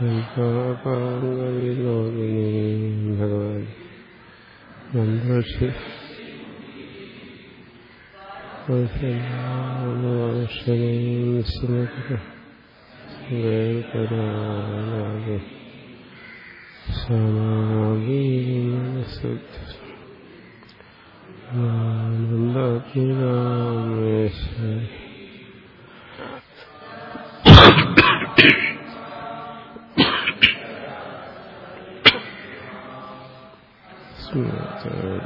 ശ്രീ ശങ്കാപാംഗവിലോകിനി ഭഗവാൻ. മന്ത്രി വേൽപരാഗെ സമാഗീശ്വരി 四和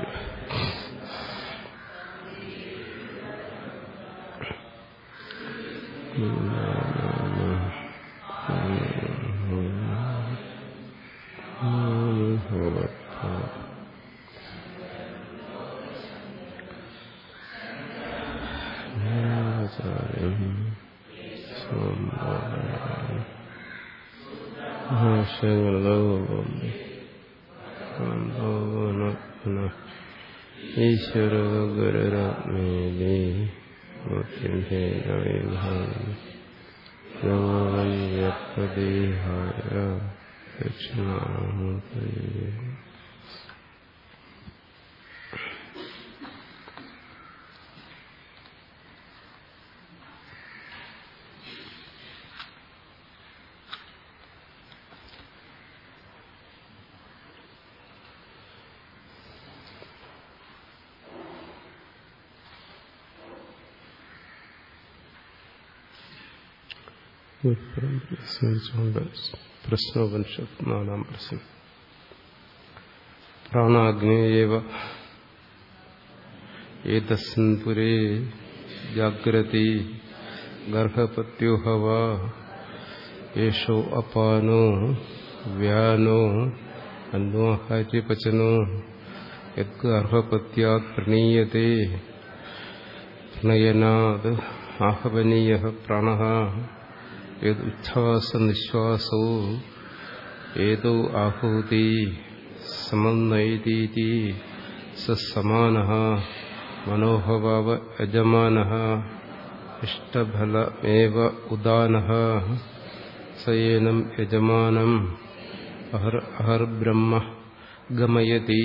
പ്രശ്നോപനിഷത്ത് നാലാം പ്രശ്നം പ്രാണാഗ്നേയവ ഏതസ്മിൻ പുരേ ജാഗ്രതി ഗർഭപത്യോഹവ യേശോ അപാനോ വ്യാനോ അന്വാഹാര്യപചനോ യദ്ഗർഭപത്യാത് പ്രണീയത്തെ പ്രണയനാത് ആഹവനീയ പ്രാണ യദുച്ഛ്വാസനിശ്വാസോ ഏതോ ആഹൂതി സമന്വയതീതി സമാന മനോഹവാവ യജമാന ഇഷ്ടഫലമേവ ഉദാന സയേനം യജമാനം അഹർ അഹർബ്രഹ്മ ഗമയതി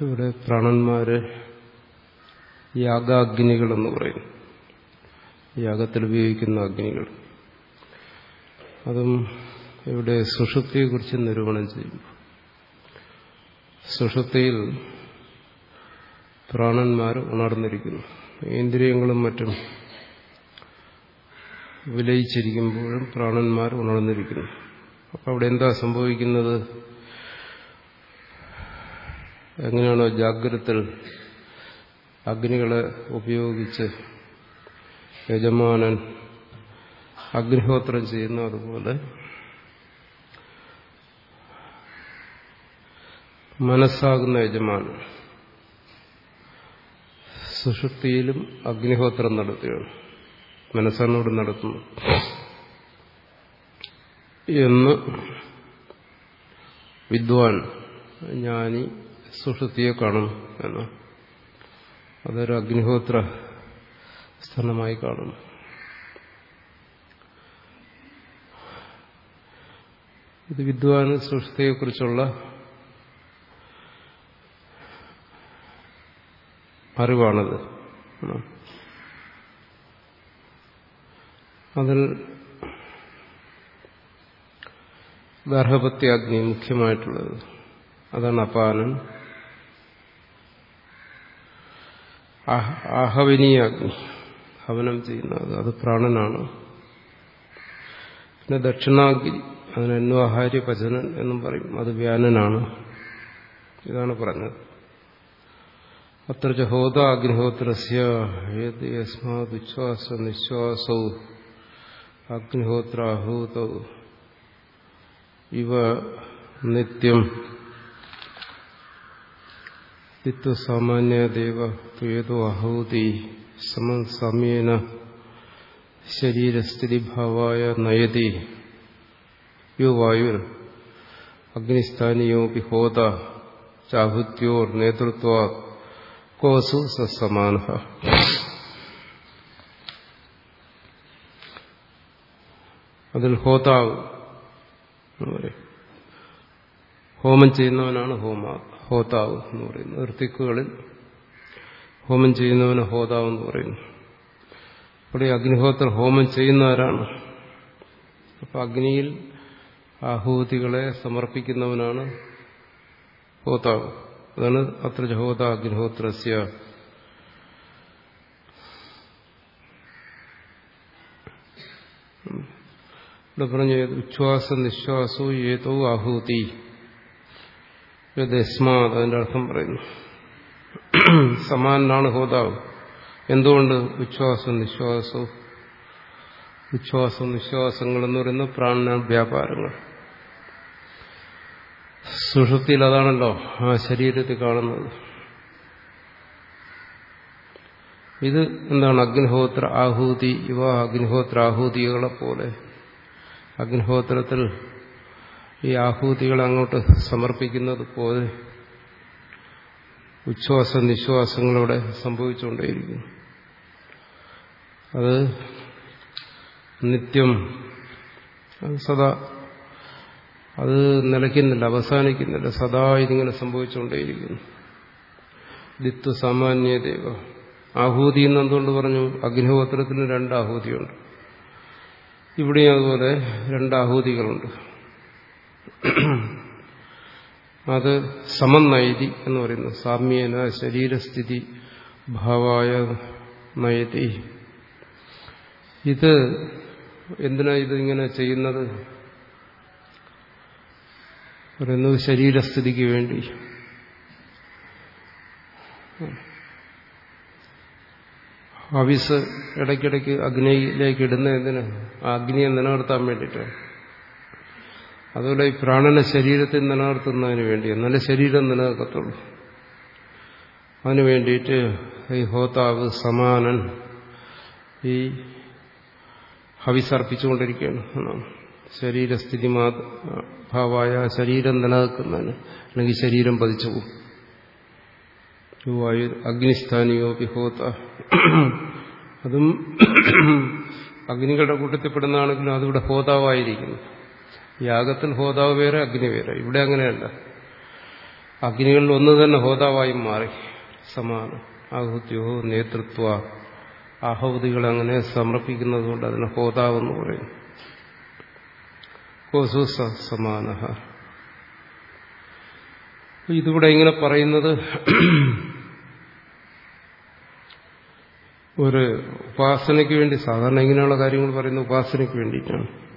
ഇവിടെ പ്രാണന്മാര് യാഗാഗ്നികൾ എന്ന് പറയും. യാഗത്തിൽ ഉപയോഗിക്കുന്ന അഗ്നികൾ. അതും ഇവിടെ സുഷുപ്തിയെക്കുറിച്ച് നിരൂപണം ചെയ്യും സുഷുപ്തിയിൽ പ്രാണന്മാർ ഉണർന്നിരിക്കുന്നു. ഇന്ദ്രിയങ്ങളും മറ്റും വിലയിച്ചിരിക്കുമ്പോഴും പ്രാണന്മാർ ഉണർന്നിരിക്കുന്നു. അപ്പം അവിടെ എന്താ സംഭവിക്കുന്നത്? എങ്ങനെയാണോ ജാഗ്രത അഗ്നികളെ ഉപയോഗിച്ച് യജമാനൻ അഗ്നിഹോത്രം ചെയ്യുന്നു അതുപോലെ മനസ്സാകുന്ന യജമാനൻ സുഷുപ്തിയിലും അഗ്നിഹോത്രം നടത്തുകയാണ്. മനസ്സാണോട് നടത്തുന്നു. എന്ന് വിദ്വാൻ ജ്ഞാനി സുഷുതിയെ കാണും എന്ന്. അതൊരു അഗ്നിഹോത്ര സ്ഥലമായി കാണും ഇത് വിദ്വാന് സുഷുതിയെക്കുറിച്ചുള്ള അറിവാണത്. അതിൽ ഗർഭപത്യാഗ്നി മുഖ്യമായിട്ടുള്ളത്. അതാണ് അപാനൻ. ആഹവനീയാഗ്നി ഹവനം ചെയ്യുന്നത് അത് പ്രാണനാണ്. പിന്നെ ദക്ഷിണാഗ്നി അതിന് ആഹാര്യ പചനൻ എന്നും പറയും. അത് വ്യാനനാണ്. ഇതാണ് പറഞ്ഞത്. അത്ര ഹോത അഗ്നിഹോത്രസ്യ യസ്മാദുച്ഛ്വാസ നിശ്വാസൗ അഗ്നിഹോത്രാഹൂതൗ. ഇവ നിത്യം വിത്വസാമാന്യദേവ തുയതോ അഹൂതി സമം സമയേന ശരീരസ്ഥിതിഭാവായ നയതി യോ വായുർ അഗ്നിസ്ഥാനിയോപി ഹോത ചാഹുത്യോർ നേതൃത്വ കോസു സസമാന അതിൽ ഹോതാവ് എന്ന് പറയും ഹോമം ചെയ്യുന്നവനാണ് ഹോമ ഹോതാവ് എന്ന് പറയുന്നത്. ഋത്തിക്കുകളിൽ ഹോമം ചെയ്യുന്നവന് ഹോതാവ് എന്ന് പറയുന്നു. അവിടെ അഗ്നിഹോത്ര ഹോമം ചെയ്യുന്നവരാണ്. അപ്പൊ അഗ്നിയിൽ ആഹൂതികളെ സമർപ്പിക്കുന്നവനാണ് ഹോതാവ്. അതാണ് അത്ര ഹോത അഗ്നിഹോത്രസ്യ. ഇവിടെ പറഞ്ഞ ഉച്ഛ്വാസ നിശ്വാസോ ഏതോ ആഹൂതി. യസ്മാത് അതിന്റെ അർത്ഥം പറയുന്നു. സമാനാണ് ഹോതാവ്. എന്തുകൊണ്ട്? വിശ്വാസം നിശ്വാസവും ഉച്ഛ്വാസം നിശ്വാസങ്ങൾ എന്ന് പറയുന്ന പ്രാണന വ്യാപാരങ്ങൾ. സുഷുപ്തിയിൽ അതാണല്ലോ ആ ശരീരത്തിൽ കാണുന്നത്. ഇത് എന്താണ്? അഗ്നിഹോത്ര ആഹൂതി ഇവ അഗ്നിഹോത്ര ആഹൂതികളെ പോലെ. അഗ്നിഹോത്രത്തിൽ ഈ ആഹൂതികൾ അങ്ങോട്ട് സമർപ്പിക്കുന്നത് പോലെ ഉച്ഛ്വാസ നിശ്വാസങ്ങളോടെ സംഭവിച്ചുകൊണ്ടേയിരിക്കുന്നു. അത് നിത്യം സദാ അത് നിലയ്ക്കുന്നില്ല അവസാനിക്കുന്നില്ല സദാ ഇതിങ്ങനെ സംഭവിച്ചുകൊണ്ടേയിരിക്കുന്നു. ദിത്വ സാമാന്യ ദൈവ. ആഹൂതി എന്ന് എന്തുകൊണ്ട് പറഞ്ഞു അഗ്നിഹോത്രത്തിന് രണ്ട് ആഹൂതിയുണ്ട്. ഇവിടെയും അതുപോലെ രണ്ട് ആഹൂതികളുണ്ട്. അത് സമന്നയതി എന്ന് പറയുന്നു. സാമ്യേന ശരീരസ്ഥിതി ഭാവായ നയതി ഇത് എന്തിനാ ഇത് ഇങ്ങനെ ചെയ്യുന്നത്? പറയുന്നത് ശരീരസ്ഥിതിക്ക് വേണ്ടി. ഹവിസ് ഇടയ്ക്കിടയ്ക്ക് അഗ്നിയിലേക്ക് ഇടുന്ന എന്തിനാണ് ആ അഗ്നിയെ നിലനിർത്താൻ വേണ്ടിയിട്ടാണ് അതുപോലെ ഈ പ്രാണനെ ശരീരത്തിൽ നിലനിർത്തുന്നതിന് വേണ്ടി എന്നാലേ ശരീരം നിലനിൽക്കത്തുള്ളൂ അതിനു വേണ്ടിയിട്ട് ഈ ഹോതാവ് സമാനൻ ഈ ഹവിസർപ്പിച്ചുകൊണ്ടിരിക്കുകയാണ്. എന്നാണ്. ശരീരസ്ഥിതി ഭാവായ ശരീരം നിലനിൽക്കുന്നതിന് അല്ലെങ്കിൽ ശരീരം പതിച്ചു പോകും. വായു അഗ്നിസ്ഥാനിയോ വിഹോത അതും അഗ്നികളുടെ കൂട്ടത്തിൽപ്പെടുന്നതാണെങ്കിലും അതിവിടെ ഹോതാവായിരിക്കുന്നു യാഗത്തിൽ ഹോതാവ് വേറെ അഗ്നി വേറെ. ഇവിടെ അങ്ങനെയല്ല. അഗ്നികളിൽ ഒന്ന് തന്നെ ഹോതാവായി മാറി. സമാനം. ആഹുത്യോ നേതൃത്വ ആഹുതികൾ അങ്ങനെ സമർപ്പിക്കുന്നത് കൊണ്ട് അതിന് ഹോതാവെന്ന് പറയും. സമാന ഇതിവിടെ ഇങ്ങനെ പറയുന്നത് ഒരു ഉപാസനയ്ക്ക് വേണ്ടി സാധാരണ ഇങ്ങനെയുള്ള കാര്യങ്ങൾ പറയുന്ന ഉപാസനയ്ക്ക് വേണ്ടിയിട്ടാണ്.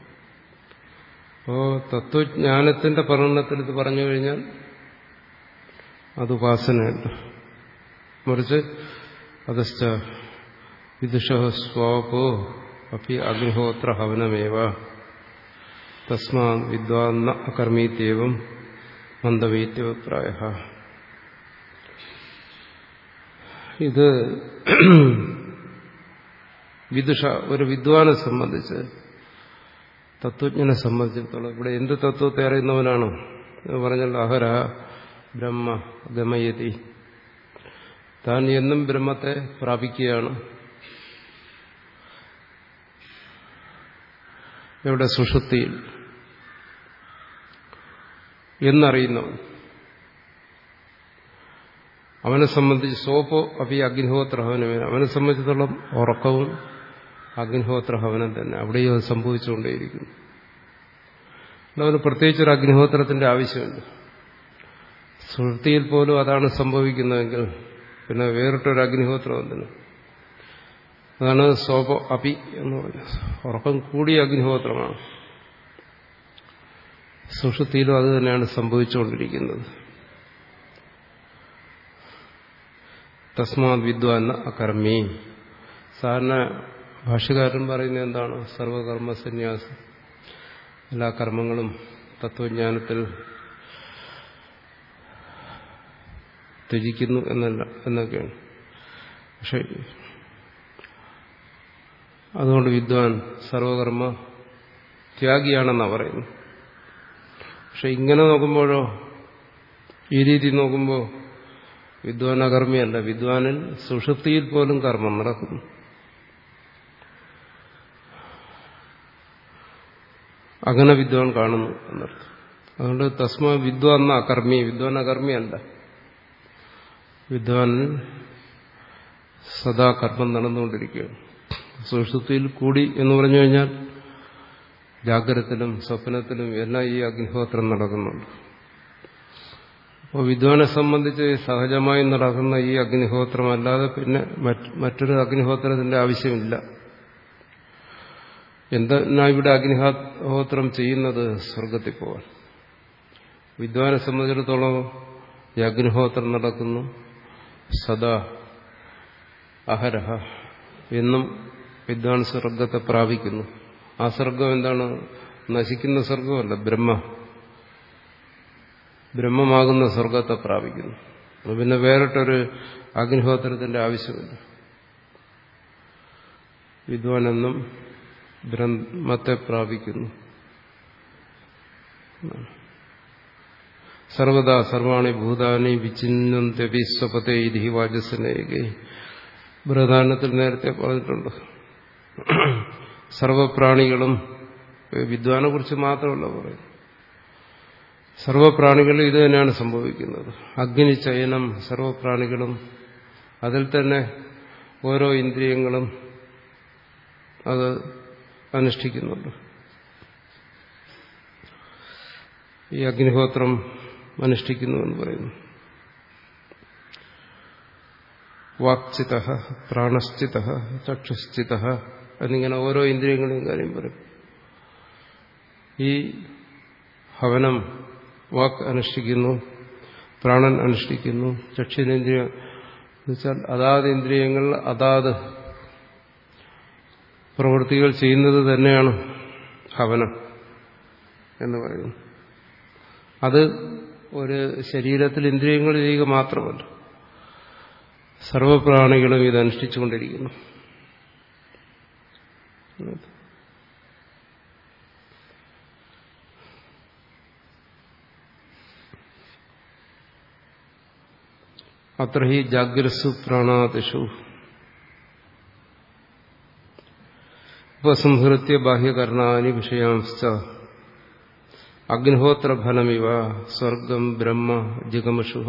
അപ്പോ തത്വജ്ഞാനത്തിന്റെ പ്രകടനത്തിൽ ഇത് പറഞ്ഞു കഴിഞ്ഞാൽ അത് ഉപാസനയല്ല മറിച്ച് അതശ്ച വിദുഷ സ്വാപോ അപ്പി അഗ്നിഹോത്ര ഹവനമേവ. തസ്മാ വിദ്വാന്ന അകർമ്മീത്യവും മന്ദവീത്യഭിപ്രായ ഇത് വിദുഷ ഒരു വിദ്വാനെ സംബന്ധിച്ച് തത്വജ്ഞനെ സംബന്ധിച്ചിടത്തോളം ഇവിടെ എന്ത് തത്വത്തെ അറിയുന്നവനാണ്? പറഞ്ഞാൽ അഹര ബ്രഹ്മ ഗമയതി. താൻ എന്നും ബ്രഹ്മത്തെ പ്രാപിക്കുകയാണ്. എവിടെ സുഷുപ്തിയിൽ എന്നറിയുന്നവൻ അവനെ സംബന്ധിച്ച് സോപ്പോ അപ്പി അഗ്നിഹോത്രഹവനമേന. അവനെ സംബന്ധിച്ചിടത്തോളം ഉറക്കവും അഗ്നിഹോത്ര ഹവനം തന്നെ. അവിടെയും അത് സംഭവിച്ചുകൊണ്ടേയിരിക്കുന്നു. അവന് പ്രത്യേകിച്ചൊരു അഗ്നിഹോത്രത്തിന്റെ ആവശ്യമുണ്ട് സുഹൃത്തിയിൽ പോലും അതാണ് സംഭവിക്കുന്നതെങ്കിൽ പിന്നെ വേറിട്ടൊരു അഗ്നിഹോത്രം എന്തിനു അതാണ് സോപ അപി എന്ന് പറഞ്ഞത് ഉറക്കം കൂടിയ അഗ്നിഹോത്രമാണ്. സുഷുതിയിലും അത് തന്നെയാണ് സംഭവിച്ചുകൊണ്ടിരിക്കുന്നത്. തസ്മാത് വിദ്വാൻ അകർമ്മി. സാധാരണ ഭാഷ്യകാരൻ പറയുന്നത് എന്താണ്? സർവകർമ്മ സന്യാസം. എല്ലാ കർമ്മങ്ങളും തത്വജ്ഞാനത്തിൽ ത്യജിക്കുന്നു എന്നല്ല എന്നൊക്കെയാണ്. പക്ഷെ അതുകൊണ്ട് വിദ്വാൻ സർവകർമ്മ ത്യാഗിയാണെന്നാണ് പറയുന്നത്. പക്ഷെ ഇങ്ങനെ നോക്കുമ്പോഴോ ഈ രീതി നോക്കുമ്പോൾ വിദ്വാൻ അകർമ്മിയല്ല. വിദ്വാനിൽ സുഷുപ്തിയിൽ പോലും കർമ്മം നടക്കുന്നു. അങ്ങനെ വിദ്വാൻ കാണുന്നു എന്നർത്ഥം. അതുകൊണ്ട് തസ്മ വിദ്വാൻ അകർമ്മി വിദ്വാൻ അകർമ്മി അല്ല. വിദ്വാൻ സദാ കർമ്മം നടന്നുകൊണ്ടിരിക്കുകയാണ്. സുഷുപ്തിയിൽ കൂടി എന്ന് പറഞ്ഞു കഴിഞ്ഞാൽ ജാഗ്രതത്തിലും സ്വപ്നത്തിലും എല്ലാം ഈ അഗ്നിഹോത്രം നടക്കുന്നുണ്ട്. അപ്പോൾ വിദ്വാനെ സംബന്ധിച്ച് സഹജമായി നടക്കുന്ന ഈ അഗ്നിഹോത്രം അല്ലാതെ പിന്നെ മറ്റൊരു അഗ്നിഹോത്രത്തിന്റെ ആവശ്യമില്ല. എന്താ ഇവിടെ അഗ്നിഹോത്രം ചെയ്യുന്നത് സ്വർഗത്തിൽ പോവാൻ? വിദ്വാനെ സംബന്ധിച്ചിടത്തോളം ഈ അഗ്നിഹോത്രം നടക്കുന്നു. സദാ അഹരഹ എന്നും വിദ്വാൻ സ്വർഗത്തെ പ്രാപിക്കുന്നു. ആ സ്വർഗം എന്താണ്? നശിക്കുന്ന സ്വർഗമല്ല ബ്രഹ്മ. ബ്രഹ്മമാകുന്ന സ്വർഗത്തെ പ്രാപിക്കുന്നു. പിന്നെ വേറിട്ടൊരു അഗ്നിഹോത്രത്തിന്റെ ആവശ്യമില്ല. വിദ്വാൻ എന്നും ബ്രഹ്മത്തെ പ്രാപിക്കുന്നു. സർവദാ സർവാണി ഭൂതാനി വിചിന്നം വിചിന്നന്ത്യപി സ്വപതേ ഇതി വാചസനേകെ. ബൃഹദാനത്തിൽ നേരത്തെ പറഞ്ഞിട്ടുണ്ട്. സർവപ്രാണികളും വിദ്വാനെ കുറിച്ച് മാത്രമല്ല പറയുന്നത്. സർവപ്രാണികളും ഇത് തന്നെയാണ് സംഭവിക്കുന്നത്. അഗ്നി ചയനം സർവപ്രാണികളും അതിൽ തന്നെ ഓരോ ഇന്ദ്രിയങ്ങളും അത് അനുഷ്ഠിക്കുന്നുണ്ട്. ഈ അഗ്നിഹോത്രം അനുഷ്ഠിക്കുന്നു എന്ന് പറയുന്നു. വാക്ചിത പ്രാണശ്ചിത ചക്ഷുശ്ചിത എന്നിങ്ങനെ ഓരോ ഇന്ദ്രിയങ്ങളെയും കാര്യം പറയും. ഈ ഹവനം വാക്ക് അനുഷ്ഠിക്കുന്നു പ്രാണൻ അനുഷ്ഠിക്കുന്നു ചക്ഷുരേന്ദ്രിയ എന്നുവെച്ചാൽ അതാത് ഇന്ദ്രിയങ്ങൾ അതാത് പ്രവൃത്തികൾ ചെയ്യുന്നത് തന്നെയാണ് ഭവനം എന്ന് പറയുന്നു. അത് ഒരു ശരീരത്തിൽ ഇന്ദ്രിയങ്ങൾ ചെയ്യുക മാത്രമല്ല സർവപ്രാണികളും ഇത് അനുഷ്ഠിച്ചുകൊണ്ടിരിക്കുന്നു. അത്ര ഹി ജാഗ്രസു പ്രാണാദിഷു ഉപസംഹൃത്യ ബാഹ്യകർണാനി വിഷയാംശ അഗ്നിഹോത്രഫലമിവ സ്വർഗം ബ്രഹ്മ ജിഗമഷു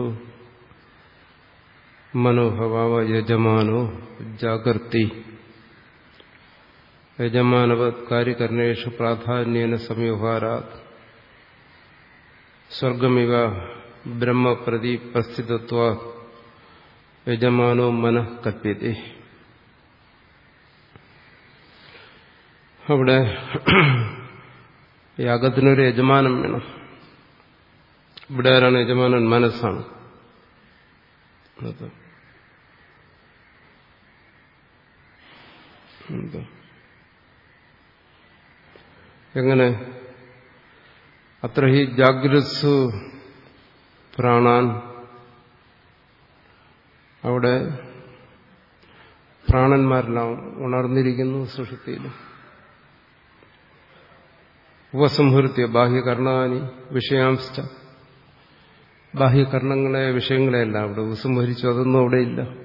മനോഭവാവ യജമാനോ ജാഗർത്തി യജമാനവത് കാര്യകർണേഷു പ്രാധാന്യേന സംവ്യവഹാരാത് സ്വർഗമിവ ബ്രഹ്മപ്രതി പ്രസ്ഥിതത്വ യജമാനോ മനഃ കല്പ്യത്തെ അവിടെ യാഗത്തിനൊരു യജമാനം വേണം. ഇവിടെ ആരാണ് യജമാനൻ? മനസ്സാണ്. എങ്ങനെ? അത്ര ഹി ജാഗ്രസ് പ്രാണാൻ. അവിടെ പ്രാണന്മാരെല്ലാം ഉണർന്നിരിക്കുന്നു സുഷുപ്തിയിൽ ഉപസംഹൃത്യ ബാഹ്യകർണാനി വിഷയാംശ. ബാഹ്യകർണങ്ങളെ വിഷയങ്ങളെയല്ല അവിടെ ഉപസംഹരിച്ചു. അതൊന്നും അവിടെ ഇല്ല.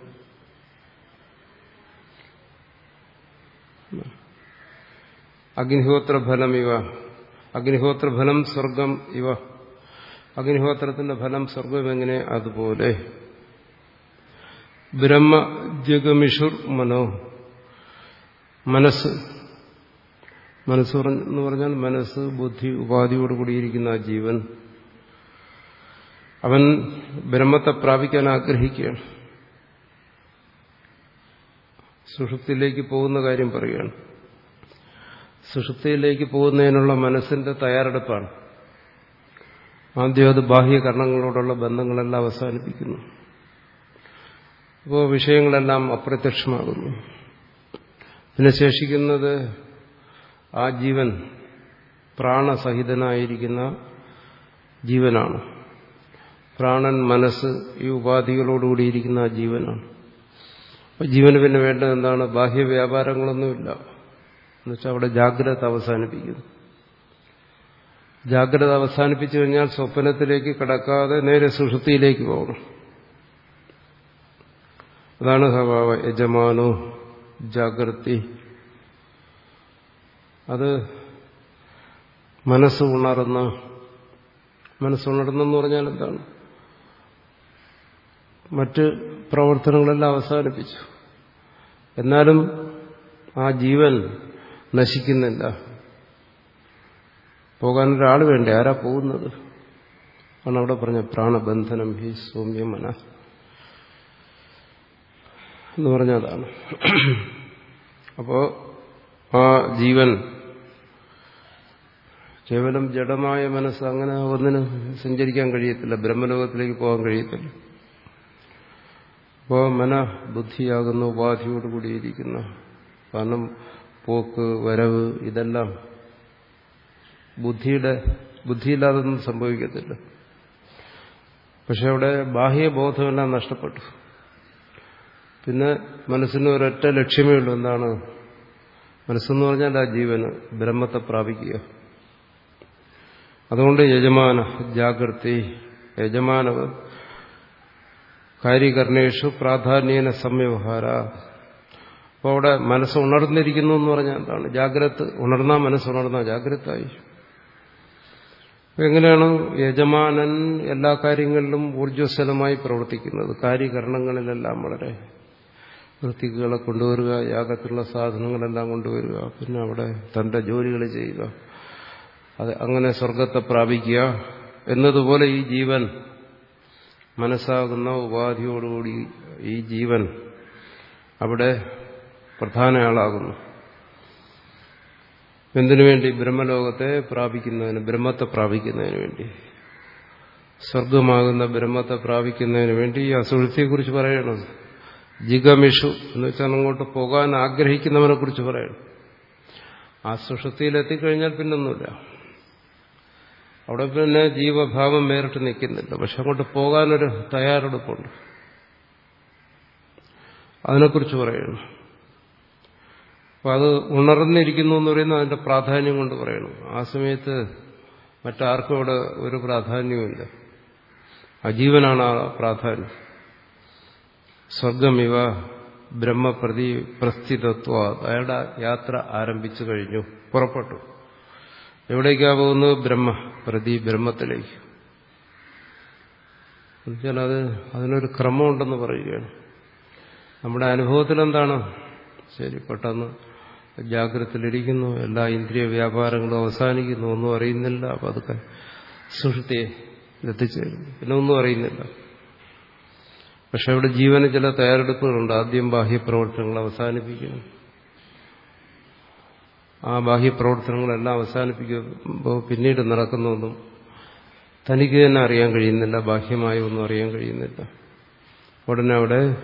അഗ്നിഹോത്ര ഫലം ഇവ. അഗ്നിഹോത്ര ഫലം സ്വർഗം ഇവ. അഗ്നിഹോത്രത്തിന്റെ ഫലം സ്വർഗം എങ്ങനെ? അതുപോലെ. ബ്രഹ്മജഗമിഷുർ മനോ. മനസ്സ് മനസ്സ് എന്ന് പറഞ്ഞാൽ മനസ്സ് ബുദ്ധി ഉപാധിയോട് കൂടിയിരിക്കുന്ന ആ ജീവൻ. അവൻ ബ്രഹ്മത്തെ പ്രാപിക്കാൻ ആഗ്രഹിക്കുകയാണ്. സുഷുപ്തിയിലേക്ക് പോകുന്ന കാര്യം പറയുകയാണ്. സുഷുപ്തിയിലേക്ക് പോകുന്നതിനുള്ള മനസ്സിന്റെ തയ്യാറെടുപ്പാണ്. ആദ്യം അത് ബാഹ്യകരണങ്ങളോടുള്ള ബന്ധങ്ങളെല്ലാം അവസാനിപ്പിക്കുന്നു. അപ്പോൾ വിഷയങ്ങളെല്ലാം അപ്രത്യക്ഷമാകുന്നു. പിന്നെ ശേഷിക്കുന്നത് ആ ജീവൻ പ്രാണസഹിതനായിരിക്കുന്ന ജീവനാണ്. പ്രാണൻ മനസ്സ് ഈ ഉപാധികളോടുകൂടിയിരിക്കുന്ന ആ ജീവനാണ്. അപ്പൊ ജീവന് പിന്നെ വേണ്ടത് എന്താണ്? ബാഹ്യ വ്യാപാരങ്ങളൊന്നുമില്ല. എന്നുവെച്ചാൽ അവിടെ ജാഗ്രത അവസാനിപ്പിക്കുന്നു. ജാഗ്രത അവസാനിപ്പിച്ചു കഴിഞ്ഞാൽ സ്വപ്നത്തിലേക്ക് കടക്കാതെ നേരെ സുഷുതിയിലേക്ക് പോകണം. അതാണ് സ്വഭാവ യജമാനോ ജാഗ്രതി. അത് മനസ്സ് ഉണർന്ന് മനസ്സുണർന്നെന്ന് പറഞ്ഞാൽ എന്താണ്? മറ്റ് പ്രവർത്തനങ്ങളെല്ലാം അവസാനിപ്പിച്ചു. എന്നാലും ആ ജീവൻ നശിക്കുന്നില്ല. പോകാൻ ഒരാൾ വേണ്ടേ? ആരാ പോകുന്നത്? ആണ് അവിടെ പറഞ്ഞ പ്രാണബന്ധനം ഹി സൗമ്യ മന. എന്ന് പറഞ്ഞതാണ്. അപ്പോ ആ ജീവൻ കേവലം ജഡമായ മനസ്സ് അങ്ങനെ ഒന്നിന് സഞ്ചരിക്കാൻ കഴിയത്തില്ല. ബ്രഹ്മലോകത്തിലേക്ക് പോകാൻ കഴിയത്തില്ല. അപ്പോൾ മന ബുദ്ധിയാകുന്ന ഉപാധിയോടുകൂടിയിരിക്കുന്ന കാരണം പോക്ക് വരവ് ഇതെല്ലാം ബുദ്ധിയുടെ ബുദ്ധിയില്ലാതൊന്നും സംഭവിക്കത്തില്ല. പക്ഷെ അവിടെ ബാഹ്യബോധമെല്ലാം നഷ്ടപ്പെട്ടു. പിന്നെ മനസ്സിന് ഒരൊറ്റ ലക്ഷ്യമേ ഉള്ളൂ. എന്താണ്? മനസ്സെന്ന് പറഞ്ഞാൽ ആ ജീവന് ബ്രഹ്മത്തെ പ്രാപിക്കുക. അതുകൊണ്ട് യജമാന ജാഗ്രതി. യജമാനവ് കാര്യകർണേഷു പ്രാധാന്യേന സംവ്യവഹാര. അപ്പോൾ അവിടെ മനസ്സ് ഉണർന്നിരിക്കുന്നു എന്ന് പറഞ്ഞാൽ എന്താണ്? ജാഗ്രത ഉണർന്നാൽ ജാഗ്രത ജാഗ്രതായി. എങ്ങനെയാണ് യജമാനൻ എല്ലാ കാര്യങ്ങളിലും ഊർജസ്വലമായി പ്രവർത്തിക്കുന്നത്? കാര്യകരണങ്ങളിലെല്ലാം വളരെ വൃത്തികളെ കൊണ്ടുവരിക യാഗത്തിലുള്ള സാധനങ്ങളെല്ലാം കൊണ്ടുവരിക പിന്നെ അവിടെ തന്റെ ജോലികൾ ചെയ്യുക. അത് അങ്ങനെ സ്വർഗത്തെ പ്രാപിക്കുക എന്നതുപോലെ ഈ ജീവൻ മനസ്സാകുന്ന ഉപാധിയോടുകൂടി ഈ ജീവൻ അവിടെ പ്രധാനയാളാകുന്നു എന്തിനു വേണ്ടി? ബ്രഹ്മലോകത്തെ പ്രാപിക്കുന്നതിന് ബ്രഹ്മത്തെ പ്രാപിക്കുന്നതിന് വേണ്ടി. സ്വർഗമാകുന്ന ബ്രഹ്മത്തെ പ്രാപിക്കുന്നതിന് വേണ്ടി ഈ അസുഖത്തെക്കുറിച്ച് പറയണം. ജിഗമിഷു എന്ന് വെച്ചാൽ അങ്ങോട്ട് പോകാൻ ആഗ്രഹിക്കുന്നവനെ കുറിച്ച് പറയണം. ആ സുഷൃത്തിയിലെത്തിക്കഴിഞ്ഞാൽ പിന്നൊന്നുമില്ല. അവിടെ പിന്നെ ജീവഭാവം വേറിട്ട് നിൽക്കുന്നില്ല. പക്ഷെ അങ്ങോട്ട് പോകാനൊരു തയ്യാറെടുപ്പുണ്ട്. അതിനെക്കുറിച്ച് പറയണം അപ്പൊ അത് ഉണർന്നിരിക്കുന്നു എന്ന് പറയുന്നത് അതിന്റെ പ്രാധാന്യം കൊണ്ട് പറയണം ആ സമയത്ത് മറ്റാർക്കും അവിടെ ഒരു പ്രാധാന്യവുമില്ല. അജീവനാണ് ആ പ്രാധാന്യം. സ്വർഗമിവ ബ്രഹ്മപ്രതി പ്രസ്ഥിതത്വ. അയാളുടെ യാത്ര ആരംഭിച്ചു കഴിഞ്ഞു. പുറപ്പെട്ടു. എവിടേക്കാ പോകുന്നത്? ബ്രഹ്മ പ്രതി ബ്രഹ്മത്തിലേക്ക്. എന്നുവെച്ചാൽ അത് അതിനൊരു ക്രമമുണ്ടെന്ന് പറയുകയാണ്. നമ്മുടെ അനുഭവത്തിൽ എന്താണ് ശരി പെട്ടെന്ന് ജാഗ്രതയിലിരിക്കുന്നു. എല്ലാ ഇന്ദ്രിയ വ്യാപാരങ്ങളും അവസാനിക്കുന്നു. ഒന്നും അറിയുന്നില്ല. അപ്പം അതൊക്കെ സുഷൃത്തിയെ എത്തിച്ചേരുന്നു. പിന്നെ ഒന്നും അറിയുന്നില്ല. പക്ഷെ അവിടെ ജീവന് ചില തയ്യാറെടുപ്പുകളുണ്ട്. ആദ്യം ബാഹ്യപ്രവർത്തനങ്ങൾ അവസാനിപ്പിക്കുന്നു. ആ ബാഹ്യപ്രവർത്തനങ്ങളെല്ലാം അവസാനിപ്പിക്കുമ്പോൾ പിന്നീട് നടക്കുന്നൊന്നും തനിക്ക് തന്നെ അറിയാൻ കഴിയുന്നില്ല ബാഹ്യമായി ഒന്നും അറിയാൻ കഴിയുന്നില്ല. ഉടനെ അവിടെ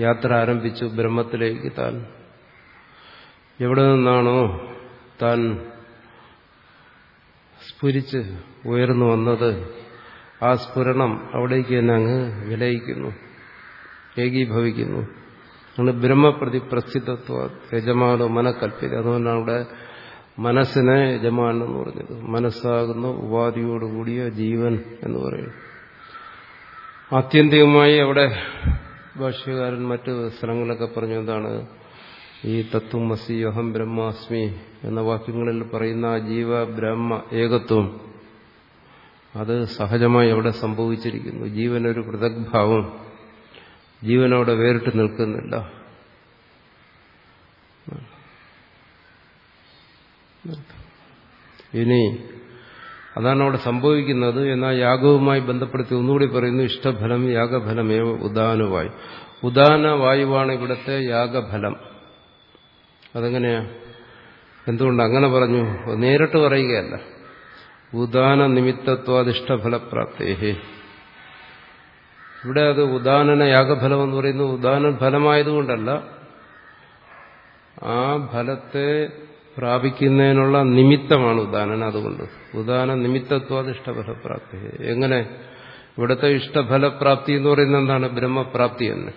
യാത്ര ആരംഭിച്ചു ബ്രഹ്മത്തിലേക്ക് താൻ. എവിടെ നിന്നാണോ താൻ സ്ഫുരിച്ച് ഉയർന്നു വന്നത് ആ സ്ഫുരണം അവിടേക്ക് തന്നെ അങ്ങ് വിലയിക്കുന്നു ഏകീഭവിക്കുന്നു. ആണ് ബ്രഹ്മപ്രതി പ്രസിദ്ധത്വ യജമാനോ മനക്കൽപ്പിത. അതുകൊണ്ടാണ് അവിടെ മനസ്സിനെ യജമാൻ എന്ന് പറഞ്ഞത്. മനസ്സാകുന്ന ഉപാധിയോടുകൂടിയ ജീവൻ എന്ന് പറയുന്നു ആത്യന്തികമായി അവിടെ ഭാഷ്യകാരൻ മറ്റ് സ്ഥലങ്ങളൊക്കെ പറഞ്ഞു എന്താണ്? ഈ തത്വമസി അഹം ബ്രഹ്മാസ്മി എന്ന വാക്യങ്ങളിൽ പറയുന്ന ജീവ ബ്രഹ്മ ഏകത്വം അത് സഹജമായി അവിടെ സംഭവിച്ചിരിക്കുന്നു. ജീവനൊരു പൃഥക്ഭാവം. ജീവനവിടെ വേറിട്ട് നിൽക്കുന്നില്ല ഇനി അതാണ് അവിടെ സംഭവിക്കുന്നത്. എന്നാൽ യാഗവുമായി ബന്ധപ്പെടുത്തി ഒന്നുകൂടി പറയുന്നു ഇഷ്ടഫലം യാഗഫലമേവ ഉദാനവായു. ഉദാന വായുവാണ് ഇവിടുത്തെ യാഗഫലം. അതെങ്ങനെയാ? എന്തുകൊണ്ട് അങ്ങനെ പറഞ്ഞു? നേരിട്ട് പറയുകയല്ല. ഉദാന നിമിത്തത്വാദിഷ്ടഫലപ്രാപ്തേഹേ ഇവിടെ അത് ഉദാനന യാഗഫലം എന്ന് പറയുന്നത് ഉദാന ഫലമായതുകൊണ്ടല്ല. ആ ഫലത്തെ പ്രാപിക്കുന്നതിനുള്ള നിമിത്തമാണ് ഉദാനന അതുകൊണ്ട്. ഉദാന നിമിത്തത്വാദിഷ്ടഫലപ്രാപ്തി എങ്ങനെ? ഇവിടുത്തെ ഇഷ്ടഫലപ്രാപ്തി എന്ന് പറയുന്നത് എന്താണ്? ബ്രഹ്മപ്രാപ്തി തന്നെ.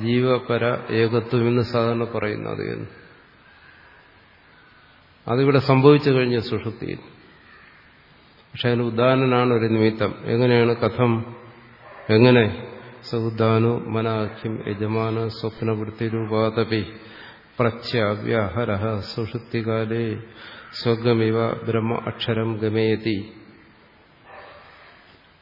ജീവപര ഏകത്വം എന്ന് സാധാരണ പറയുന്നത് എന്ന്. അതിവിടെ സംഭവിച്ചു കഴിഞ്ഞ സുഷുപ്തിയിൽ. പക്ഷെ അതിന് ഉദാഹരണനാണ് ഒരു നിമിത്തം. എങ്ങനെയാണ് കഥം? എങ്ങനെ? സൗദാനു മനാഖ്യം യജമാന സ്വപ്നവൃത്തിരൂപാതപി പ്രച്യാവ്യാഹര സുഷുപ്തികാലേ സ്വഗമിവ ബ്രഹ്മ അക്ഷരം ഗമേതി.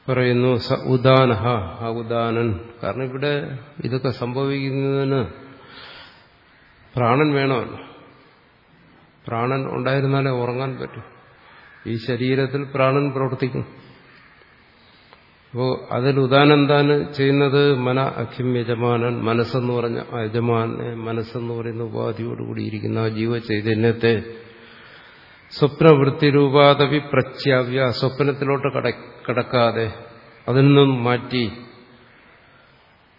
പറയുന്നു സ ഉദാനഹ ആ ഉദാനൻ കാരണം ഇവിടെ ഇതൊക്കെ സംഭവിക്കുന്നതിന് പ്രാണൻ വേണമല്ലോ പ്രാണൻ ഉണ്ടായിരുന്നാലേ ഉറങ്ങാൻ പറ്റും. ഈ ശരീരത്തിൽ പ്രാണൻ പ്രവർത്തിക്കും. അപ്പോൾ അതിൽ ഉദാനെന്താണ് ചെയ്യുന്നത് മന അഖിം യജമാനൻ മനസ്സെന്ന് പറഞ്ഞ യജമാനെ മനസ്സെന്ന് പറയുന്ന ഉപാധിയോടുകൂടിയിരിക്കുന്ന ആ ജീവചൈതന്യത്തെ സ്വപ്നവൃത്തിരൂപാതവി പ്രത്യാവ്യ സ്വപ്നത്തിലോട്ട് കടക്കാതെ അതിൽ നിന്നും മാറ്റി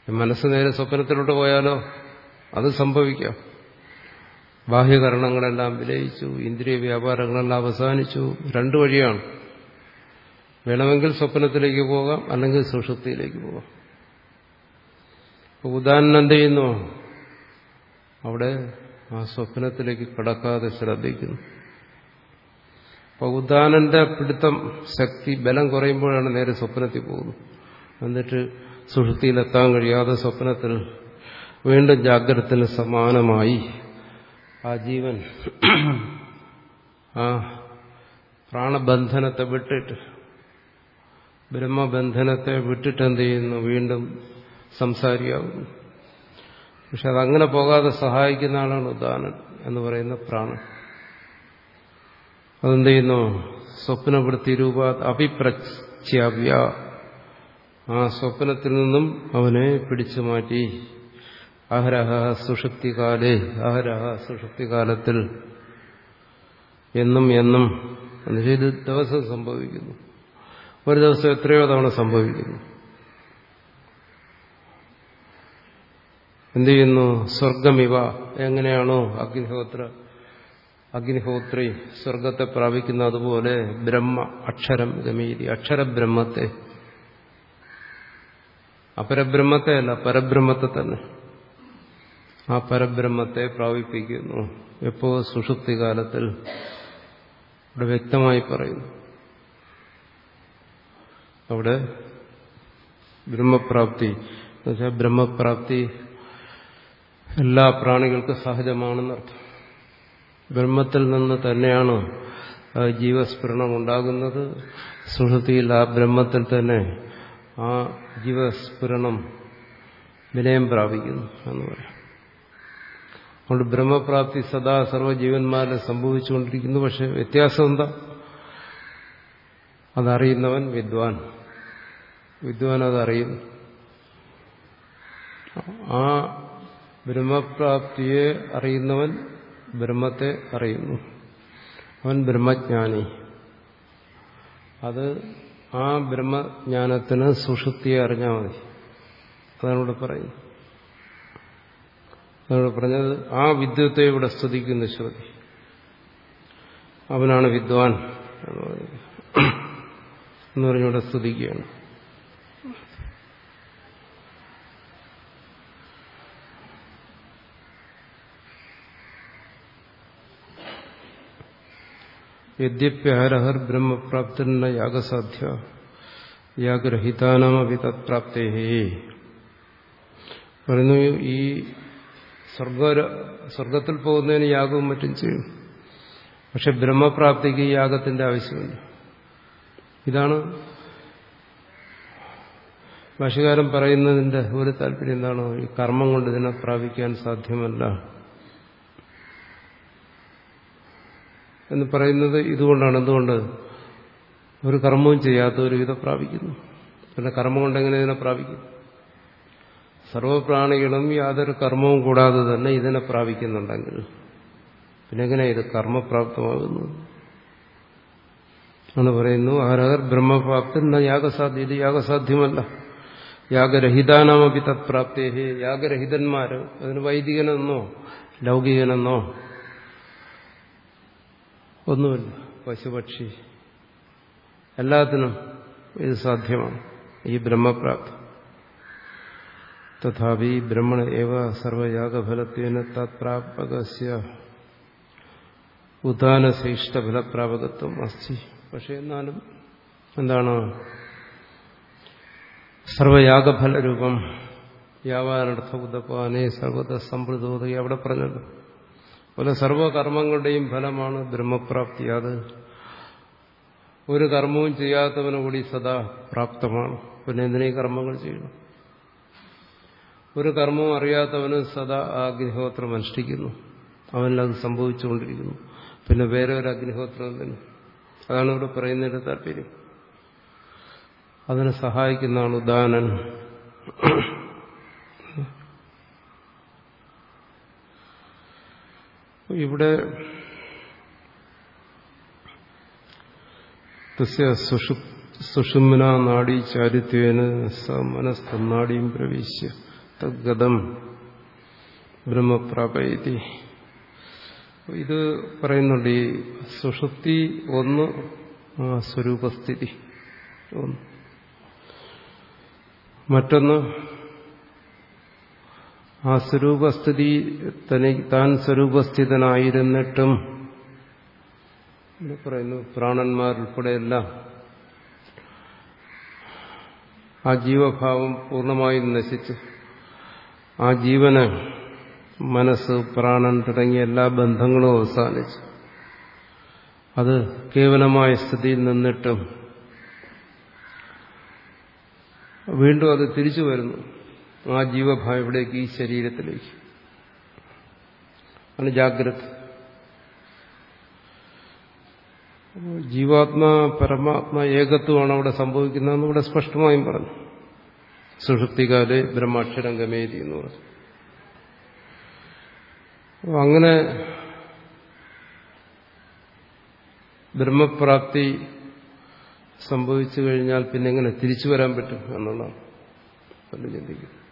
മനസ്സ് നേരെ സ്വപ്നത്തിലോട്ട് പോയാലോ അത് സംഭവിക്കാം. ബാഹ്യകരണങ്ങളെല്ലാം വിലയിച്ചു ഇന്ദ്രിയ വ്യാപാരങ്ങളെല്ലാം അവസാനിച്ചു. രണ്ടു വഴിയാണ്. വേണമെങ്കിൽ സ്വപ്നത്തിലേക്ക് പോകാം അല്ലെങ്കിൽ സുഷുപ്തിയിലേക്ക് പോകാം. ഉദാഹരണം എന്ത് ചെയ്യുന്നു? അവിടെ ആ സ്വപ്നത്തിലേക്ക് കിടക്കാതെ ശ്രദ്ധിക്കുന്നു. അപ്പൊ പിടുത്തം ശക്തി ബലം കുറയുമ്പോഴാണ് നേരെ സ്വപ്നത്തിൽ പോകുന്നത് എന്നിട്ട് സുഷുതിയിലെത്താൻ കഴിയാതെ സ്വപ്നത്തിൽ വീണ്ടും ജാഗ്രതത്തിന് സമാനമായി ആ ജീവൻ ആ പ്രാണബന്ധനത്തെ വിട്ടിട്ട് ബ്രഹ്മബന്ധനത്തെ വിട്ടിട്ട് എന്ത് ചെയ്യുന്നു? വീണ്ടും സംസാരിയാകുന്നു പക്ഷെ അതങ്ങനെ പോകാതെ സഹായിക്കുന്ന ആളാണ് ഉദാനൻ എന്ന് പറയുന്ന പ്രാണൻ. അതെന്ത് ചെയ്യുന്നു? സ്വപ്നവൃത്തി രൂപ അഭിപ്രച്യാവ്യ ആ സ്വപ്നത്തിൽ നിന്നും അവനെ പിടിച്ചു മാറ്റി. അഹരഹ സുഷുപ്തികാലേ അഹരഹ സുഷുപ്തികാലത്തിൽ എന്നും എന്നും എന്നുവെച്ചാൽ ഇത് ദിവസം സംഭവിക്കുന്നു. ഒരു ദിവസം എത്രയോ തവണ സംഭവിക്കുന്നു. എന്ത് ചെയ്യുന്നു? സ്വർഗമിവ. എങ്ങനെയാണോ അഗ്നിഹോത്ര അഗ്നിഹോത്രി സ്വർഗത്തെ പ്രാപിക്കുന്ന അതുപോലെ ബ്രഹ്മ അക്ഷരം ഗമീതി അക്ഷരബ്രഹ്മത്തെ. അപരബ്രഹ്മത്തെ അല്ല പരബ്രഹ്മത്തെ തന്നെ. ആ പരബ്രഹ്മത്തെ പ്രാപിപ്പിക്കുന്നു. എപ്പോ സുഷുപ്തി കാലത്തിൽ ഇവിടെ വ്യക്തമായി പറയുന്നു. അവിടെ ബ്രഹ്മപ്രാപ്തി. എന്നുവെച്ചാൽ ബ്രഹ്മപ്രാപ്തി എല്ലാ പ്രാണികൾക്കും സഹജമാണെന്നർത്ഥം ബ്രഹ്മത്തിൽ നിന്ന് തന്നെയാണ് ജീവസ്ഫുരണം ഉണ്ടാകുന്നത് സുഹൃത്തിയിൽ ആ ബ്രഹ്മത്തിൽ തന്നെ ആ ജീവസ്ഫുരണം വിനയം പ്രാപിക്കുന്നു എന്ന് പറയാം. അതുകൊണ്ട് ബ്രഹ്മപ്രാപ്തി സദാ സർവജീവന്മാരിൽ സംഭവിച്ചുകൊണ്ടിരിക്കുന്നു. പക്ഷെ വ്യത്യാസം എന്താ? അതറിയുന്നവൻ വിദ്വാൻ. വിദ്വാൻ അതറിയും ആ ബ്രഹ്മപ്രാപ്തിയെ അറിയുന്നവൻ ബ്രഹ്മത്തെ അറിയുന്നു. അവൻ ബ്രഹ്മജ്ഞാനി. അത് ആ ബ്രഹ്മജ്ഞാനത്തിന് സുഷുപ്തിയെ അറിഞ്ഞാൽ മതി. അതാണ് ഇവിടെ പറയുന്നത് അതാണ് പറഞ്ഞത് ആ വിദ്യത്തെ ഇവിടെ സ്തുതിക്കുന്നു ശ്രുതി. അവനാണ് വിദ്വാൻ എന്ന് പറഞ്ഞു പറഞ്ഞിവിടെ സ്തുതിക്കുകയാണ്. യദ്യപ്യഹരഹർ ബ്രഹ്മപ്രാപ്തിർന്ന യാഗസാധ്യ യാഗ്രഹിതാനാമപി തത്പ്രാപ്തേ പറയുന്നു ഈ സ്വർഗ സ്വർഗത്തിൽ പോകുന്നതിന് യാഗവും മറ്റും ചെയ്യും. പക്ഷെ ബ്രഹ്മപ്രാപ്തിക്ക് യാഗത്തിന്റെ ആവശ്യമില്ല. ഇതാണ് ഭാഷകാരൻ പറയുന്നതിന്റെ ഒരു താല്പര്യം എന്താണോ? ഈ കർമ്മം കൊണ്ട് ഇതിനെ പ്രാപിക്കാൻ സാധ്യമല്ല. എന്ന് പറയുന്നത് ഇതുകൊണ്ടാണ്. എന്തുകൊണ്ട്? ഒരു കർമ്മവും ചെയ്യാത്ത ഒരു വിധം പ്രാപിക്കുന്നു. പിന്നെ കർമ്മം കൊണ്ട് എങ്ങനെ ഇതിനെ പ്രാപിക്കും? സർവപ്രാണികളും യാതൊരു കർമ്മവും കൂടാതെ തന്നെ ഇതിനെ പ്രാപിക്കുന്നുണ്ടെങ്കിൽ പിന്നെ എങ്ങനെ ഇത് കർമ്മപ്രാപ്തമാകുന്നു? എന്ന് പറയുന്നു ആരഹർ ബ്രഹ്മപ്രാപ്തി യാഗസാധ്യ ഇത് യാഗസാധ്യമല്ല. യാഗരഹിതാനാമപി തത്പ്രാപ്തി യാഗരഹിതന്മാർ അതിന് വൈദികനെന്നോ ലൗകികനെന്നോ ഒന്നുമില്ല. പശുപക്ഷി. എല്ലാത്തിനും ഇത് സാധ്യമാണ്. ഈ ബ്രഹ്മപ്രാപ്തി. തഥാപി ബ്രഹ്മണ ഏവ സർവയാഗഫലത്വേന തത്പ്രാപകസ്യ ഉദാനശ്രേഷ്ഠഫലപ്രാപകത്വം അസ്ഥി പക്ഷെ എന്നാലും എന്താണ്? സർവയാഗഫലരൂപം. വ്യാപാരർത്ഥ ഉദപ്പാനെ സർവത സമ്പൃതോതി അവിടെ പറഞ്ഞല്ലോ. പോലെ സർവകർമ്മങ്ങളുടെയും ഫലമാണ് ബ്രഹ്മപ്രാപ്തി. അത് ഒരു കർമ്മവും ചെയ്യാത്തവന് കൂടി സദാ പ്രാപ്തമാണ്. പിന്നെ എന്തിനീ കർമ്മങ്ങൾ ചെയ്യണം? ഒരു കർമ്മവും അറിയാത്തവന് സദാ ആ അഗ്നിഹോത്രം അനുഷ്ഠിക്കുന്നു. അവനിലത് സംഭവിച്ചുകൊണ്ടിരിക്കുന്നു. പിന്നെ വേറെ ഒരു അഗ്നിഹോത്രം തന്നെ അതാണ് ഇവിടെ പറയുന്നതിന്റെ താല്പര്യം. അതിനെ സഹായിക്കുന്നതാണ് ഉദാനൻ ഇവിടെ തസ്യ സുഷുമ്ന നാഡീ ചാരിത്വേന സ മനസ്തന്നാടിയും പ്രവേശ്യ. തദ്ഗതം ബ്രഹ്മപ്രാപയതി. ഇത് പറയുന്നുണ്ട് ഈ സുഷുപ്തി ഒന്ന് സ്വരൂപസ്ഥിതി ഒന്ന്. മറ്റൊന്ന് ആ സ്വരൂപസ്ഥിതി താൻ സ്വരൂപസ്ഥിതനായിരുന്നിട്ടും പറയുന്നു പ്രാണന്മാരുൾപ്പെടെയെല്ലാം ആ ജീവഭാവം പൂർണമായും നശിച്ച്. ആ ജീവന് മനസ്സ് പ്രാണൻ തുടങ്ങിയ എല്ലാ ബന്ധങ്ങളും അവസാനിച്ച്. അത് കേവലമായ സ്ഥിതിയിൽ നിന്നിട്ടും വീണ്ടും അത് തിരിച്ചു വരുന്നു. ആ ജീവഭാവം ഇവിടേക്ക് ഈ ശരീരത്തിലേക്ക്. ആണ് ജാഗ്രത. ജീവാത്മാ പരമാത്മ ഏകത്വമാണ് അവിടെ സംഭവിക്കുന്നതെന്ന് ഇവിടെ സ്പഷ്ടമായും പറഞ്ഞു. സുഷുപ്തികാൽ ബ്രഹ്മാക്ഷരം ഗമേതി എന്ന് പറഞ്ഞു. അങ്ങനെ ബ്രഹ്മപ്രാപ്തി സംഭവിച്ചു കഴിഞ്ഞാൽ പിന്നെ എങ്ങനെ തിരിച്ചു വരാൻ പറ്റും എന്നുള്ളതാണ്. ചിന്തിക്കുന്നത്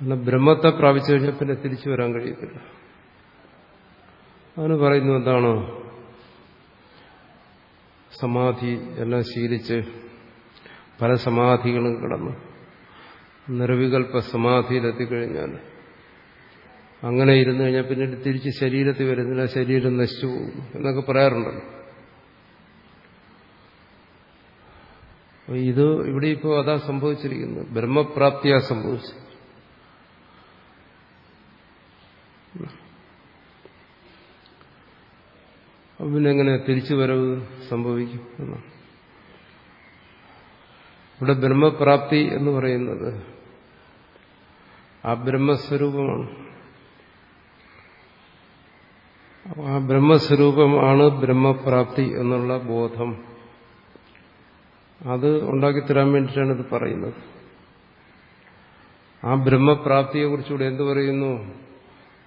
കാരണം ബ്രഹ്മത്തെ പ്രാപിച്ചു കഴിഞ്ഞാൽ പിന്നെ തിരിച്ചു വരാൻ കഴിയത്തില്ല. അവന് പറയുന്നു എന്താണ്? സമാധി എല്ലാം ശീലിച്ച് പല സമാധികളും കിടന്ന്. നിർവികൽപ്പ സമാധിയിലെത്തിക്കഴിഞ്ഞാൽ അങ്ങനെ ഇരുന്നു കഴിഞ്ഞാൽ പിന്നീട് തിരിച്ച് ശരീരത്തിൽ വരുന്നില്ല ശരീരം നശിച്ചു പോകും എന്നൊക്കെ പറയാറുണ്ടല്ലോ. ഇത് ഇവിടെ ഇപ്പോൾ അതാ സംഭവിച്ചിരിക്കുന്നത്. ബ്രഹ്മപ്രാപ്തിയാ സംഭവിച്ചു പിന്നെങ്ങനെ തിരിച്ചു വരവ് സംഭവിക്കും എന്നാണ് ഇവിടെ ബ്രഹ്മപ്രാപ്തി എന്ന് പറയുന്നത് ആ ബ്രഹ്മസ്വരൂപമാണ്. ആ ബ്രഹ്മസ്വരൂപമാണ് ബ്രഹ്മപ്രാപ്തി എന്നുള്ള ബോധം. അത് ഉണ്ടാക്കിത്തരാൻ വേണ്ടിയിട്ടാണ് ഇത് പറയുന്നത്. ആ ബ്രഹ്മപ്രാപ്തിയെക്കുറിച്ചുകൂടെ എന്ത് പറയുന്നു?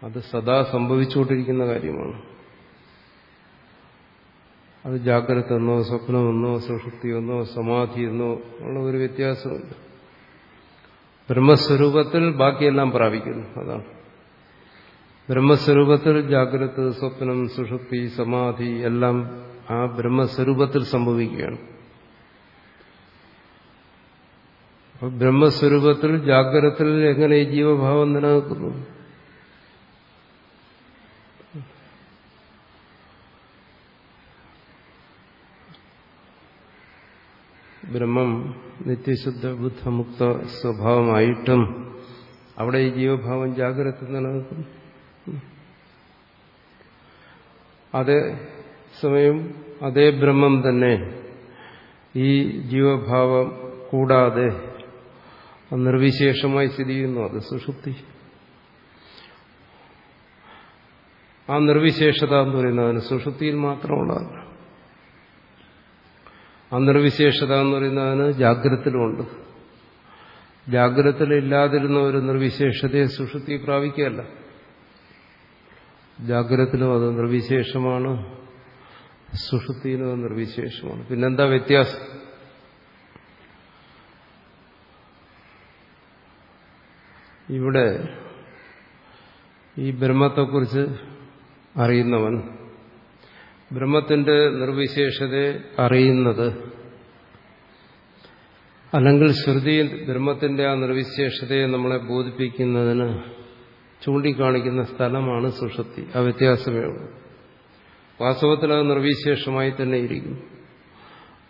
അത് സദാ സംഭവിച്ചുകൊണ്ടിരിക്കുന്ന കാര്യമാണ്. അത് ജാഗ്രത എന്നോ സ്വപ്നമെന്നോ സുഷുപ്തി എന്നോ സമാധി എന്നോ ഉള്ള ഒരു വ്യത്യാസമുണ്ട്. ബ്രഹ്മസ്വരൂപത്തിൽ ബാക്കിയെല്ലാം പ്രാപിക്കുന്നു. അതാണ്. ബ്രഹ്മസ്വരൂപത്തിൽ ജാഗ്രത സ്വപ്നം സുഷുപ്തി സമാധി എല്ലാം ആ ബ്രഹ്മസ്വരൂപത്തിൽ സംഭവിക്കുകയാണ്. ബ്രഹ്മസ്വരൂപത്തിൽ ജാഗ്രതത്തിൽ എങ്ങനെ ജീവഭാവം നിലനിൽക്കുന്നു? ബ്രഹ്മം നിത്യശുദ്ധ ബുദ്ധമുക്ത സ്വഭാവമായിട്ടും അവിടെ ഈ ജീവഭാവം ജാഗ്രത നിലനിൽക്കും. അതേ സമയം അതേ ബ്രഹ്മം തന്നെ ഈ ജീവഭാവം കൂടാതെ നിർവിശേഷമായി സ്ഥിതി ചെയ്യുന്നു. അത് സുഷുപ്തി. ആ നിർവിശേഷത എന്ന് പറയുന്നതിന് സുഷുപ്തിയിൽ മാത്രമുള്ളതല്ല ആ നിർവിശേഷത എന്ന് പറയുന്നതിന് ജാഗ്രതത്തിലുമുണ്ട് ജാഗ്രതയിലില്ലാതിരുന്ന ഒരു നിർവിശേഷതയെ സുഷുതി പ്രാപിക്കുകയല്ല. ജാഗ്രതത്തിലും അത് നിർവിശേഷമാണ് സുഷുതിനും അത് നിർവിശേഷമാണ്. പിന്നെന്താ വ്യത്യാസം? ഇവിടെ ഈ ബ്രഹ്മത്തെക്കുറിച്ച് അറിയുന്നവൻ ബ്രഹ്മത്തിന്റെ നിർവിശേഷതയെ അറിയുന്നത്. അല്ലെങ്കിൽ ശ്രുതി ബ്രഹ്മത്തിന്റെ ആ നിർവിശേഷതയെ നമ്മളെ ബോധിപ്പിക്കുന്നതിന് ചൂണ്ടിക്കാണിക്കുന്ന സ്ഥലമാണ് സുഷുപ്തി ആ വ്യത്യാസമേ ഉള്ളൂ വാസ്തവത്തിൽ അത് നിർവിശേഷമായി തന്നെ ഇരിക്കും.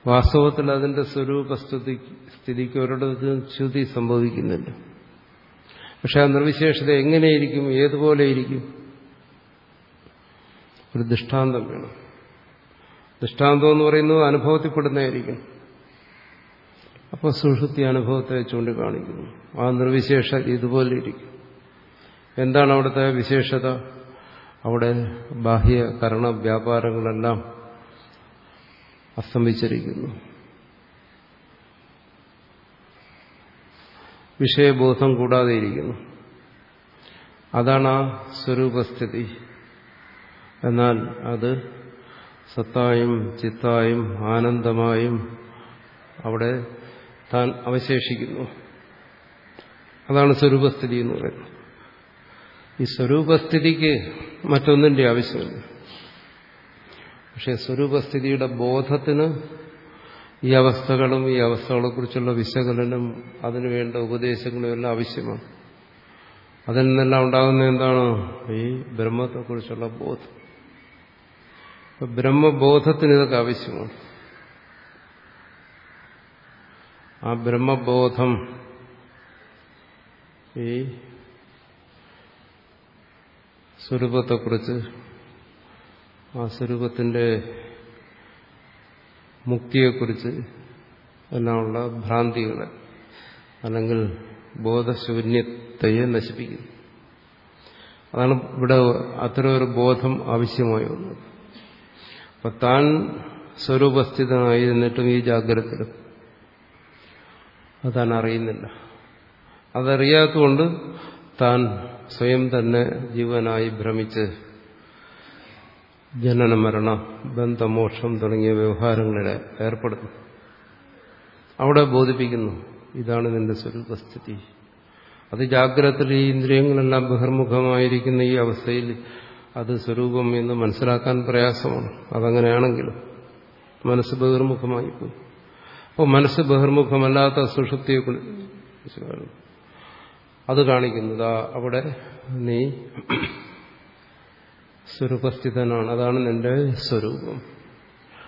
വാസ്തവത്തിൽ അതിന്റെ സ്വരൂപസ്ഥിതി സ്ഥിതിക്ക് ഒരിടത്തും ശ്രുതി സംഭവിക്കുന്നില്ല. പക്ഷെ ആ നിർവിശേഷത എങ്ങനെയിരിക്കും ഏതുപോലെയിരിക്കും ഒരു ദൃഷ്ടാന്തം വേണം. ദൃഷ്ടാന്തം എന്ന് പറയുന്നത് അനുഭവത്തിൽപ്പെടുന്നതായിരിക്കും അപ്പോൾ സുഷുപ്തി അനുഭവത്തെ ചൂണ്ടിക്കാണിക്കുന്നു. ആ നിർവിശേഷ ഇതുപോലെ ഇരിക്കും. എന്താണ് അവിടുത്തെ വിശേഷത? അവിടെ ബാഹ്യ കരണ വ്യാപാരങ്ങളെല്ലാം അസ്തമിച്ചിരിക്കുന്നു. വിഷയബോധം കൂടാതെ ഇരിക്കുന്നു. അതാണ് ആ സ്വരൂപസ്ഥിതി. എന്നാൽ അത് സത്തായും ചിത്തായും ആനന്ദമായും അവിടെ താൻ അവശേഷിക്കുന്നു. അതാണ് സ്വരൂപസ്ഥിതി എന്ന് പറയുന്നത്. ഈ സ്വരൂപസ്ഥിതിക്ക് മറ്റൊന്നിന്റെ ആവശ്യമില്ല. പക്ഷെ സ്വരൂപസ്ഥിതിയുടെ ബോധത്തിന് ഈ അവസ്ഥകളും ഈ അവസ്ഥകളെക്കുറിച്ചുള്ള വിശകലനം അതിനുവേണ്ട ഉപദേശങ്ങളും എല്ലാം ആവശ്യമാണ്. അതിൽ നിന്നെല്ലാം ഉണ്ടാകുന്ന എന്താണ്? ഈ ബ്രഹ്മത്തെക്കുറിച്ചുള്ള ബോധം. ബ്രഹ്മബോധത്തിന് ഇതൊക്കെ ആവശ്യമാണ്. ആ ബ്രഹ്മബോധം ഈ സ്വരൂപത്തെക്കുറിച്ച് ആ സ്വരൂപത്തിന്റെ മുക്തിയെക്കുറിച്ച് എല്ലാമുള്ള ഭ്രാന്തികളെ അല്ലെങ്കിൽ ബോധശൂന്യതയെ നശിപ്പിക്കുന്നു. അതാണ് ഇവിടെ അത്തരം ഒരു ബോധം ആവശ്യമായി വന്നത് അപ്പൊ താൻ സ്വരൂപസ്ഥിതനായിരുന്നിട്ടും ഈ ജാഗ്രതത്തിലും അത് താൻ അറിയുന്നില്ല. അതറിയാത്തതുകൊണ്ട് താൻ സ്വയം തന്നെ ജീവനായി ഭ്രമിച്ച് ജനന മരണ ബന്ധമോക്ഷം തുടങ്ങിയ വ്യവഹാരങ്ങളിൽ ഏർപ്പെടുന്നു. അവിടെ ബോധിപ്പിക്കുന്നു ഇതാണ് നിന്റെ സ്വരൂപസ്ഥിതി. അത് ജാഗ്രതത്തിൽ ഈ ഇന്ദ്രിയങ്ങളെല്ലാം ബഹിർമുഖമായിരിക്കുന്ന ഈ അവസ്ഥയിൽ അത് സ്വരൂപം എന്ന് മനസ്സിലാക്കാൻ പ്രയാസമാണ്. അതങ്ങനെയാണെങ്കിലും മനസ്സ് ബഹിർമുഖമായി പോയി. അപ്പോൾ മനസ്സ് ബഹിർമുഖമല്ലാത്ത സുഷുപ്തിയെ അത് കാണിക്കുന്നത് അവിടെ നീ സ്വരൂപസ്ഥിതനാണ്. അതാണ് നിന്റെ സ്വരൂപം.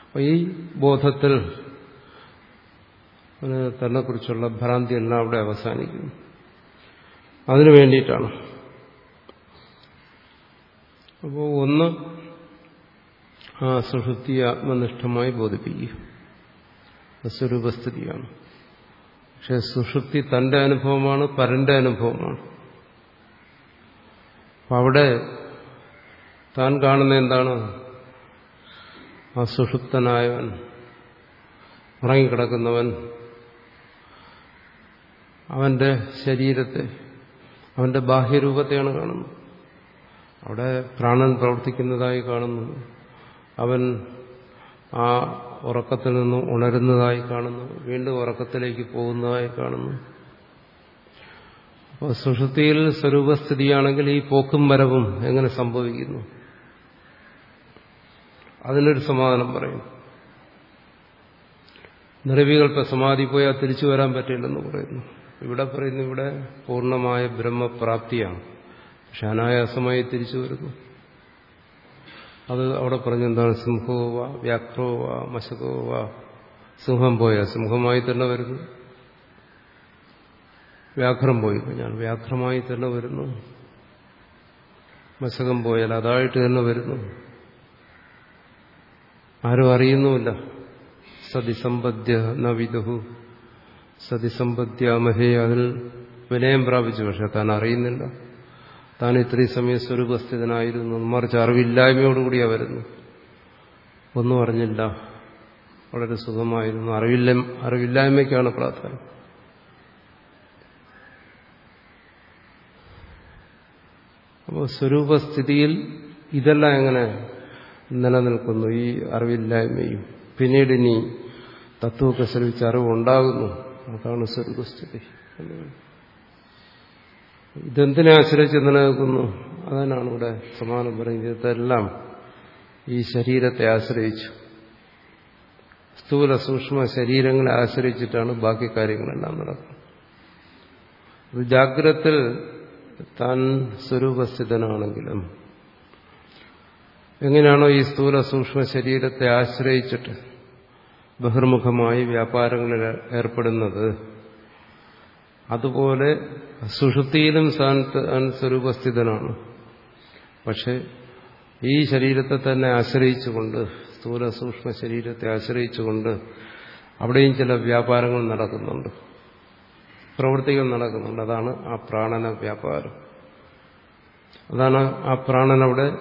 അപ്പോൾ ഈ ബോധത്തിൽ തന്നെക്കുറിച്ചുള്ള ഭ്രാന്തി എല്ലാം അവിടെ അവസാനിക്കുന്നു. അതിനു വേണ്ടിയിട്ടാണ് അപ്പോൾ ഒന്ന് ആ സുഹൃത്തി ആത്മനിഷ്ഠമായി ബോധിപ്പിക്കുക. സ്വരൂപസ്ഥിതിയാണ് പക്ഷെ സുഷുപ്തി തന്റെ അനുഭവമാണ് പരന്റെ അനുഭവമാണ്. അപ്പം അവിടെ താൻ കാണുന്ന എന്താണ്? ആ സുഷുപ്തനായവൻ ഉറങ്ങിക്കിടക്കുന്നവൻ അവന്റെ ശരീരത്തെ അവന്റെ ബാഹ്യരൂപത്തെയാണ് കാണുന്നത്. അവിടെ പ്രാണൻ പ്രവർത്തിക്കുന്നതായി കാണുന്നു. അവൻ ആ ഉറക്കത്തിൽ നിന്ന് ഉണരുന്നതായി കാണുന്നു. വീണ്ടും ഉറക്കത്തിലേക്ക് പോകുന്നതായി കാണുന്നു. അപ്പോൾ സുഷുതിയിൽ സ്വരൂപസ്ഥിതിയാണെങ്കിൽ ഈ പോക്കും വരവും എങ്ങനെ സംഭവിക്കുന്നു? അതിനൊരു സമാധാനം പറയും. നിർവികൽപ്പ സമാധി പോയാൽ തിരിച്ചു വരാൻ പറ്റില്ലെന്ന് പറയുന്നു. ഇവിടെ പറയുന്നു ഇവിടെ പൂർണമായ ബ്രഹ്മപ്രാപ്തിയാണ്. പക്ഷെ അനായാസമായി തിരിച്ചു വരുന്നു. അത് അവിടെ പറഞ്ഞെന്താണ് സിംഹോവ വ്യാക്രോവ മശകോവ സിംഹം പോയ സിംഹമായി തന്നെ വരുന്നു. വ്യാഘ്രം പോയി ഞാൻ വ്യാഘ്രമായി തന്നെ വരുന്നു. മശകം പോയാൽ അതായിട്ട് തന്നെ വരുന്നു. ആരും അറിയുന്നുമില്ല. സതിസമ്പദ്യ നവിദുഹു സതിസമ്പദ്യാമഹേ അതിൽ വിനയം പ്രാപിച്ചു പക്ഷെ താൻ അറിയുന്നില്ല. താൻ ഇത്രയും സമയം സ്വരൂപസ്ഥിതനായിരുന്നു. മറിച്ച് അറിവില്ലായ്മയോടുകൂടിയാ വരുന്നു. ഒന്നും അറിഞ്ഞില്ല. വളരെ സുഖമായിരുന്നു. അറിവില്ല അറിവില്ലായ്മയ്ക്കാണ് പ്രാധാന്യം. അപ്പോൾ സ്വരൂപസ്ഥിതിയിൽ ഇതെല്ലാം എങ്ങനെ നിലനിൽക്കുന്നു? ഈ അറിവില്ലായ്മയും. പിന്നീട് ഇനി തത്വമൊക്കെ ശ്രമിച്ച് അറിവുണ്ടാകുന്നു. അതാണ് സ്വരൂപസ്ഥിതി. ഇതെന്തിനെ ആശ്രയിച്ച് നിലനിൽക്കുന്നു? അതിനാണ് ഇവിടെ സമാനം പറയുന്നത്. ഇതെല്ലാം ഈ ശരീരത്തെ ആശ്രയിച്ചു. സ്ഥൂല സൂക്ഷ്മ ശരീരങ്ങളെ ആശ്രയിച്ചിട്ടാണ് ബാക്കി കാര്യങ്ങളെല്ലാം നടക്കുന്നത്. അത് ജാഗ്രത്തിൽ താൻ സ്വരൂപസ്ഥിതനാണെങ്കിലും എങ്ങനെയാണോ ഈ സ്ഥൂല സൂക്ഷ്മ ശരീരത്തെ ആശ്രയിച്ചിട്ട് ബഹിർമുഖമായി വ്യാപാരങ്ങളിൽ ഏർപ്പെടുന്നത് അതുപോലെ സുഷുപ്തിയിലും താൻ സ്വരൂപസ്ഥിതനാണ്. പക്ഷെ ഈ ശരീരത്തെ തന്നെ ആശ്രയിച്ചുകൊണ്ട് സ്ഥൂല സൂക്ഷ്മ ശരീരത്തെ ആശ്രയിച്ചുകൊണ്ട് അവിടെയും ചില വ്യാപാരങ്ങൾ നടക്കുന്നുണ്ട്. പ്രവൃത്തികൾ നടക്കുന്നുണ്ട്. അതാണ് ആ പ്രാണന വ്യാപാരം. അതാണ് ആ പ്രാണൻ അവിടെ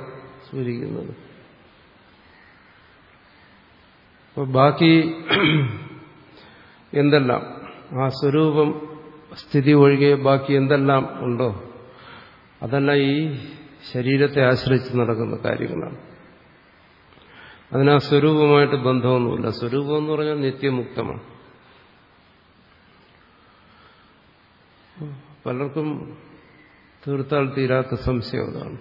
സൂചിക്കുന്നത് ബാക്കി എന്തെല്ലാം? ആ സ്വരൂപം സ്ഥിതി ഒഴികെ ബാക്കി എന്തെല്ലാം ഉണ്ടോ അതെല്ലാം ഈ ശരീരത്തെ ആശ്രയിച്ച് നടക്കുന്ന കാര്യങ്ങളാണ്. അതിനാ സ്വരൂപമായിട്ട് ബന്ധമൊന്നുമില്ല. സ്വരൂപം എന്ന് പറഞ്ഞാൽ നിത്യമുക്തമാണ്. പലർക്കും തീർത്താൽ തീരാത്ത സംശയം അതാണ്.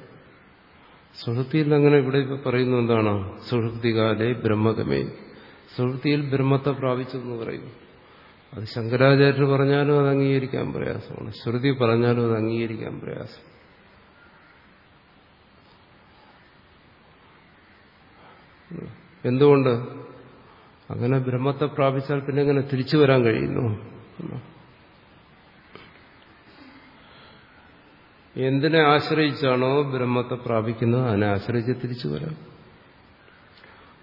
സുഹൃത്തിയിൽ അങ്ങനെ ഇവിടെ ഇപ്പൊ പറയുന്നു എന്താണ്? സുഹൃത്തികാലെ ബ്രഹ്മഗമേ. സുഹൃത്തിയിൽ ബ്രഹ്മത്തെ പ്രാപിച്ചു എന്ന് പറയുന്നു. അത് ശങ്കരാചാര്യർ പറഞ്ഞാലും അത് അംഗീകരിക്കാൻ പ്രയാസമാണ്. ശ്രുതി പറഞ്ഞാലും അത് അംഗീകരിക്കാൻ പ്രയാസം. എന്തുകൊണ്ട്? അങ്ങനെ ബ്രഹ്മത്തെ പ്രാപിച്ചാൽ പിന്നെ എങ്ങനെ തിരിച്ചു വരാൻ കഴിയുന്നു? എന്തിനെ ആശ്രയിച്ചാണോ ബ്രഹ്മത്തെ പ്രാപിക്കുന്നത്? അതിനെ ആശ്രയിച്ച് തിരിച്ചു വരാം.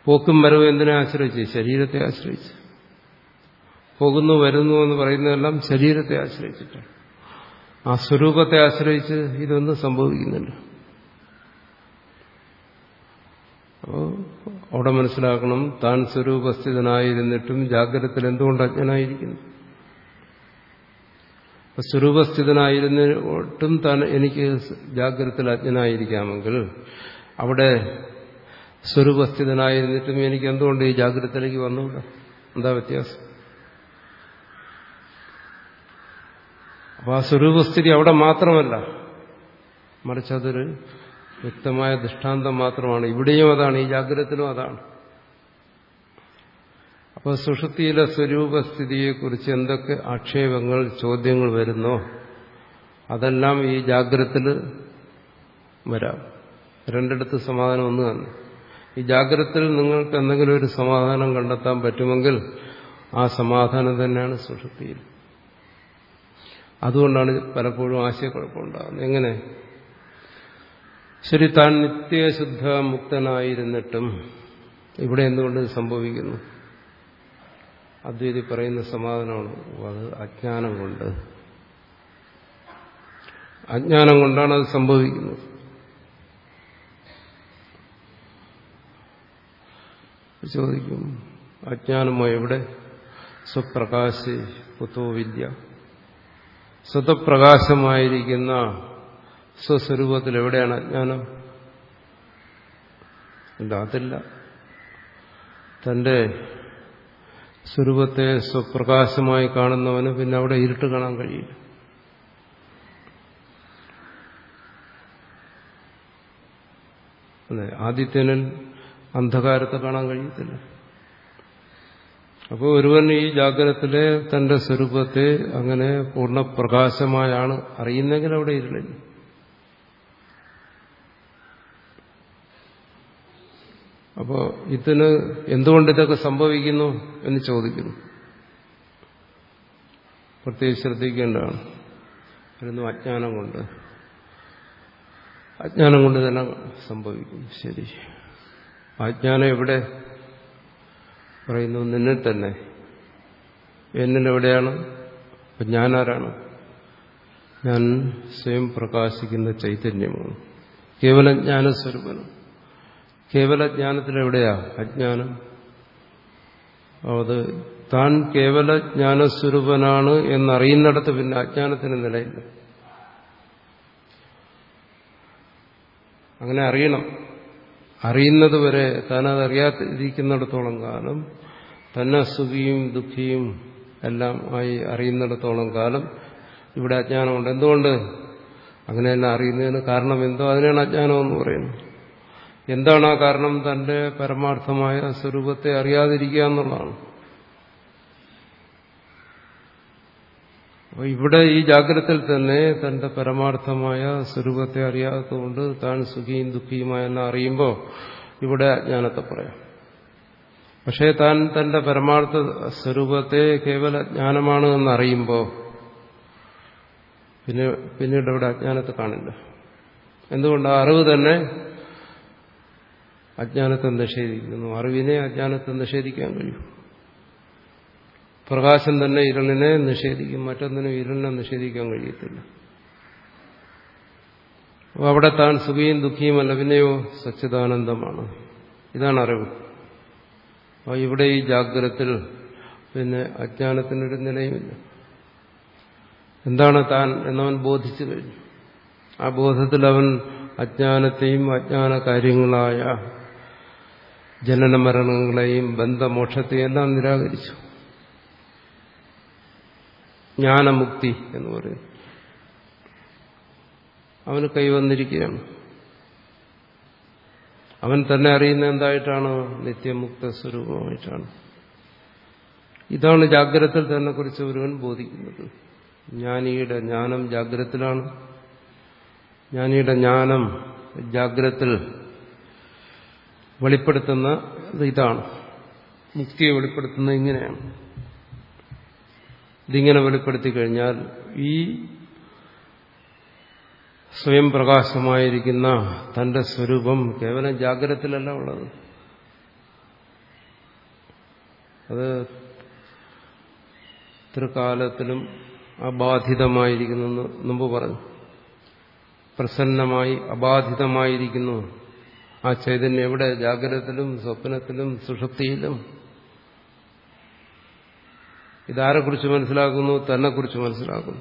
പോക്കും വരവും എന്തിനെ ആശ്രയിച്ച്? ശരീരത്തെ ആശ്രയിച്ച്. പോകുന്നു വരുന്നു എന്ന് പറയുന്നതെല്ലാം ശരീരത്തെ ആശ്രയിച്ചിട്ടാണ് ആ സ്വരൂപത്തെ ആശ്രയിച്ച് ഇതൊന്നും സംഭവിക്കുന്നില്ല. അപ്പോൾ അവിടെ മനസ്സിലാക്കണം താൻ സ്വരൂപസ്ഥിതനായിരുന്നിട്ടും ജാഗ്രതത്തിൽ എന്തുകൊണ്ട് അജ്ഞനായിരിക്കുന്നു? സ്വരൂപസ്ഥിതനായിരുന്നിട്ടും താൻ എനിക്ക് ജാഗ്രതത്തിൽ അജ്ഞനായിരിക്കാമെങ്കിൽ അവിടെ സ്വരൂപസ്ഥിതനായിരുന്നിട്ടും എനിക്ക് എന്തുകൊണ്ട് ഈ ജാഗ്രതത്തിലേക്ക് വന്നുകൂടാ? എന്താ വ്യത്യാസം? അപ്പൊ ആ സ്വരൂപസ്ഥിതി അവിടെ മാത്രമല്ല. മറിച്ച് അതൊരു വ്യക്തമായ ദൃഷ്ടാന്തം മാത്രമാണ്. ഇവിടെയും അതാണ് ഈ ജാഗ്രതത്തിലും അതാണ്. അപ്പോൾ സുഷുതിയിലെ സ്വരൂപസ്ഥിതിയെക്കുറിച്ച് എന്തൊക്കെ ആക്ഷേപങ്ങൾ ചോദ്യങ്ങൾ വരുന്നോ അതെല്ലാം ഈ ജാഗ്രതത്തിൽ വരാം. രണ്ടിടത്ത് സമാധാനം ഒന്ന് തന്നെ. ഈ ജാഗ്രതത്തിൽ നിങ്ങൾക്ക് എന്തെങ്കിലും ഒരു സമാധാനം കണ്ടെത്താൻ പറ്റുമെങ്കിൽ ആ സമാധാനം തന്നെയാണ് സുഷുപ്തിയിൽ അതുകൊണ്ടാണ് പലപ്പോഴും ആശയക്കുഴപ്പമുണ്ടാകുന്നത്. എങ്ങനെ? ശരി താൻ നിത്യശുദ്ധ മുക്തനായിരുന്നിട്ടും ഇവിടെ എന്തുകൊണ്ട് സംഭവിക്കുന്നു? അദ്വൈതി പറയുന്ന സമാധാനമാണ്. അത് അജ്ഞാനം കൊണ്ട്. അജ്ഞാനം കൊണ്ടാണ് അത് സംഭവിക്കുന്നത്. ചോദിക്കും അജ്ഞാനമോ എവിടെ? സ്വപ്രകാശി കുത്തോ വിദ്യ. സ്വതപ്രകാശമായിരിക്കുന്ന സ്വസ്വരൂപത്തിൽ എവിടെയാണ് അജ്ഞാനം ഇല്ല അതില്ല തന്റെ സ്വരൂപത്തെ സ്വപ്രകാശമായി കാണുന്നവന് പിന്നെ അവിടെ ഇരുട്ട് കാണാൻ കഴിയില്ല. അതെ ആദിത്യനിൽ അന്ധകാരത്തെ കാണാൻ കഴിയത്തില്ല. അപ്പോൾ ഒരുവൻ ഈ ജാഗ്രതത്തിലെ തന്റെ സ്വരൂപത്തെ അങ്ങനെ പൂർണ പ്രകാശമായാണ് അറിയുന്നെങ്കിൽ അവിടെ ഇരുളില്ല. അപ്പോൾ ഇതിന് എന്തുകൊണ്ട് ഇതൊക്കെ സംഭവിക്കുന്നു എന്ന് ചോദിക്കുന്നു. പ്രത്യേകിച്ച് ശ്രദ്ധിക്കേണ്ടതാണ്. വരുന്നു അജ്ഞാനം കൊണ്ട്. അജ്ഞാനം കൊണ്ട് തന്നെ സംഭവിക്കുന്നു. ശരി. അജ്ഞാനം എവിടെ? പറയുന്നു നിന്നിൽ തന്നെ. എന്നിലെവിടെയാണ്? അപ്പം ഞാനാരാണ്? ഞാൻ സ്വയം പ്രകാശിക്കുന്ന ചൈതന്യമാണ്. കേവല ജ്ഞാനസ്വരൂപനം കേവല ജ്ഞാനത്തിലെവിടെയാ അജ്ഞാനം? അത് താൻ കേവല ജ്ഞാനസ്വരൂപനാണ് എന്നറിയുന്നിടത്ത് പിന്നെ അജ്ഞാനത്തിന് നിലയില്ല. അങ്ങനെ അറിയണം. അറിയുന്നത് വരെ താനത് അറിയാതിരിക്കുന്നിടത്തോളം കാലം തന്നെ അസുഖിയും ദുഃഖിയും എല്ലാം ആയി അറിയുന്നിടത്തോളം കാലം ഇവിടെ അജ്ഞാനമുണ്ട്. എന്തുകൊണ്ട് അങ്ങനെ തന്നെ അറിയുന്നതിന് കാരണം എന്തോ? അതിനാണ് അജ്ഞാനം എന്ന് പറയുന്നത്. എന്താണ് ആ കാരണം? തന്റെ പരമാർത്ഥമായ സ്വരൂപത്തെ അറിയാതിരിക്കുക എന്നുള്ളതാണ്. അപ്പോൾ ഇവിടെ ഈ ജാഗ്രതയിൽ തന്നെ തന്റെ പരമാർത്ഥമായ സ്വരൂപത്തെ അറിയാത്തതുകൊണ്ട് താൻ സുഖിയും ദുഃഖിയുമായെന്ന് അറിയുമ്പോൾ ഇവിടെ അജ്ഞാനത്തെ പറയാം. പക്ഷേ താൻ തന്റെ പരമാർത്ഥ സ്വരൂപത്തെ കേവല ജ്ഞാനമാണ് എന്നറിയുമ്പോൾ പിന്നെ പിന്നീട് അവിടെ അജ്ഞാനത്തെ കാണില്ല. എന്തുകൊണ്ട്? ആ അറിവ് തന്നെ അജ്ഞാനത്തെ നിഷേധിക്കുന്നു. അറിവിനെ അജ്ഞാനത്തെ നിഷേധിക്കാൻ കഴിയും. പ്രകാശം തന്നെ ഇരുളിനെ നിഷേധിക്കും മറ്റൊന്നിനും ഇരുളിനെ നിഷേധിക്കാൻ കഴിയത്തില്ല. അവിടെ താൻ സുഖിയും ദുഃഖിയുമല്ല പിന്നെയോ സച്ചിദാനന്ദമാണ്. ഇതാണ് അറിവ്. അപ്പോൾ ഇവിടെ ഈ ജാഗ്രത്തിൽ പിന്നെ അജ്ഞാനത്തിനൊരു നിലയുമില്ല. എന്താണ് താൻ എന്നവൻ ബോധിച്ചു കഴിഞ്ഞു. ആ ബോധത്തിൽ അവൻ അജ്ഞാനത്തെയും അജ്ഞാന കാര്യങ്ങളായ ജനന മരണങ്ങളെയും ബന്ധമോക്ഷത്തെയും എല്ലാം നിരാകരിച്ചു. ജ്ഞാനമുക്തി എന്ന് പറയും. അവന് കൈവന്നിരിക്കുകയാണ് അവൻ തന്നെ അറിയുന്ന എന്തായിട്ടാണ്? നിത്യമുക്ത സ്വരൂപമായിട്ടാണ്. ഇതാണ് ജാഗ്രതത്തിൽ തന്നെ കുറിച്ച് ഒരുവൻ ബോധിക്കുന്നത്. ജ്ഞാനിയുടെ ജ്ഞാനം ജാഗ്രതത്തിലാണ്. ജ്ഞാനിയുടെ ജ്ഞാനം ജാഗ്രതത്തിൽ വെളിപ്പെടുത്തുന്ന ഇതാണ്. മുക്തിയെ വെളിപ്പെടുത്തുന്നത് ഇങ്ങനെയാണ്. ഇതിങ്ങനെ വെളിപ്പെടുത്തി കഴിഞ്ഞാൽ ഈ സ്വയം പ്രകാശമായിരിക്കുന്ന തന്റെ സ്വരൂപം കേവലം ജാഗ്രതത്തിലല്ല ഉള്ളത്. അത് ത്രികാലത്തിലും അബാധിതമായിരിക്കുന്നു മുമ്പ് പറഞ്ഞു. പ്രസന്നമായി അബാധിതമായിരിക്കുന്നു. ആ ചൈതന്യം എവിടെ? ജാഗ്രതത്തിലും സ്വപ്നത്തിലും സുഷുപ്തിയിലും. ഇതാരെക്കുറിച്ച് മനസ്സിലാക്കുന്നു? തന്നെക്കുറിച്ച് മനസ്സിലാക്കുന്നു.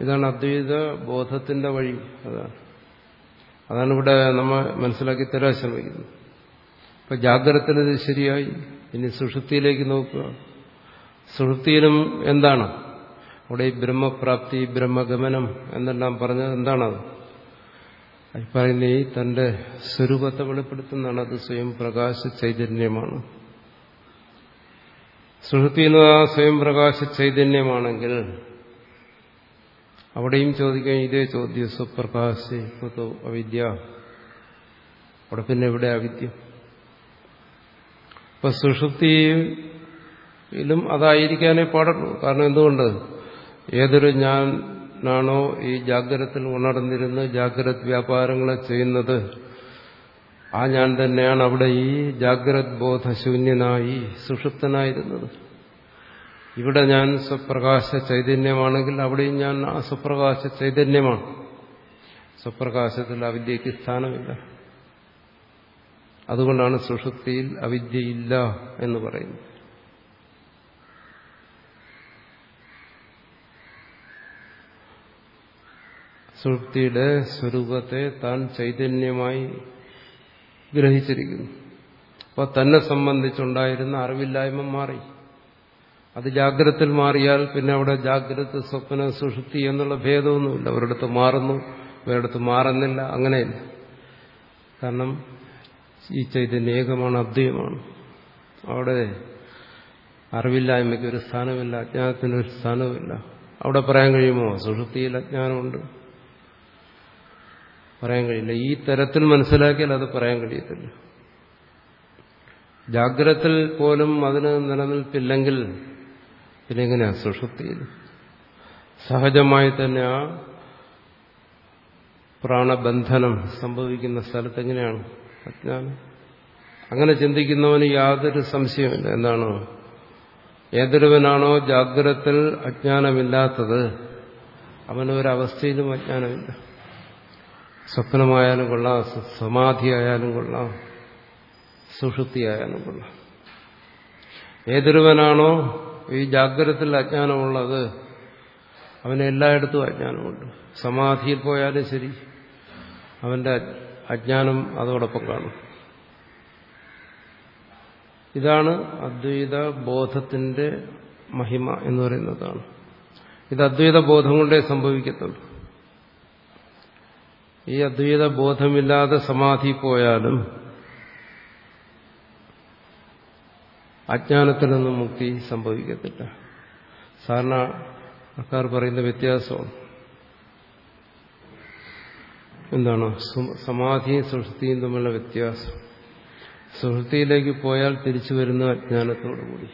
ഇതാണ് അദ്വൈത ബോധത്തിന്റെ വഴി. അതാണ്. അതാണ് ഇവിടെ നമ്മൾ മനസ്സിലാക്കി തരാൻ ശ്രമിക്കുന്നത്. ഇപ്പൊ ജാഗ്രതത്തിനത് ശരിയായി. ഇനി സുഷുപ്തിയിലേക്ക് നോക്കുക. സുഷുപ്തിയിലും എന്താണ്? അവിടെ ഈ ബ്രഹ്മപ്രാപ്തി ബ്രഹ്മഗമനം എന്നെല്ലാം പറഞ്ഞത് എന്താണത്? പറയുന്ന ഈ തന്റെ സ്വരൂപത്തെ വെളിപ്പെടുത്തുന്നതാണ്. അത് സ്വയം പ്രകാശ ചൈതന്യമാണ്. സുഷുപ്തിയിലും ആ സ്വയം പ്രകാശ ചൈതന്യമാണെങ്കിൽ അവിടെയും ചോദിക്കാൻ ഇതേ ചോദ്യം സുപ്രകാശ് അവിദ്യ. അവിടെ പിന്നെ ഇവിടെ അവിദ്യ? ഇപ്പൊ സുഷുപ്തിയിലും അതായിരിക്കാനേ പാടുള്ളൂ. കാരണം എന്തുകൊണ്ട്? ഏതൊരു ഞാനാണോ ഈ ജാഗ്രതത്തിൽ ഉണർന്നിരുന്ന് ജാഗ്രത് വ്യാപാരങ്ങളെ ചെയ്യുന്നത് ആ ഞാൻ തന്നെയാണ് അവിടെ ഈ ജാഗ്രത് ബോധശൂന്യനായി സുഷുപ്തനായിരുന്നത്. ഇവിടെ ഞാൻ സ്വപ്രകാശ ചൈതന്യമാണെങ്കിൽ അവിടെയും ഞാൻ ആ സ്വപ്രകാശ ചൈതന്യമാണ്. സ്വപ്രകാശത്തിൽ അവിദ്യയ്ക്ക് സ്ഥാനമില്ല. അതുകൊണ്ടാണ് സുഷുപ്തിയിൽ അവിദ്യയില്ല എന്ന് പറയുന്നത്. സുഷുപ്തിയുടെ സ്വരൂപത്തെ താൻ ചൈതന്യമായി ഗ്രഹിച്ചിരിക്കുന്നു. അപ്പോൾ തന്നെ സംബന്ധിച്ചുണ്ടായിരുന്ന അറിവില്ലായ്മ മാറി. അത് ജാഗ്രതത്തിൽ മാറിയാൽ പിന്നെ അവിടെ ജാഗ്രത സ്വപ്ന സുഷുപ്തി എന്നുള്ള ഭേദമൊന്നുമില്ല. ഒരിടത്ത് മാറുന്നു ഒരിടത്ത് മാറുന്നില്ല. അങ്ങനെയില്ല. കാരണം ഈ ചൈതന്യ ഏകമാണ് അദ്വൈതമാണ്. അവിടെ അറിവില്ലായ്മയ്ക്ക് ഒരു സ്ഥാനമില്ല അജ്ഞാനത്തിനൊരു സ്ഥാനമില്ല അവിടെ പറയാൻ കഴിയുമോ? സുഷുപ്തിയിൽ അജ്ഞാനമുണ്ട്. പറയാൻ കഴിയില്ല. ഈ തരത്തിൽ മനസ്സിലാക്കിയാൽ അത് പറയാൻ കഴിയത്തില്ല. ജാഗ്രത്തിൽ പോലും അതിന് നിലനിൽപ്പില്ലെങ്കിൽ പിന്നെ എങ്ങനെയാ സുഷുപ്തിയിൽ സഹജമായി തന്നെ ആ പ്രാണബന്ധനം സംഭവിക്കുന്ന സ്ഥലത്ത് എങ്ങനെയാണ് അജ്ഞാനം? അങ്ങനെ ചിന്തിക്കുന്നവന് യാതൊരു സംശയമില്ല എന്താണ്? ഏതൊരുവനാണോ ജാഗ്രതത്തിൽ അജ്ഞാനമില്ലാത്തത് അവനൊരവസ്ഥയിലും അജ്ഞാനമില്ല. സ്വപ്നമായാലും കൊള്ളാം സമാധിയായാലും കൊള്ളാം സുഷുപ്തിയായാലും കൊള്ളാം. ഏതൊരുവനാണോ ഈ ജാഗ്രതത്തിൽ അജ്ഞാനമുള്ളത് അവന് എല്ലായിടത്തും അജ്ഞാനമുണ്ട്. സമാധിയിൽ പോയാലും ശരി അവന്റെ അജ്ഞാനം അതോടൊപ്പം കാണും. ഇതാണ് അദ്വൈത ബോധത്തിന്റെ മഹിമ എന്ന് പറയുന്നതാണ്. ഇത് അദ്വൈത ബോധം കൊണ്ടേ സംഭവിക്കത്തുള്ളൂ. ഈ അദ്വൈത ബോധമില്ലാതെ സമാധി പോയാലും അജ്ഞാനത്തിൽ നിന്നും മുക്തി സംഭവിക്കത്തില്ല. സാധാരണ ആൾക്കാർ പറയുന്ന വ്യത്യാസമാണ്. എന്താണ്? സമാധിയും സുഹൃത്തിയും തമ്മിലുള്ള വ്യത്യാസം. സുഹൃത്തിയിലേക്ക് പോയാൽ തിരിച്ചു വരുന്ന അജ്ഞാനത്തോടുകൂടി.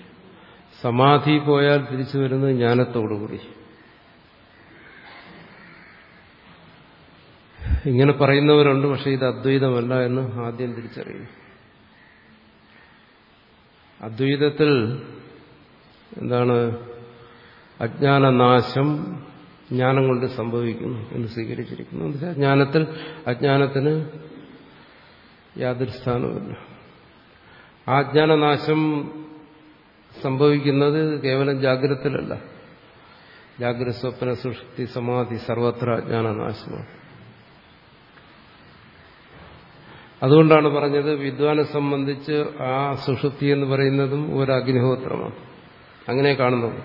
സമാധി പോയാൽ തിരിച്ചു വരുന്നത് ജ്ഞാനത്തോടുകൂടി. ഇങ്ങനെ പറയുന്നവരുണ്ട് പക്ഷെ ഇത് അദ്വൈതമല്ല എന്ന് ആദ്യം തിരിച്ചറിയുന്നു. അദ്വൈതത്തിൽ എന്താണ്? അജ്ഞാനനാശം ജ്ഞാനം കൊണ്ട് സംഭവിക്കുന്നു എന്ന് സ്വീകരിച്ചിരിക്കുന്നു. എന്നുവെച്ചാൽ ജ്ഞാനത്തിൽ അജ്ഞാനത്തിന് യാതൊരു സ്ഥാനവുമില്ല. ആ അജ്ഞാനനാശം സംഭവിക്കുന്നത് കേവലം ജാഗ്രതത്തിലല്ല. ജാഗ്രത സ്വപ്ന സുഷുപ്തി സമാധി സർവത്ര അജ്ഞാനനാശമാണ്. അതുകൊണ്ടാണ് പറഞ്ഞത് വിദ്വാനെ സംബന്ധിച്ച് ആ സുഷുപ്തി എന്ന് പറയുന്നതും ഒരു അഗ്നിഹോത്രമാണ് അങ്ങനെ കാണുന്നത്.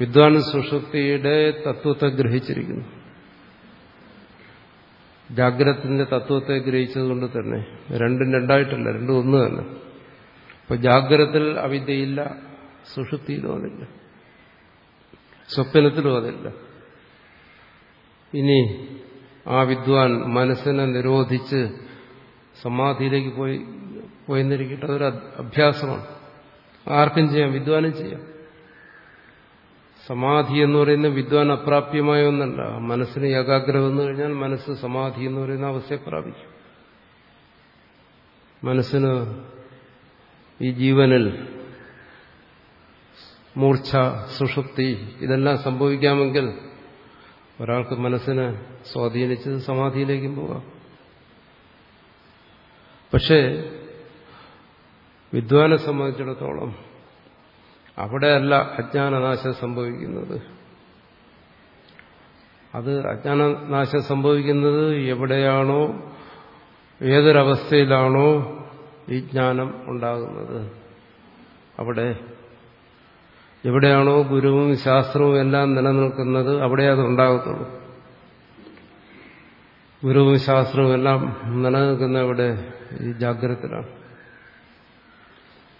വിദ്വാൻ സുഷുപ്തിയുടെ തത്വത്തെ ഗ്രഹിച്ചിരിക്കുന്നു. ജാഗ്രതത്തിന്റെ തത്വത്തെ ഗ്രഹിച്ചതുകൊണ്ട് തന്നെ. രണ്ടും രണ്ടായിട്ടല്ല രണ്ടും ഒന്ന് തന്നെ. അപ്പൊ ജാഗ്രതത്തിൽ അവിദ്യയില്ല സുഷുപ്തിയിലും അതില്ല. സ്വപ്നത്തിലും അതില്ല. ഇനി ആ വിദ്വാൻ മനസ്സിനെ നിരോധിച്ച് സമാധിയിലേക്ക് പോയി പോയെന്നിരിക്കട്ടെ അതൊരു അഭ്യാസമാണ്. ആർക്കും ചെയ്യാം വിദ്വാനും ചെയ്യാം. സമാധി എന്ന് പറയുന്ന വിദ്വാൻ അപ്രാപ്യമായ ഒന്നല്ല. മനസ്സിന് ഏകാഗ്രത വന്നു കഴിഞ്ഞാൽ മനസ്സ് സമാധി എന്ന് പറയുന്ന അവസ്ഥയെ പ്രാപിക്കും. മനസ്സിന് ഈ ജീവനിൽ മൂർച്ഛ സുഷുപ്തി ഇതെല്ലാം സംഭവിക്കാമെങ്കിൽ ഒരാൾക്ക് മനസ്സിനെ സ്വാധീനിച്ച് സമാധിയിലേക്കും പോകാം. പക്ഷേ വിദ്വാനെ സംബന്ധിച്ചിടത്തോളം അവിടെയല്ല അജ്ഞാനനാശം സംഭവിക്കുന്നത്. അത് അജ്ഞാനനാശം സംഭവിക്കുന്നത് എവിടെയാണോ ഏതൊരവസ്ഥയിലാണോ ഈ ജ്ഞാനം ഉണ്ടാകുന്നത്. അവിടെ എവിടെയാണോ ഗുരുവും ശാസ്ത്രവും എല്ലാം നിലനിൽക്കുന്നത് അവിടെ അത് ഉണ്ടാകത്തുള്ളൂ. ഗുരുവും ശാസ്ത്രവും എല്ലാം നിലനിൽക്കുന്ന ഇവിടെ ഈ ജാഗ്രതത്തിലാണ്.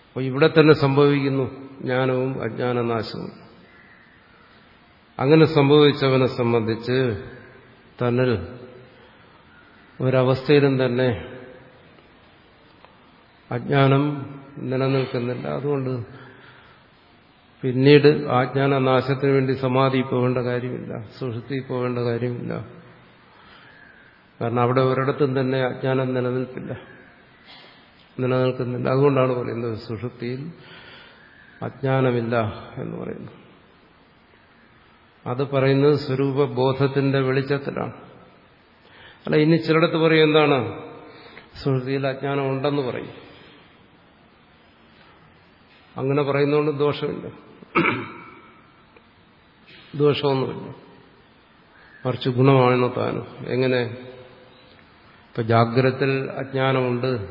അപ്പോൾ ഇവിടെ തന്നെ സംഭവിക്കുന്നു ജ്ഞാനവും അജ്ഞാനനാശവും. അങ്ങനെ സംഭവിച്ചവനെ സംബന്ധിച്ച് തന്നിൽ ഒരവസ്ഥയിലും തന്നെ അജ്ഞാനം നിലനിൽക്കുന്നില്ല. അതുകൊണ്ട് പിന്നീട് ആജ്ഞാനനാശത്തിന് വേണ്ടി സമാധി പോകേണ്ട കാര്യമില്ല സുഷുതി പോകേണ്ട കാര്യമില്ല. കാരണം അവിടെ ഒരിടത്തും തന്നെ അജ്ഞാനം നിലനിൽപ്പില്ല. നിലനിൽക്കുന്നില്ല. അതുകൊണ്ടാണ് പറയുന്നത് സുഷുപ്തിയിൽ അജ്ഞാനമില്ല എന്ന് പറയുന്നു അത് പറയുന്നത് സ്വരൂപബോധത്തിന്റെ വെളിച്ചത്തിലാണ്. അല്ല ഇനി ചിലടത്ത് പറയും എന്താണ്? സുഹൃത്തിയിൽ അജ്ഞാനം ഉണ്ടെന്ന് പറയും. അങ്ങനെ പറയുന്നതുകൊണ്ട് ദോഷമില്ല. ദോഷമൊന്നുമില്ല മറിച്ച് ഗുണമാണെന്ന് താനും. എങ്ങനെ? ഇപ്പൊ ജാഗ്രത്തിൽ അജ്ഞാനമുണ്ട്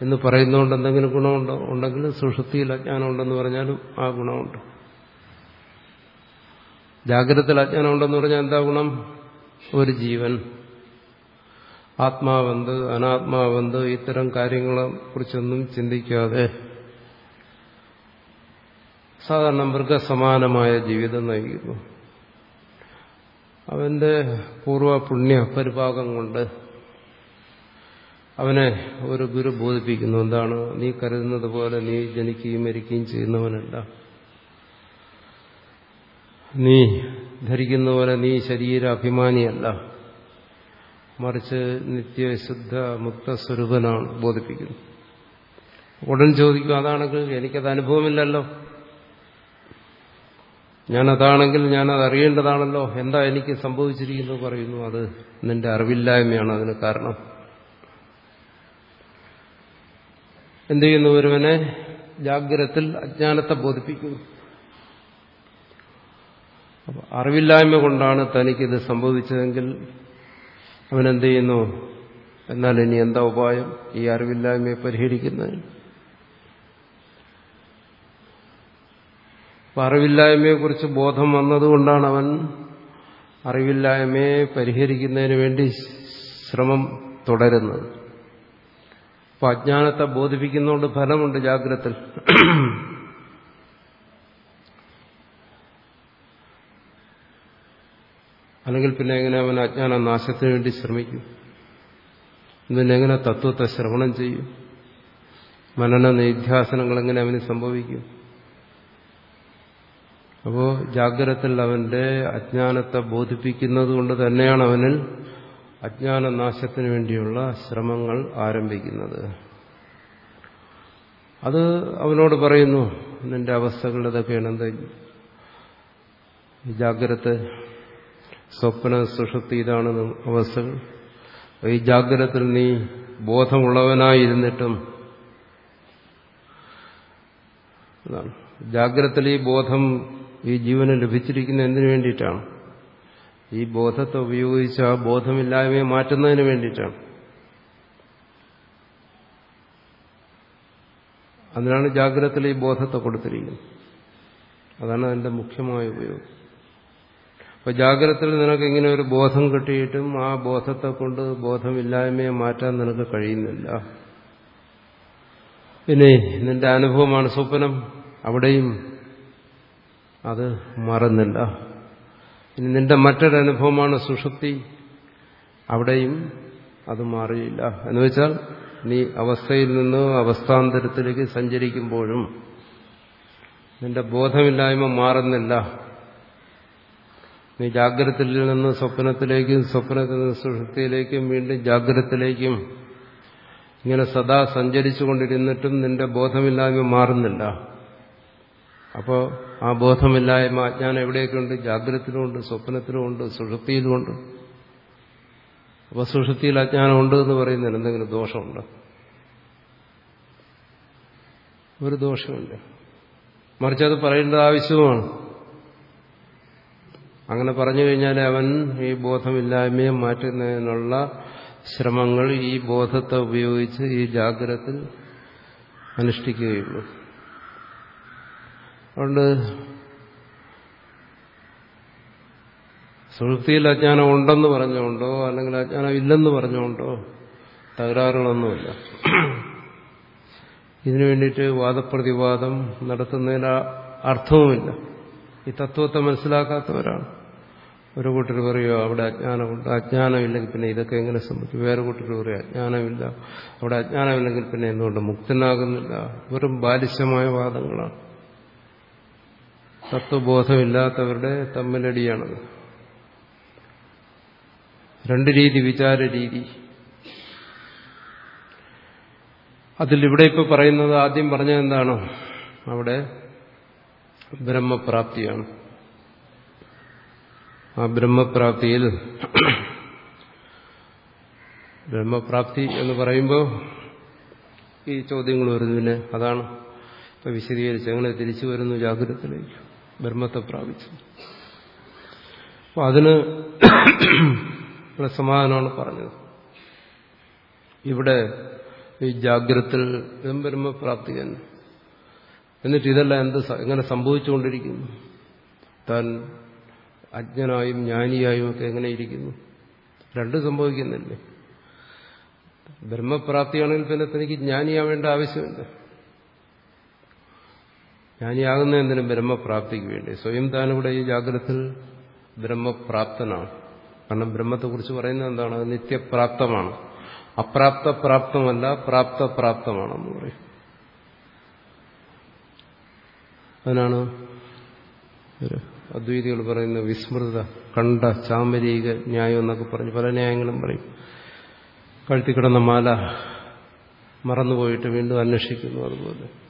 എന്ന് പറയുന്നതുകൊണ്ട് എന്തെങ്കിലും ഗുണമുണ്ടോ? ഉണ്ടെങ്കിൽ സുഷുപ്തിയിൽ അജ്ഞാനം ഉണ്ടെന്ന് പറഞ്ഞാലും ആ ഗുണമുണ്ട്. ജാഗ്രതത്തിൽ അജ്ഞാനം ഉണ്ടെന്ന് പറഞ്ഞാൽ എന്താ ഗുണം? ഒരു ജീവൻ. ആത്മാവെന്ത് അനാത്മാവെന്ത് ഇത്തരം കാര്യങ്ങളെ കുറിച്ചൊന്നും ചിന്തിക്കാതെ സാധാരണ മൃഗസമാനമായ ജീവിതം നയിക്കുന്നു. അവന്റെ പൂർവ പുണ്യ പരിഭാഗം കൊണ്ട് അവനെ ഒരു ഗുരു ബോധിപ്പിക്കുന്നു. എന്താണ്? നീ കരുതുന്നത് പോലെ നീ ജനിക്കുകയും മരിക്കുകയും ചെയ്യുന്നവനല്ല. നീ ധരിക്കുന്ന പോലെ നീ ശരീര അഭിമാനിയല്ല മറിച്ച് നിത്യശുദ്ധ മുക്തസ്വരൂപനാണ് ബോധിപ്പിക്കുന്നു. ഉടൻ ചോദിക്കും അതാണെങ്കിൽ എനിക്കത് അനുഭവമില്ലല്ലോ? ഞാനതാണെങ്കിൽ അത് അറിയേണ്ടതാണല്ലോ എന്താ എനിക്ക് സംഭവിച്ചിരിക്കുന്നു പറയുന്നു. അത് നിന്റെ അറിവില്ലായ്മയാണ് അതിന് കാരണം. എന്ത് ചെയ്യുന്നു ഒരുവനെ? ജാഗ്രത്തിൽ അജ്ഞാനത്തെ ബോധിപ്പിക്കുന്നു. അറിവില്ലായ്മ കൊണ്ടാണ് തനിക്കിത് സംഭവിച്ചതെങ്കിൽ അവനെന്ത് ചെയ്യുന്നു? എന്നാൽ ഇനി എന്താ ഉപായം ഈ അറിവില്ലായ്മയെ പരിഹരിക്കുന്നതിന്? അപ്പൊ അറിവില്ലായ്മയെക്കുറിച്ച് ബോധം വന്നതുകൊണ്ടാണ് അവൻ അറിവില്ലായ്മയെ പരിഹരിക്കുന്നതിന് വേണ്ടി ശ്രമം തുടരുന്നത്. അപ്പൊ അജ്ഞാനത്തെ ബോധിപ്പിക്കുന്നതുകൊണ്ട് ഫലമുണ്ട് ജാഗ്രത അല്ലെങ്കിൽ പിന്നെ എങ്ങനെ അവൻ അജ്ഞാന നാശത്തിന് വേണ്ടി ശ്രമിക്കും. പിന്നെ എങ്ങനെ തത്വത്തെ ശ്രവണം ചെയ്യും. മനന നിധ്യാസനങ്ങൾ എങ്ങനെ അവന് സംഭവിക്കും. അപ്പോ ജാഗ്രതത്തിൽ അവന്റെ അജ്ഞാനത്തെ ബോധിപ്പിക്കുന്നത് കൊണ്ട് തന്നെയാണ് അവനിൽ അജ്ഞാനനാശത്തിന് വേണ്ടിയുള്ള ശ്രമങ്ങൾ ആരംഭിക്കുന്നത്. അത് അവനോട് പറയുന്നു നിന്റെ അവസ്ഥകൾ ഇതൊക്കെയാണ്. എന്ത് ജാഗ്രത? സ്വപ്ന സുഷുപ്തി ഇതാണ് അവസ്ഥകൾ. ഈ ജാഗ്രതത്തിൽ നീ ബോധമുള്ളവനായിരുന്നിട്ടും ജാഗ്രതയിൽ ഈ ബോധം ഈ ജീവന് ലഭിച്ചിരിക്കുന്ന എന്തിനു വേണ്ടിയിട്ടാണ്? ഈ ബോധത്തെ ഉപയോഗിച്ച് ആ ബോധമില്ലായ്മയെ മാറ്റുന്നതിന് വേണ്ടിയിട്ടാണ്. അതിനാണ് ജാഗ്രതയിൽ ഈ ബോധത്തെ കൊടുത്തിരിക്കുന്നത്. അതാണ് അതിന്റെ മുഖ്യമായ ഉപയോഗം. അപ്പൊ ജാഗ്രതയിൽ നിനക്ക് ഇങ്ങനെ ഒരു ബോധം കിട്ടിയിട്ടും ആ ബോധത്തെ കൊണ്ട് ബോധമില്ലായ്മയെ മാറ്റാൻ നിനക്ക് കഴിയുന്നില്ല. പിന്നെ നിന്റെ അനുഭവമാണ് സ്വപ്നം. അവിടെയും അത് മാറുന്നില്ല. ഇനി നിന്റെ മറ്റൊരനുഭവമാണ് സുഷുപ്തി. അവിടെയും അത് മാറിയില്ല. എന്ന് വെച്ചാൽ നീ അവസ്ഥയിൽ നിന്ന് അവസ്ഥാന്തരത്തിലേക്ക് സഞ്ചരിക്കുമ്പോഴും നിന്റെ ബോധമില്ലായ്മ മാറുന്നില്ല. നീ ജാഗ്രതയിൽ നിന്ന് സ്വപ്നത്തിലേക്കും സ്വപ്നത്തിൽ നിന്ന് സുഷുപ്തിയിലേക്കും വീണ്ടും ജാഗ്രതത്തിലേക്കും ഇങ്ങനെ സദാ സഞ്ചരിച്ചു കൊണ്ടിരുന്നിട്ടും നിന്റെ ബോധമില്ലായ്മ മാറുന്നില്ല. അപ്പോൾ ആ ബോധമില്ലായ്മ അജ്ഞാനം എവിടെയൊക്കെയുണ്ട്? ജാഗ്രതത്തിലുമുണ്ട് സ്വപ്നത്തിലുമുണ്ട് സുഷുപ്തിയിലുമുണ്ട്. അപ്പോൾ സുഷുപ്തിയിൽ അജ്ഞാനമുണ്ട് എന്ന് പറയുന്നതിന് എന്തെങ്കിലും ദോഷമുണ്ട്? ഒരു ദോഷമില്ല മറിച്ച് അത് പറയേണ്ടത് ആവശ്യവുമാണ്. അങ്ങനെ പറഞ്ഞു കഴിഞ്ഞാൽ അവൻ ഈ ബോധമില്ലായ്മയെ മാറ്റുന്നതിനുള്ള ശ്രമങ്ങൾ ഈ ബോധത്തെ ഉപയോഗിച്ച് ഈ ജാഗ്രത അനുഷ്ഠിക്കുകയുള്ളൂ. അതുകൊണ്ട് സുഹൃത്തിയിൽ അജ്ഞാനം ഉണ്ടെന്ന് പറഞ്ഞുകൊണ്ടോ അല്ലെങ്കിൽ അജ്ഞാനം ഇല്ലെന്ന് പറഞ്ഞുകൊണ്ടോ തകരാറുകളൊന്നുമില്ല. ഇതിനു വേണ്ടിയിട്ട് വാദപ്രതിവാദം നടത്തുന്നതിന് അർത്ഥവുമില്ല. ഈ തത്വത്തെ മനസ്സിലാക്കാത്തവരാണ്. ഒരു കൂട്ടർ പറയുമോ അവിടെ അജ്ഞാനമുണ്ട് അജ്ഞാനമില്ലെങ്കിൽ പിന്നെ ഇതൊക്കെ എങ്ങനെ സംഭവിക്കും? വേറെ കൂട്ടർ പറയും അജ്ഞാനമില്ല അവിടെ അജ്ഞാനമില്ലെങ്കിൽ പിന്നെ എന്തുകൊണ്ട്? മുക്തനാകുന്നില്ല. വെറും ബാലിശമായ വാദങ്ങളാണ്. തത്വബോധമില്ലാത്തവരുടെ തമ്മിലടിയാണത്. രണ്ട് രീതി വിചാര രീതി. അതിലിവിടെ ഇപ്പോൾ പറയുന്നത് ആദ്യം പറഞ്ഞത് എന്താണ്? അവിടെ ബ്രഹ്മപ്രാപ്തിയാണ്. ആ ബ്രഹ്മപ്രാപ്തിയിൽ ബ്രഹ്മപ്രാപ്തി എന്ന് പറയുമ്പോൾ ഈ ചോദ്യങ്ങൾ വരുന്നതിന് അതാണ്. ഇപ്പൊ വിശദീകരിച്ച് അങ്ങനെ തിരിച്ചു വരുന്നു ജാഗ്രതത്തിലേക്ക്. ബ്രഹ്മത്തെ പ്രാപിച്ചു. അപ്പൊ അതിന് സമാധാനമാണ് പറഞ്ഞത്. ഇവിടെ ഈ ജാഗ്രത്തിൽ ബ്രഹ്മപ്രാപ്തി തന്നെ എന്നിട്ട് ഇതെല്ലാം എന്ത് എങ്ങനെ സംഭവിച്ചുകൊണ്ടിരിക്കുന്നു? താൻ അജ്ഞനായും ജ്ഞാനിയായും ഒക്കെ എങ്ങനെ ഇരിക്കുന്നു? രണ്ടും സംഭവിക്കുന്നില്ലേ? ബ്രഹ്മപ്രാപ്തിയാണെങ്കിൽ പിന്നെ തനിക്ക് ജ്ഞാനിയാവേണ്ട ആവശ്യമില്ല. ജ്ഞാനിയാകുന്ന എന്തിനും ബ്രഹ്മപ്രാപ്തിക്ക് വേണ്ടി. സ്വയം താനിവിടെ ഈ ജാഗ്രതത്തിൽ ബ്രഹ്മപ്രാപ്തനാണ്. കാരണം ബ്രഹ്മത്തെക്കുറിച്ച് പറയുന്നത് എന്താണ്? നിത്യപ്രാപ്തമാണ്. അപ്രാപ്ത പ്രാപ്തമല്ല പ്രാപ്ത പ്രാപ്തമാണെന്ന് പറയും. അതിനാണ് അദ്വൈതികൾ പറയുന്ന വിസ്മൃത കണ്ട ചാമരീക ന്യായം എന്നൊക്കെ പറഞ്ഞ് പല ന്യായങ്ങളും പറയും. കഴുത്തിക്കിടന്ന മാല മറന്നുപോയിട്ട് വീണ്ടും അന്വേഷിക്കുന്നു അതുപോലെ.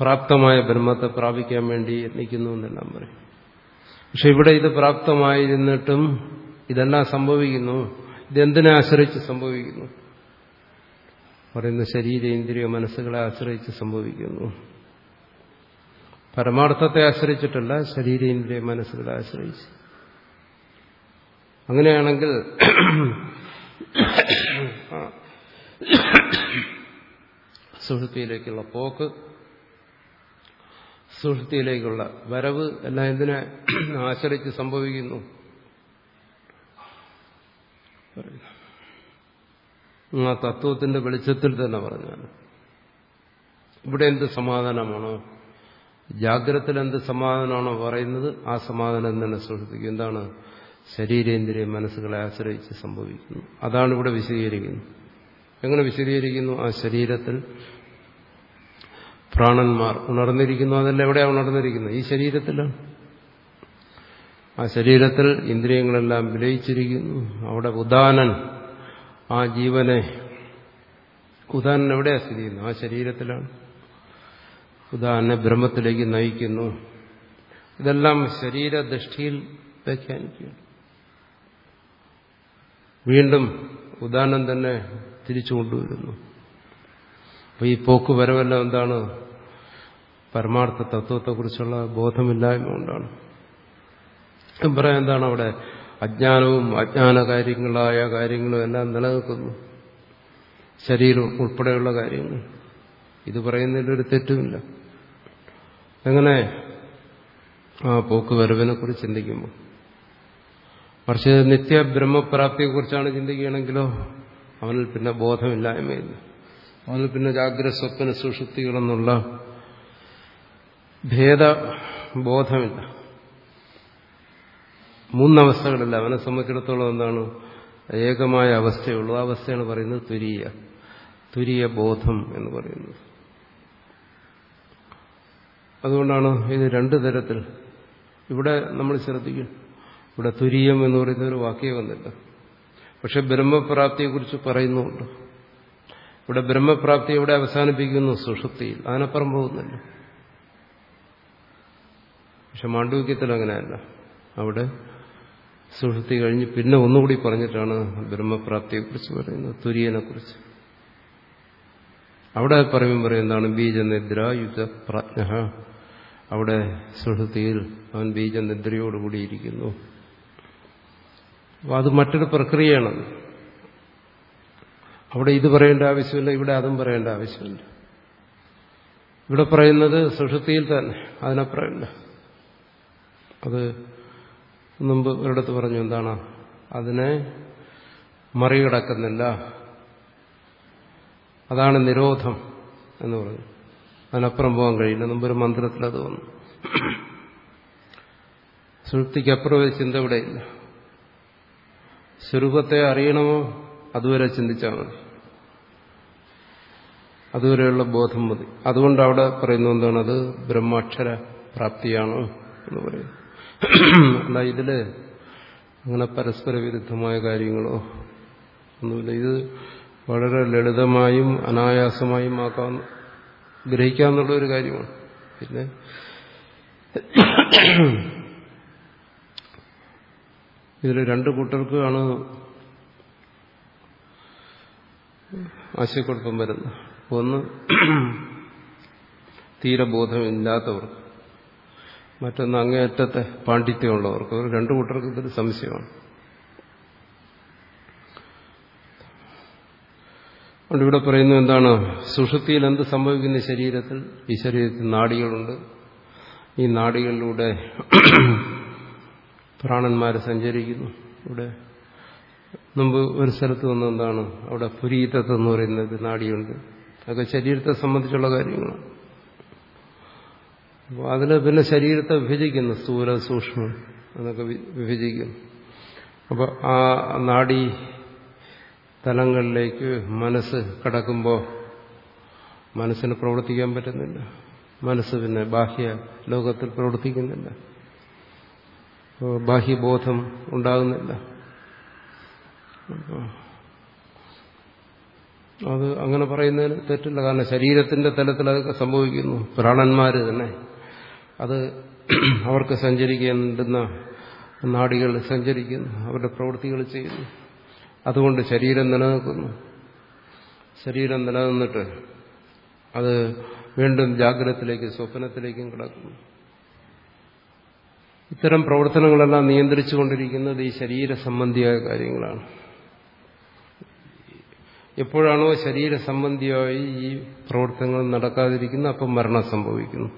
പ്രാപ്തമായ ബ്രഹ്മത്തെ പ്രാപിക്കാൻ വേണ്ടി യത്നിക്കുന്നു എന്നെല്ലാം പറയും. പക്ഷെ ഇവിടെ ഇത് പ്രാപ്തമായിരുന്നിട്ടും ഇതെല്ലാം സംഭവിക്കുന്നു. ഇതെന്തിനെ ആശ്രയിച്ച് സംഭവിക്കുന്നു? പറയുന്ന ശരീര ഇന്ദ്രിയ മനസ്സുകളെ ആശ്രയിച്ച് സംഭവിക്കുന്നു. പരമാർത്ഥത്തെ ആശ്രയിച്ചിട്ടല്ല ശരീരേന്ദ്രിയ മനസ്സുകളെ ആശ്രയിച്ച്. അങ്ങനെയാണെങ്കിൽ സുഹൃത്തിയിലേക്കുള്ള പോക്ക് സുഹൃത്തിയിലേക്കുള്ള വരവ് എല്ലാം എന്തിനെ ആശ്രയിച്ച് സംഭവിക്കുന്നു? ആ തത്വത്തിന്റെ വെളിച്ചത്തിൽ തന്നെ പറഞ്ഞാൽ ഇവിടെ എന്ത് സമാധാനമാണോ? ജാഗ്രതത്തിൽ എന്ത് സമാധാനമാണോ പറയുന്നത് ആ സമാധാനം തന്നെ സൃഷ്ടിക്കും എന്താണ് ശരീരേന്ദ്രിയ മനസ്സുകളെ ആശ്രയിച്ച് സംഭവിക്കുന്നു. അതാണ് ഇവിടെ വിശദീകരിക്കുന്നത്. എങ്ങനെ വിശദീകരിക്കുന്നു? ആ ശരീരത്തിൽ പ്രാണന്മാർ ഉണർന്നിരിക്കുന്നു അതെല്ലാം എവിടെയാണ് ഉണർന്നിരിക്കുന്നത്? ഈ ശരീരത്തിലാണ് ആ ശരീരത്തിൽ ഇന്ദ്രിയങ്ങളെല്ലാം വിലയിച്ചിരിക്കുന്നു. അവിടെ ഉദാനൻ ആ ജീവനെ ഉദാനൻ എവിടെയാണ് സ്ഥിതി ചെയ്യുന്നത്? ആ ശരീരത്തിലാണ്. ഉദാഹരണ ബ്രഹ്മത്തിലേക്ക് നയിക്കുന്നു. ഇതെല്ലാം ശരീരദൃഷ്ടിയിൽ വ്യാഖ്യാനിക്കുകയാണ്. വീണ്ടും ഉദാഹരണം തന്നെ തിരിച്ചു കൊണ്ടുവരുന്നു അപ്പൊ ഈ പോക്ക് വരവെല്ലാം എന്താണ്? പരമാർത്ഥ തത്വത്തെക്കുറിച്ചുള്ള ബോധമില്ലായ്മ കൊണ്ടാണ്. പറയാൻ എന്താണ് അവിടെ? അജ്ഞാനവും അജ്ഞാന കാര്യങ്ങളായ കാര്യങ്ങളും എല്ലാം നിലനിൽക്കുന്നു. ശരീരം ഉൾപ്പെടെയുള്ള കാര്യങ്ങൾ. ഇത് പറയുന്നതിലൊരു തെറ്റുമില്ല. എങ്ങനെ? ആ പോക്ക് വരവിനെ കുറിച്ച് ചിന്തിക്കുമ്പോൾ. പക്ഷേ നിത്യ ബ്രഹ്മപ്രാപ്തിയെക്കുറിച്ചാണ് ചിന്തിക്കുകയാണെങ്കിലോ അവനിൽ പിന്നെ ബോധമില്ലായ്മയില്ല. അവനിൽ പിന്നെ ജാഗ്രത സ്വപ്ന സുഷുപ്തികളെന്നുള്ള ഭേദബോധമില്ല മൂന്നവസ്ഥകളില്ല. അവനെ സംബന്ധിച്ചിടത്തോളം എന്താണ്? ഏകമായ അവസ്ഥയുള്ളൂ. ആ അവസ്ഥയാണ് പറയുന്നത് തുരീയ. തുരീയ ബോധം എന്ന് പറയുന്നത്. അതുകൊണ്ടാണ് ഇത് രണ്ടു തരത്തിൽ. ഇവിടെ നമ്മൾ ശ്രദ്ധിക്കും. ഇവിടെ തുരീയം എന്ന് പറയുന്ന ഒരു വാക്യം വന്നില്ല പക്ഷെ ബ്രഹ്മപ്രാപ്തിയെക്കുറിച്ച് പറയുന്നുണ്ട്. ഇവിടെ ബ്രഹ്മപ്രാപ്തി എവിടെ അവസാനിപ്പിക്കുന്നു. സുഷുപ്തിയിൽ. അതിനപ്പുറം പോകുന്നില്ല. പക്ഷെ മാണ്ഡവ്യത്തിൽ അങ്ങനെയല്ല. അവിടെ സുഷുപ്തി കഴിഞ്ഞ് പിന്നെ ഒന്നുകൂടി പറഞ്ഞിട്ടാണ് ബ്രഹ്മപ്രാപ്തിയെക്കുറിച്ച് പറയുന്നത്. തുര്യനെക്കുറിച്ച്. അവിടെ പറയുമ്പോൾ പറയുന്നതാണ് ബീജനിദ്ര യുദ്ധ പ്രാജ്ഞ അവിടെ സുഷുതിയിൽ അവൻ ബീജനിദ്രയോടുകൂടിയിരിക്കുന്നു. അപ്പോൾ അത് മറ്റൊരു പ്രക്രിയയാണ് അവിടെ ഇത് പറയേണ്ട ആവശ്യമില്ല ഇവിടെ അതും പറയേണ്ട ആവശ്യമില്ല. ഇവിടെ പറയുന്നത് സുഷുതിയിൽ തന്നെ അതിനപ്പുറമില്ല അത് മുമ്പ് ഒരിടത്ത് പറഞ്ഞു എന്താണ്? അതിനെ മറികടക്കുന്നില്ല. അതാണ് നിരോധം എന്ന് പറഞ്ഞു. അതിനപ്പുറം പോകാൻ കഴിയില്ല. മുമ്പൊരു മന്ത്രത്തിൽ അത് വന്നു. സുഹൃത്തിക്കപ്പുറം ഒരു ചിന്ത ഇവിടെയില്ല സ്വരൂപത്തെ അറിയണമോ? അതുവരെ ചിന്തിച്ചാൽ മതി. അതുവരെയുള്ള ബോധം മതി. അതുകൊണ്ട് അവിടെ പറയുന്ന എന്താണ്? അത് ബ്രഹ്മാക്ഷര പ്രാപ്തിയാണ് എന്ന് പറയുന്നത് അല്ല ഇതിൽ അങ്ങനെ പരസ്പര വിരുദ്ധമായ കാര്യങ്ങളോ ഒന്നുമില്ല. ഇത് വളരെ ലളിതമായും അനായാസമായും ആക്കാൻ ഗ്രഹിക്കാന്നുള്ള ഒരു കാര്യമാണ്. പിന്നെ ഇതിൽ രണ്ട് കൂട്ടർക്കാണ് ആശയക്കുഴപ്പം വരുന്നത്. ഒന്ന് തീരെ മറ്റൊന്ന് അങ്ങേയറ്റത്തെ പാണ്ഡിത്യമുള്ളവർക്ക് ഒരു രണ്ടു കൂട്ടർക്ക് ഇതൊരു സംശയമാണ്. അതുകൊണ്ട് ഇവിടെ പറയുന്നത് എന്താണ്? സുഷുതിയിൽ എന്ത് സംഭവിക്കുന്ന ശരീരത്തിൽ? ഈ ശരീരത്തിൽ നാടികളുണ്ട്. ഈ നാടികളിലൂടെ പ്രാണന്മാർ സഞ്ചരിക്കുന്നു. ഇവിടെ മുമ്പ് ഒരു സ്ഥലത്ത് വന്നെന്താണ് അവിടെ പുരീതത്വം എന്ന് പറയുന്നത് നാടിയുണ്ട്. അതൊക്കെ ശരീരത്തെ സംബന്ധിച്ചുള്ള കാര്യങ്ങളാണ്. അപ്പോൾ അതിൽ പിന്നെ ശരീരത്തെ വിഭജിക്കുന്നു സ്ഥൂല സൂക്ഷ്മം എന്നൊക്കെ വിഭജിക്കുന്നു. അപ്പോൾ ആ നാടി തലങ്ങളിലേക്ക് മനസ്സ് കടക്കുമ്പോൾ മനസ്സിന് പ്രവർത്തിക്കാൻ പറ്റുന്നില്ല. മനസ്സ് പിന്നെ ബാഹ്യ ലോകത്തിൽ പ്രവർത്തിക്കുന്നില്ല. ബാഹ്യബോധം ഉണ്ടാകുന്നില്ല. അത് അങ്ങനെ പറയുന്നതിന് തെറ്റില്ല. കാരണം ശരീരത്തിന്റെ തലത്തിൽ അതൊക്കെ സംഭവിക്കുന്നു. പ്രാണന്മാർ തന്നെ. അത് അവർക്ക് സഞ്ചരിക്കേണ്ടുന്ന നാടികൾ സഞ്ചരിക്കുന്നു. അവരുടെ പ്രവൃത്തികൾ ചെയ്യുന്നു. അതുകൊണ്ട് ശരീരം നിലനിൽക്കുന്നു. ശരീരം നിലനിന്നിട്ട് അത് വീണ്ടും ജാഗ്രതത്തിലേക്ക് സ്വപ്നത്തിലേക്കും കിടക്കുന്നു. ഇത്തരം പ്രവർത്തനങ്ങളെല്ലാം നിയന്ത്രിച്ചുകൊണ്ടിരിക്കുന്നത് ഈ ശരീര സംബന്ധിയായ കാര്യങ്ങളാണ്. എപ്പോഴാണോ ശരീര സംബന്ധിയായി ഈ പ്രവർത്തനങ്ങൾ നടക്കാതിരിക്കുന്നത് അപ്പം മരണം സംഭവിക്കുന്നു.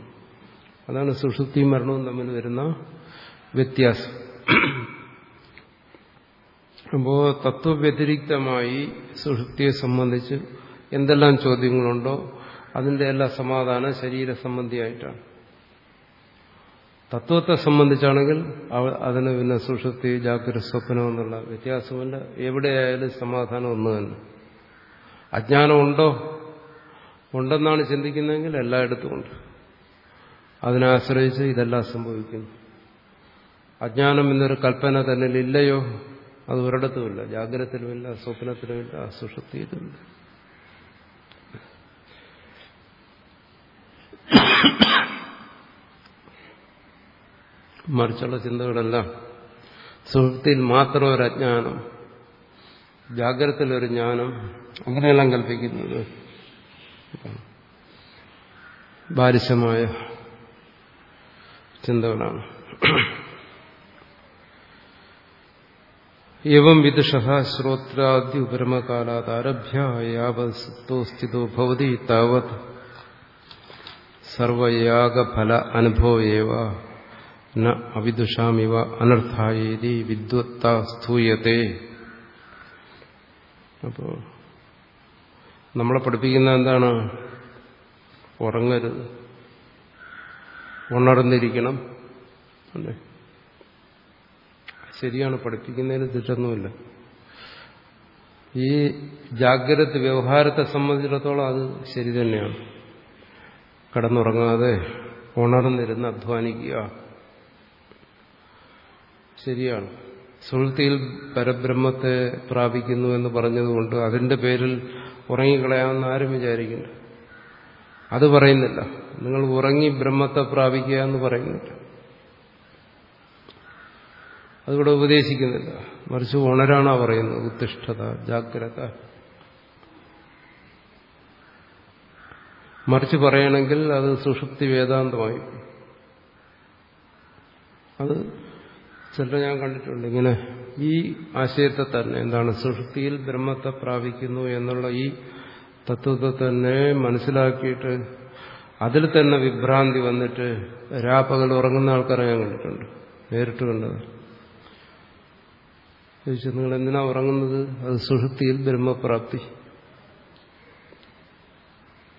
അതാണ് സുഷുപ്തി മരണവും തമ്മിൽ വരുന്ന വ്യത്യാസം. അപ്പോൾ തത്വവ്യതിരിക്തമായി സുഷുപ്തിയെ സംബന്ധിച്ച് എന്തെല്ലാം ചോദ്യങ്ങളുണ്ടോ അതിന്റെ എല്ലാ സമാധാനം ശരീര സംബന്ധിയായിട്ടാണ് തത്വത്തെ സംബന്ധിച്ചാണെങ്കിൽ അതിന് പിന്നെ സുഷുപ്തി ജാഗ്രത സ്വപ്നം എന്നുള്ള വ്യത്യാസമില്ല. എവിടെയായാലും സമാധാനം ഒന്ന് തന്നെ. അജ്ഞാനം ഉണ്ടോ? ഉണ്ടെന്നാണ് ചിന്തിക്കുന്നതെങ്കിൽ എല്ലായിടത്തും ഉണ്ട്. അതിനെ ആശ്രയിച്ച് ഇതെല്ലാം സംഭവിക്കുന്നു. അജ്ഞാനം എന്നൊരു കൽപ്പന തന്നെ ഇല്ലയോ അത് ഒരിടത്തുമില്ല. ജാഗ്രതത്തിലുമില്ല സ്വപ്നത്തിലുമില്ല സുഷുപ്തിയിലുമില്ല. മറിച്ചുള്ള ചിന്തകളെല്ലാം. സുഹൃത്തിയിൽ മാത്രം ഒരു അജ്ഞാനം ജാഗ്രതത്തിലൊരു ജ്ഞാനം അങ്ങനെയെല്ലാം കൽപ്പിക്കുന്നത്. ബാരിശമായ ചിന്തകളാണ്. എവം വിദുഷ ശ്രോത്രാദ്യ ഉപരമകാലാദാരഭ്യ യാവത് സുപ്തോ ഭവതി താവത് സർവയാഗഫല അനുഭവേവ ന അവിദുഷാമിവ അനർത്ഥായേതി വിദ്വത്ത സ്ഥൂയത്തെ അപ്പോൾ നമ്മളെ പഠിപ്പിക്കുന്ന എന്താണ്? ഉറങ്ങരുത്. ഉണർന്നിരിക്കണം. അല്ലേ? ശരിയാണ് പഠിപ്പിക്കുന്നതിന് തെറ്റൊന്നുമില്ല. ഈ ജാഗ്രത വ്യവഹാരത്തെ സംബന്ധിച്ചിടത്തോളം അത് ശരി തന്നെയാണ്. കടന്നുറങ്ങാതെ ഉണർന്നിരുന്ന് അധ്വാനിക്കുക. ശരിയാണ്. സുഹൃത്തിയിൽ പരബ്രഹ്മത്തെ പ്രാപിക്കുന്നു എന്ന് പറഞ്ഞതുകൊണ്ട് അതിന്റെ പേരിൽ ഉറങ്ങിക്കളയാമെന്ന് ആരും വിചാരിക്കില്ല. അത് പറയുന്നില്ല. നിങ്ങൾ ഉറങ്ങി ബ്രഹ്മത്തെ പ്രാപിക്കുക എന്ന് പറയുന്നില്ല. അതിവിടെ ഉപദേശിക്കുന്നില്ല. മറിച്ച് ഉണരാണാ പറയുന്നത്. ഉത്തിഷ്ഠത ജാഗ്രത. മറിച്ച് പറയണമെങ്കിൽ അത് സുഷുപ്തി വേദാന്തമായി. അത് ചിലർ ഞാൻ കണ്ടിട്ടുണ്ട്. ഇങ്ങനെ ഈ ആശയത്തെ തന്നെ എന്താണ് സുഷുപ്തിയിൽ ബ്രഹ്മത്തെ പ്രാപിക്കുന്നു എന്നുള്ള ഈ തത്വത്തെ തന്നെ മനസ്സിലാക്കിയിട്ട് അതിൽ തന്നെ വിഭ്രാന്തി വന്നിട്ട് രാപ്പകൽ ഉറങ്ങുന്ന ആൾക്കാരെ ഞാൻ കണ്ടിട്ടുണ്ട് നേരിട്ട് കണ്ടത്. ചോദിച്ചു നിങ്ങൾ എന്തിനാ ഉറങ്ങുന്നത്? അത് സുഷുപ്തിയിൽ ബ്രഹ്മപ്രാപ്തി.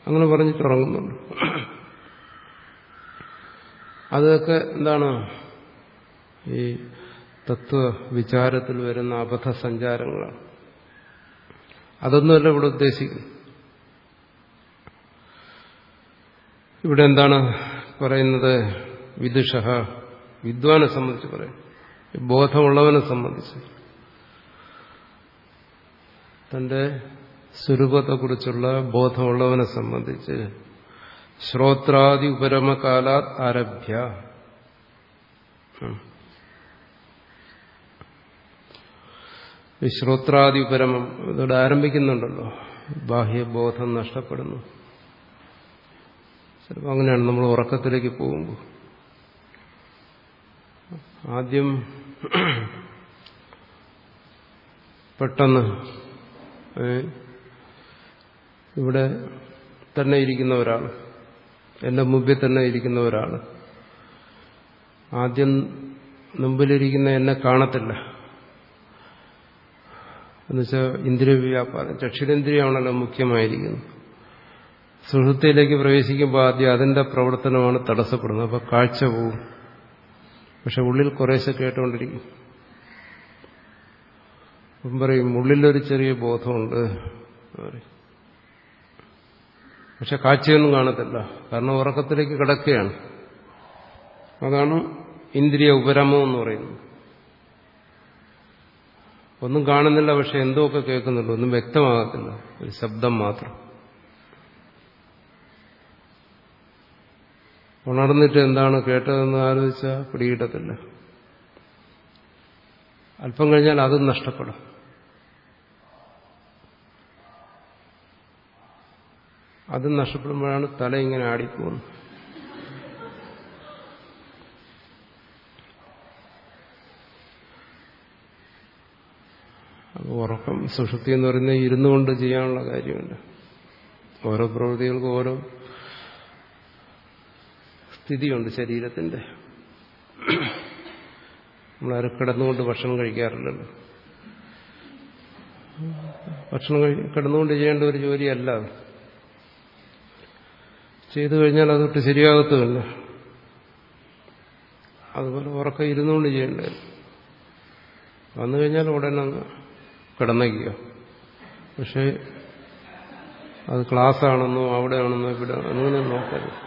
അങ്ങനെ പറഞ്ഞിട്ട് ഉറങ്ങുന്നുണ്ട്. അതൊക്കെ എന്താണ് ഈ തത്വ വിചാരത്തിൽ വരുന്ന അബദ്ധ സഞ്ചാരങ്ങളാണ് അതൊന്നുമല്ല ഇവിടെ ഉദ്ദേശിക്കുന്നത്. ഇവിടെ എന്താണ് പറയുന്നത്? വിദുഷ വിദ്വാനെ സംബന്ധിച്ച് പറയും ബോധമുള്ളവനെ സംബന്ധിച്ച്. തന്റെ സ്വരൂപത്തെക്കുറിച്ചുള്ള ബോധമുള്ളവനെ സംബന്ധിച്ച്. ശ്രോത്രാദി ഉപരമകാലാത് ആരഭ്യ. ശ്രോത്രാദി ഉപരമം ഇതോടെ ആരംഭിക്കുന്നുണ്ടല്ലോ. ബാഹ്യബോധം നഷ്ടപ്പെടുന്നു. ചിലപ്പോൾ അങ്ങനെയാണ് നമ്മൾ ഉറക്കത്തിലേക്ക് പോകുമ്പോൾ. ആദ്യം പെട്ടെന്ന് ഇവിടെ തന്നെ ഇരിക്കുന്ന ഒരാൾ എന്റെ മുമ്പിൽ തന്നെ ഇരിക്കുന്ന ഒരാൾ ആദ്യം മുമ്പിലിരിക്കുന്ന എന്നെ കാണത്തില്ല. എന്നുവെച്ചാൽ ഇന്ദ്രിയ വ്യാപാരം ചക്ഷിരേന്ദ്രിയമാണല്ലോ മുഖ്യമായിരിക്കുന്നത്. സുഹൃത്തിയിലേക്ക് പ്രവേശിക്കുമ്പോൾ ആദ്യം അതിന്റെ പ്രവർത്തനമാണ് തടസ്സപ്പെടുന്നത്. അപ്പോൾ കാഴ്ച പോവും. പക്ഷെ ഉള്ളിൽ കുറേശ്ശെ കേട്ടുകൊണ്ടിരിക്കും പറയും ഉള്ളിലൊരു ചെറിയ ബോധമുണ്ട്. പക്ഷെ കാഴ്ചയൊന്നും കാണത്തില്ല. കാരണം ഉറക്കത്തിലേക്ക് കിടക്കുകയാണ്. അതാണ് ഇന്ദ്രിയ ഉപരമം എന്ന് പറയുന്നത്. ഒന്നും കാണുന്നില്ല പക്ഷെ എന്തൊക്കെ കേൾക്കുന്നുണ്ട് ഒന്നും വ്യക്തമാകത്തില്ല. ഒരു ശബ്ദം മാത്രം. ഉണർന്നിട്ട് എന്താണ് കേട്ടതെന്ന് ആലോചിച്ചാൽ പിടികിട്ടത്തില്ല. അല്പം കഴിഞ്ഞാൽ അതും നഷ്ടപ്പെടും. അതും നഷ്ടപ്പെടുമ്പോഴാണ് തല ഇങ്ങനെ ആടിപ്പോകുന്നത്. അപ്പോൾ ഉറക്കം സുഷുപ്തി എന്ന് പറയുന്നത് ഇരുന്നു കൊണ്ട് ചെയ്യാനുള്ള കാര്യമുണ്ട് ഓരോ പ്രവൃത്തികൾക്കും ഓരോ സ്ഥിതിയുണ്ട് ശരീരത്തിന്റെ. നമ്മളാരും കിടന്നുകൊണ്ട് ഭക്ഷണം കഴിക്കാറില്ലല്ലോ. ഭക്ഷണം കിടന്നുകൊണ്ട് ചെയ്യേണ്ട ഒരു ജോലിയല്ല അത്. ചെയ്തു കഴിഞ്ഞാൽ അതൊട്ട് ശരിയാകത്തുമില്ല. അതുപോലെ ഉറക്കം ഇരുന്നുകൊണ്ട് ചെയ്യേണ്ടത് വന്നു കഴിഞ്ഞാൽ ഉടനെ കിടന്നയ്ക്കുക പക്ഷേ അത് ക്ലാസ് ആണെന്നോ അവിടെ ആണെന്നോ ഇവിടെ അങ്ങനെ നോക്കരുത്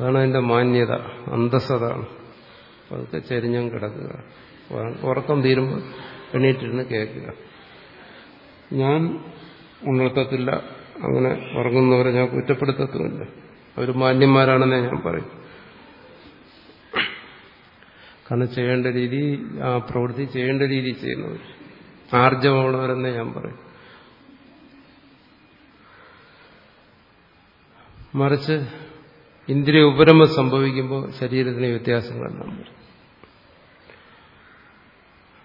അതാണ് അതിന്റെ മാന്യത അന്തസ്സതാണ്. അതൊക്കെ ചരിഞ്ഞം കിടക്കുക. ഉറക്കം തീരുമ്പോൾ എണീറ്റിരുന്ന് കേൾക്കുക. ഞാൻ ഉണർത്തത്തില്ല. അങ്ങനെ ഉറങ്ങുന്നവരെ ഞാൻ കുറ്റപ്പെടുത്തത്തുമില്ല. അവർ മാന്യന്മാരാണെന്നേ ഞാൻ പറയും. കാരണം ചെയ്യേണ്ട രീതി ആ പ്രവൃത്തി ചെയ്യേണ്ട രീതി ചെയ്യുന്നവർ ആർജവമുള്ളവരെന്ന് ഞാൻ പറയും. മറിച്ച് ഇന്ദ്രിയ ഉപരമം സംഭവിക്കുമ്പോൾ ശരീരത്തിന് വ്യത്യാസങ്ങളെല്ലാം വരും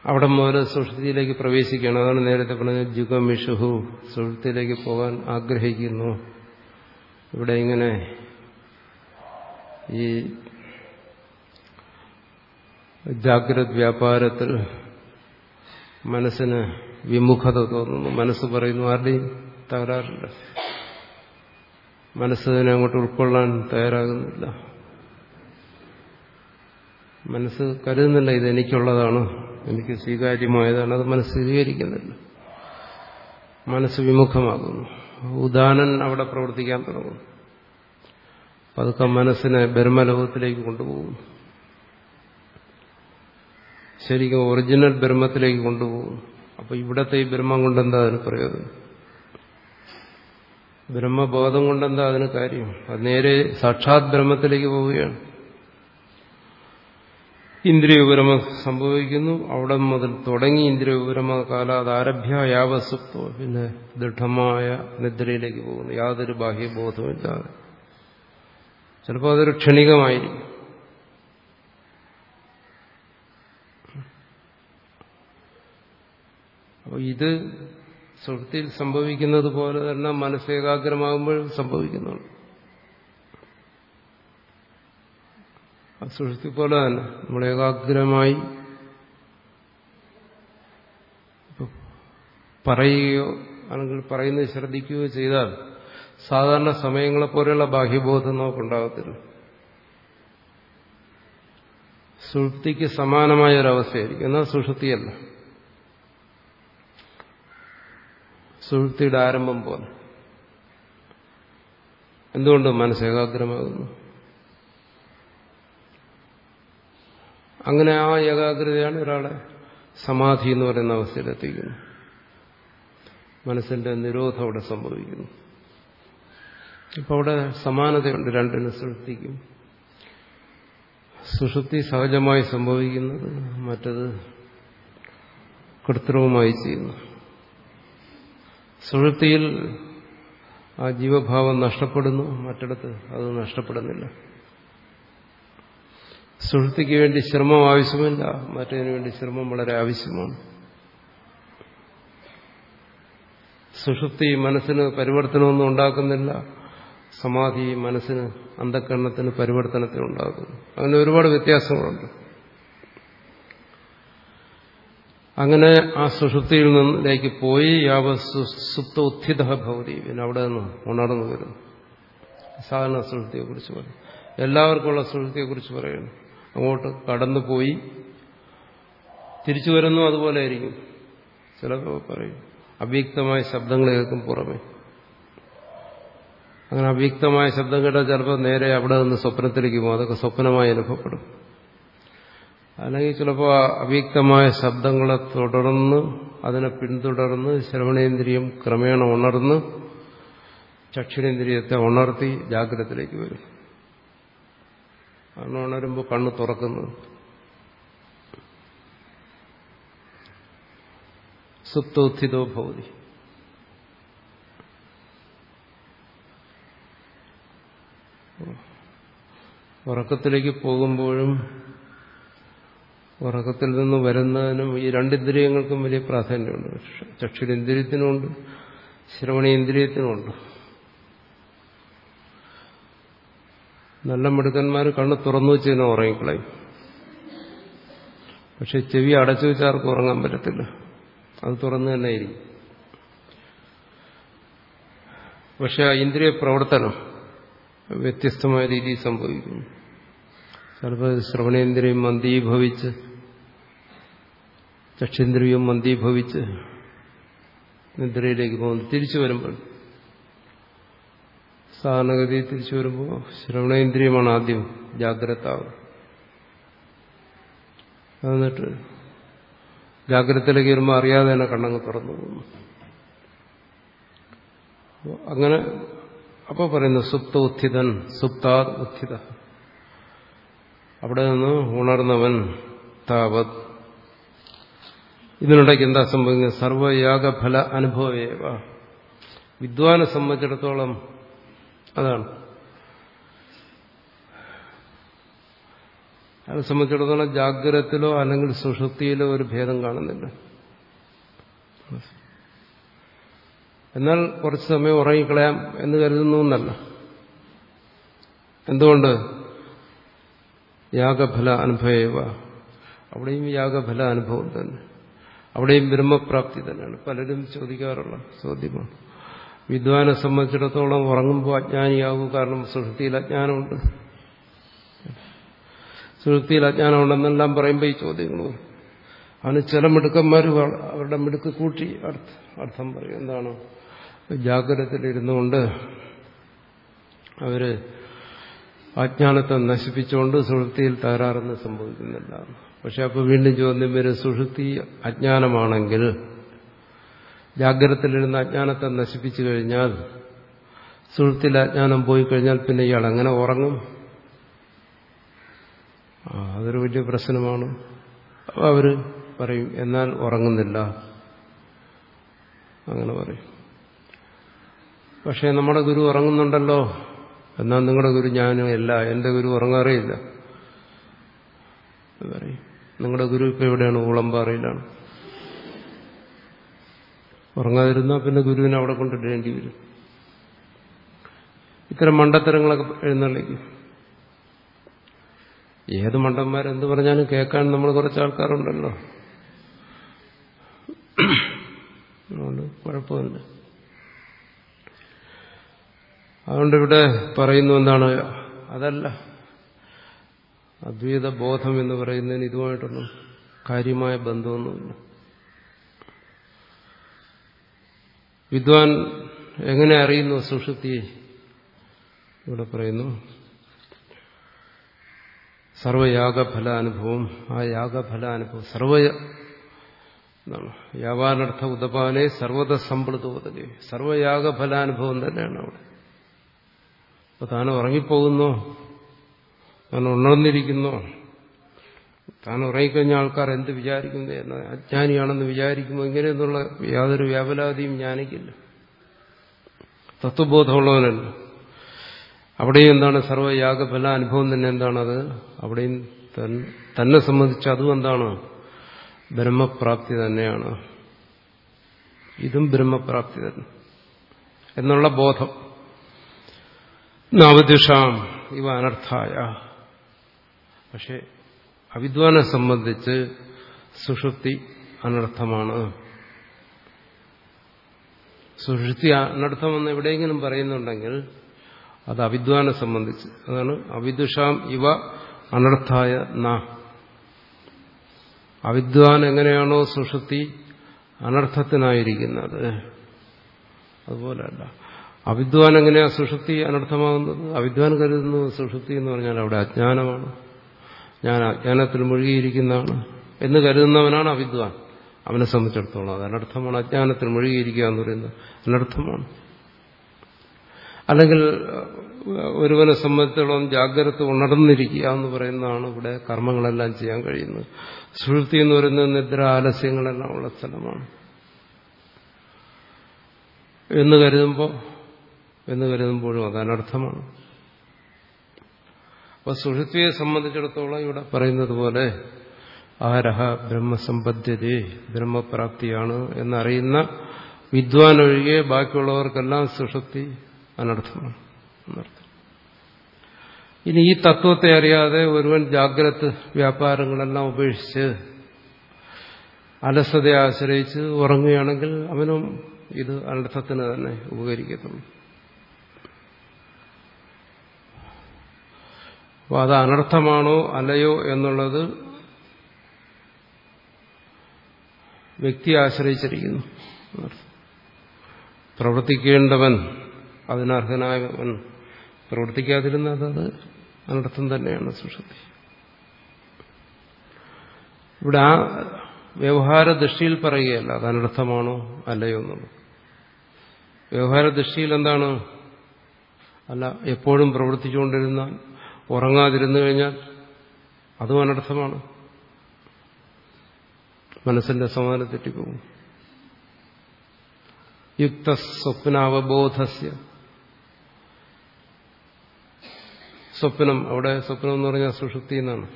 അവിടെ മുതൽ സുഷൃതിയിലേക്ക് പ്രവേശിക്കണം അതാണ് നേരത്തെ പറഞ്ഞത് ജുഗമിഷുഹു സുഷൃത്തിയിലേക്ക് പോകാൻ ആഗ്രഹിക്കുന്നു. ഇവിടെ ഇങ്ങനെ ഈ ജാഗ്രത് വ്യാപാരത്തിൽ മനസ്സിന് വിമുഖത തോന്നുന്നു. മനസ്സ് പറയുന്നു ആരുടെയും തകരാറില്ല. മനസ്സിനെ അങ്ങോട്ട് ഉൾക്കൊള്ളാൻ തയ്യാറാകുന്നില്ല. മനസ്സ് കരുതുന്നില്ല ഇത് എനിക്കുള്ളതാണ്. എനിക്ക് സ്വീകാര്യമായതാണ്. അത് മനസ്സ് സ്വീകരിക്കുന്നില്ല. മനസ്സ് വിമുഖമാകുന്നു. ഉദാനൻ അവിടെ പ്രവർത്തിക്കാൻ തുടങ്ങുന്നു. പതുക്കെ മനസ്സിനെ ബ്രഹ്മലോകത്തിലേക്ക് കൊണ്ടുപോകുന്നു. ശരിക്കും ഒറിജിനൽ ബ്രഹ്മത്തിലേക്ക് കൊണ്ടുപോകുന്നു അപ്പൊ ഇവിടത്തെ ഈ ബ്രഹ്മം കൊണ്ടെന്താ അതിന് പ്രയോജനം? ബ്രഹ്മബോധം കൊണ്ടെന്താ അതിന് കാര്യം? അത് നേരെ സാക്ഷാത് ബ്രഹ്മത്തിലേക്ക് പോവുകയാണ്. ഇന്ദ്രിയ ഉപരമ സംഭവിക്കുന്നു. അവിടെ മുതൽ തുടങ്ങി ഇന്ദ്രിയ ഉപരമ കാലാത് ആരഭ്യ യാവസ്വത്വം പിന്നെ ദൃഢമായ നിദ്രയിലേക്ക് പോകുന്നു. യാതൊരു ബാഹ്യബോധമില്ലാതെ ചിലപ്പോൾ അതൊരു ക്ഷണികമായിരിക്കും. അപ്പോൾ ഇത് സുഹൃത്തിൽ സംഭവിക്കുന്നത് പോലെ തന്നെ മനസ്സേകാഗ്രമാകുമ്പോൾ സംഭവിക്കുന്നുണ്ട്. സുഹൃത്തി പോലെ തന്നെ നമ്മൾ ഏകാഗ്രമായി പറയുകയോ അല്ലെങ്കിൽ പറയുന്നത് ശ്രദ്ധിക്കുകയോ ചെയ്താൽ സാധാരണ സമയങ്ങളെ പോലെയുള്ള ബാഹ്യബോധം നമുക്കുണ്ടാകത്തില്ല. സുഷുപ്തിക്ക് സമാനമായ ഒരവസ്ഥയായിരിക്കും എന്നാൽ സുഷുപ്തിയല്ല സുഷുപ്തിയുടെ ആരംഭം പോലെ. എന്തുകൊണ്ട് മനസ്സേകാഗ്രമാകുന്നു. അങ്ങനെ ആ ഏകാഗ്രതയാണ് ഒരാളെ സമാധി എന്ന് പറയുന്ന അവസ്ഥയിലെത്തിക്കുന്നത്. മനസ്സിന്റെ നിരോധം അവിടെ സംഭവിക്കുന്നു. ഇപ്പൊ അവിടെ സമാനതയുണ്ട് രണ്ടിനും സൃഷ്ടിക്കും സുഷുപ്തി സഹജമായി സംഭവിക്കുന്നത് മറ്റത് കൃത്രിമമായി ചെയ്യുന്നു. സുഷുപ്തിയിൽ ആ ജീവഭാവം നഷ്ടപ്പെടുന്നു മറ്റിടത്ത് അത് നഷ്ടപ്പെടുന്നില്ല. സുഹൃത്തിക്ക് വേണ്ടി ശ്രമം ആവശ്യമില്ല മറ്റതിനു വേണ്ടി ശ്രമം വളരെ ആവശ്യമാണ്. സുഷുപ്തി മനസ്സിന് പരിവർത്തനമൊന്നും ഉണ്ടാക്കുന്നില്ല സമാധി മനസ്സിന് അന്ധക്കരണത്തിന് പരിവർത്തനത്തിന് ഉണ്ടാക്കുന്നു അങ്ങനെ ഒരുപാട് വ്യത്യാസങ്ങളുണ്ട്. അങ്ങനെ ആ സുഷുപ്തിയിൽ നിന്നിലേക്ക് പോയി യാവ സുപ്ത ഉത്ഥിത ഭവതി. പിന്നെ അവിടെ നിന്ന് ഉണർന്നു വരുന്നു. സാധാരണ സുഷുപ്തിയെക്കുറിച്ച് പറയും. എല്ലാവർക്കുമുള്ള കുറിച്ച് പറയുന്നു. അങ്ങോട്ട് കടന്നു പോയി. തിരിച്ചു വരുന്നു അതുപോലെ ആയിരിക്കും. ചിലപ്പോൾ പറയും. അവ്യക്തമായ ശബ്ദങ്ങൾ കേൾക്കും പുറമെ. അങ്ങനെ അവ്യക്തമായ ശബ്ദം കേട്ടാൽ ചിലപ്പോൾ നേരെ അവിടെ നിന്ന് സ്വപ്നത്തിലേക്ക് പോകും. അതൊക്കെ സ്വപ്നമായി അനുഭവപ്പെടും. അല്ലെങ്കിൽ ചിലപ്പോൾ അവ്യക്തമായ ശബ്ദങ്ങളെ തുടർന്ന് അതിനെ പിന്തുടർന്ന് ശ്രവണേന്ദ്രിയം ക്രമേണ ഉണർന്ന് ചക്ഷുരേന്ദ്രിയത്തെ ഉണർത്തി ജാഗ്രതത്തിലേക്ക് വരും. അന്ന് ഉണരുമ്പോൾ കണ്ണ് തുറക്കുന്നു. സുപ്തോത്ഥിതോ ഭവതി. ഉറക്കത്തിലേക്ക് പോകുമ്പോഴും ഉറക്കത്തിൽ നിന്ന് വരുന്നതിനും ഈ രണ്ടിന്ദ്രിയങ്ങൾക്കും വലിയ പ്രാധാന്യമുണ്ട്. ചക്ഷുരേന്ദ്രിയത്തിനുമുണ്ട് ശ്രവണേന്ദ്രിയത്തിനുമുണ്ട് നല്ല മിടുക്കന്മാർ കണ്ണ് തുറന്നു വെച്ച് തന്നെ ഉറങ്ങിക്കളയും. പക്ഷെ ചെവി അടച്ചു വെച്ചാർക്ക് ഉറങ്ങാൻ പറ്റത്തില്ല. അത് തുറന്നു തന്നെ ഇരിക്കും. പക്ഷെ ആ ഇന്ദ്രിയ പ്രവർത്തനം വ്യത്യസ്തമായ രീതിയിൽ സംഭവിക്കുന്നു. ചിലപ്പോൾ ശ്രവണേന്ദ്രിയം മന്ദീഭവിച്ച് ചക്ഷേന്ദ്രിയം മന്ദീഭവിച്ച് നിദ്രയിലേക്ക് പോകുന്നു. തിരിച്ചു വരുമ്പോൾ സാധാരണഗതി തിരിച്ചു വരുമ്പോൾ ശ്രവണേന്ദ്രിയമാണ് ആദ്യം ജാഗ്രത എന്നിട്ട് ജാഗ്രതയിലേക്ക് വരുമ്പോൾ അറിയാതെ തന്നെ കണ്ണങ്ങ് തുറന്നു പോകുന്നു. അങ്ങനെ അപ്പോൾ പറയുന്നു സുപ്ത ഉത്ഥിതൻ സുപ്താ ഉത്ഥിത. അവിടെ നിന്ന് ഉണർന്നവൻ താവത്. ഇതിനിടയ്ക്ക് എന്താ സംഭവിക്കുന്നത്? സർവയാഗഫല അനുഭവേവ. വിദ്വാനെ സംബന്ധിച്ചിടത്തോളം അതാണ്. അത് സംബന്ധിച്ചിടത്തോളം ജാഗ്രതത്തിലോ അല്ലെങ്കിൽ സുഷുപ്തിയിലോ ഒരു ഭേദം കാണുന്നില്ല. എന്നാൽ കുറച്ച് സമയം ഉറങ്ങിക്കളയാം എന്ന് കരുതുന്നു എന്നല്ല. എന്തുകൊണ്ട്? യാഗഫല അനുഭവ അവിടെയും യാഗഫല അനുഭവം തന്നെ. അവിടെയും ബ്രഹ്മപ്രാപ്തി തന്നെയാണ്. പലരും ചോദിക്കാറുള്ള ചോദ്യമാണ്. വിദ്വാനെ സംബന്ധിച്ചിടത്തോളം ഉറങ്ങുമ്പോൾ അജ്ഞാനിയാകും കാരണം സുഹൃത്തിയിൽ അജ്ഞാനമുണ്ട്. സുഹൃത്തിയിൽ അജ്ഞാനമുണ്ടെന്നെല്ലാം പറയുമ്പോൾ ഈ ചോദ്യങ്ങൾ അവന് ചില മിടുക്കന്മാർ അവരുടെ മിടുക്ക് കൂട്ടി അർത്ഥം പറയും. എന്താണ്? ജാഗ്രതത്തിലിരുന്നുകൊണ്ട് അവർ അജ്ഞാനത്തെ നശിപ്പിച്ചുകൊണ്ട് സുഹൃത്തിയിൽ തകരാറൊന്നും സംഭവിക്കുന്നില്ല. പക്ഷെ അപ്പോൾ വീണ്ടും ചോദ്യം വരും സുഷുപ്തി അജ്ഞാനമാണെങ്കിൽ ജാഗ്രതത്തിലിരുന്ന അജ്ഞാനത്തെ നശിപ്പിച്ചു കഴിഞ്ഞാൽ സുഹൃത്തിൽ അജ്ഞാനം പോയി കഴിഞ്ഞാൽ പിന്നെ ഇയാൾ എങ്ങനെ ഉറങ്ങും? അതൊരു വലിയ പ്രശ്നമാണ്. അവർ പറയും എന്നാൽ ഉറങ്ങുന്നില്ല. അങ്ങനെ പറയും. പക്ഷേ നമ്മുടെ ഗുരു ഉറങ്ങുന്നുണ്ടല്ലോ. എന്നാൽ നിങ്ങളുടെ ഗുരു ഞാനും അല്ല. എന്റെ ഗുരു ഉറങ്ങാറേയില്ല. നിങ്ങളുടെ ഗുരു ഇപ്പൊ എവിടെയാണ്? ഊളമ്പാറയിലാണ് ഉറങ്ങാതിരുന്നാൽ പിന്നെ ഗുരുവിനെ അവിടെ കൊണ്ടിടേണ്ടി വരും. ഇത്തരം മണ്ടത്തരങ്ങളൊക്കെ എഴുന്നള്ളിക്കും. ഏത് മണ്ടന്മാരെന്ത് പറഞ്ഞാലും കേൾക്കാൻ നമ്മൾ കുറച്ച് ആൾക്കാരുണ്ടല്ലോ. അതുകൊണ്ട് കുഴപ്പമില്ല. അതുകൊണ്ട് ഇവിടെ പറയുന്നു എന്താണ്? അതല്ല. അദ്വൈത ബോധം എന്ന് പറയുന്നതിന് ഇതുമായിട്ടൊന്നും കാര്യമായ ബന്ധമൊന്നുമില്ല. വിദ്വാൻ എങ്ങനെ അറിയുന്നു സുഷുതി ഇവിടെ പറയുന്നു. സർവയാഗഫലാനുഭവം. ആ യാഗഫലാനുഭവം സർവ യാവാനർത്ഥ ഉദപാനെ സർവത സമ്പളുതോതകെ സർവയാഗഫലാനുഭവം തന്നെയാണ് അവിടെ. അപ്പൊ താൻ ഉറങ്ങിപ്പോകുന്നോ. താൻ ഉണർന്നിരിക്കുന്നോ. താൻ ഉറങ്ങിക്കഴിഞ്ഞ ആൾക്കാർ എന്ത് വിചാരിക്കുന്നു? എന്ന് അജ്ഞാനിയാണെന്ന് വിചാരിക്കുമോ? ഇങ്ങനെയൊന്നുള്ള യാതൊരു വ്യാപലാതിയും ജ്ഞാനിക്കില്ല. തത്വബോധമുള്ളവനല്ല. അവിടെയും എന്താണ് സർവയാഗഫല അനുഭവം തന്നെ എന്താണത്? അവിടെയും തന്നെ സംബന്ധിച്ച് അതും എന്താണ്? ബ്രഹ്മപ്രാപ്തി തന്നെയാണ്. ഇതും ബ്രഹ്മപ്രാപ്തി തന്നെ. എന്നുള്ള ബോധം. നവദിഷാം ഇവ അനർത്ഥായ പക്ഷെ അവിദ്വാനെ സംബന്ധിച്ച് സുഷുപ്തി അനർത്ഥമാണ്. സുഷുപ്തി അനർത്ഥമെന്ന് എവിടെയെങ്കിലും പറയുന്നുണ്ടെങ്കിൽ അത് അവിദ്വാനെ സംബന്ധിച്ച്. അതാണ് അവിദുഷാം ഇവ അനർത്ഥായ ന. അവിദ്വാൻ എങ്ങനെയാണോ സുഷുപ്തി അനർത്ഥത്തിനായിരിക്കുന്നത്. അതുപോലല്ല അവിദ്വാൻ എങ്ങനെയാ സുഷുപ്തി അനർത്ഥമാകുന്നത്? അവിദ്വാൻ കരുതുന്നു സുഷുപ്തി എന്ന് പറഞ്ഞാൽ അവിടെ അജ്ഞാനമാണ്. ഞാൻ അജ്ഞാനത്തിൽ മുഴുകിയിരിക്കുന്നതാണ് എന്ന് കരുതുന്നവനാണ് അവിദ്വാൻ. അവനെ സംബന്ധിച്ചിടത്തോളം അത് അനർത്ഥമാണ്. അജ്ഞാനത്തിൽ മുഴുകിയിരിക്കുക എന്ന് പറയുന്നത് അനർത്ഥമാണ്. അല്ലെങ്കിൽ ഒരുവനെ സംബന്ധിച്ചിടത്തോളം ജാഗ്രത ഉണർന്നിരിക്കുക എന്ന് പറയുന്നതാണ് ഇവിടെ കർമ്മങ്ങളെല്ലാം ചെയ്യാൻ കഴിയുന്നത്. സുഷുപ്തി എന്ന് പറയുന്നത് നിദ്ര ആലസ്യങ്ങളെല്ലാം ഉള്ള സ്ഥലമാണ്. എന്ന് കരുതുമ്പോൾ എന്ന് കരുതുമ്പോഴും അത് അനർത്ഥമാണ്. അപ്പൊ സുഷുപ്തിയെ സംബന്ധിച്ചിടത്തോളം ഇവിടെ പറയുന്നത് പോലെ ആരഹ ബ്രഹ്മസമ്പദ്ധ്യതേ ബ്രഹ്മപ്രാപ്തിയാണ് എന്നറിയുന്ന വിദ്വാൻ ഒഴികെ ബാക്കിയുള്ളവർക്കെല്ലാം സുഷുപ്തി അനർത്ഥമാണ് ഇനി ഈ തത്വത്തെ അറിയാതെ ഒരുവൻ ജാഗ്രത വ്യാപാരങ്ങളെല്ലാം ഉപേക്ഷിച്ച് അലസതയെ ആശ്രയിച്ച് ഉറങ്ങുകയാണെങ്കിൽ അവനും ഇത് അനർത്ഥത്തിന് തന്നെ ഉപകരിക്കത്തുള്ളൂ. അപ്പോൾ അത് അനർത്ഥമാണോ അല്ലയോ എന്നുള്ളത് വ്യക്തിയെ ആശ്രയിച്ചിരിക്കുന്നു. പ്രവർത്തിക്കേണ്ടവൻ അതിനർഹനായവൻ പ്രവർത്തിക്കാതിരുന്നത് അത് അനർത്ഥം തന്നെയാണ് സുഷൃത്തി ഇവിടെ ആ വ്യവഹാര ദൃഷ്ടിയിൽ പറയുകയല്ല അത് അനർത്ഥമാണോ അല്ലയോ എന്നുള്ളത്. വ്യവഹാര ദൃഷ്ടിയിൽ എന്താണ്? അല്ല എപ്പോഴും പ്രവർത്തിച്ചുകൊണ്ടിരുന്നാൽ ഉറങ്ങാതിരുന്നു കഴിഞ്ഞാൽ അതും അനർത്ഥമാണ് മനസ്സിന്റെ സമാധാനം തെറ്റിപ്പോകും. യുക്ത സ്വപ്നാവബോധസ്യ സ്വപ്നം അവിടെ സ്വപ്നം എന്ന് പറഞ്ഞാൽ സുഷുപ്തി എന്നാണ്.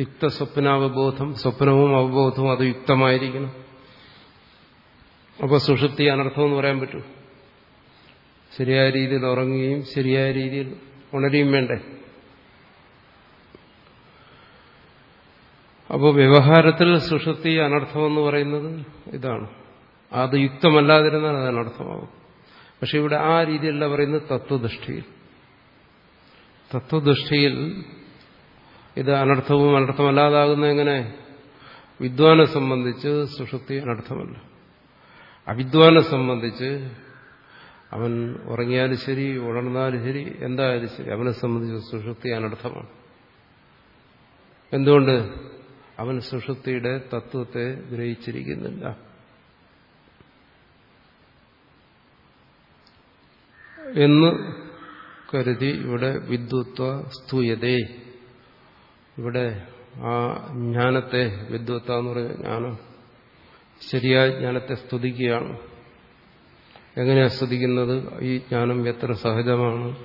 യുക്ത സ്വപ്നാവബോധം സ്വപ്നവും അവബോധവും അത് യുക്തമായിരിക്കണം. അപ്പോൾ സുഷുപ്തി അനർത്ഥം എന്ന് പറയാൻ പറ്റും. ശരിയായ രീതിയിൽ ഉറങ്ങുകയും ശരിയായ രീതിയിൽ ഉണരുകയും വേണ്ടേ? അപ്പോൾ വ്യവഹാരത്തിൽ സുഷുപ്തി അനർത്ഥമെന്ന് പറയുന്നത് ഇതാണ്. അത് യുക്തമല്ലാതിരുന്നാൽ അത് അനർത്ഥമാകും. പക്ഷെ ഇവിടെ ആ രീതിയല്ല പറയുന്നത് തത്വദൃഷ്ടിയിൽ. തത്വദൃഷ്ടിയിൽ ഇത് അനർത്ഥവും അനർത്ഥമല്ലാതാകുന്ന എങ്ങനെ? വിദ്വാനെ സംബന്ധിച്ച് സുഷുപ്തി അനർത്ഥമല്ല. അവിദ്വാനെ സംബന്ധിച്ച് അവൻ ഉറങ്ങിയാലും ശരി ഉണർന്നാലും ശരി എന്തായാലും ശരി അവനെ സംബന്ധിച്ച് സുഷുപ്തി അനർത്ഥമാണ്. എന്തുകൊണ്ട്? അവൻ സുഷുപ്തിയുടെ തത്വത്തെ ഗ്രഹിച്ചിരിക്കുന്നില്ല. എന്ന് കരുതി ഇവിടെ വിദ്വത്വ സ്തുയതേ. ഇവിടെ ആ ജ്ഞാനത്തെ വിദ്വത്ത എന്ന് പറഞ്ഞ ജ്ഞാനം ശരിയായ ജ്ഞാനത്തെ സ്തുതിക്കുകയാണ്. എങ്ങനെയാണ് സ്തുതിക്കുന്നത്? ഈ ജ്ഞാനം എത്ര സഹജമാണ്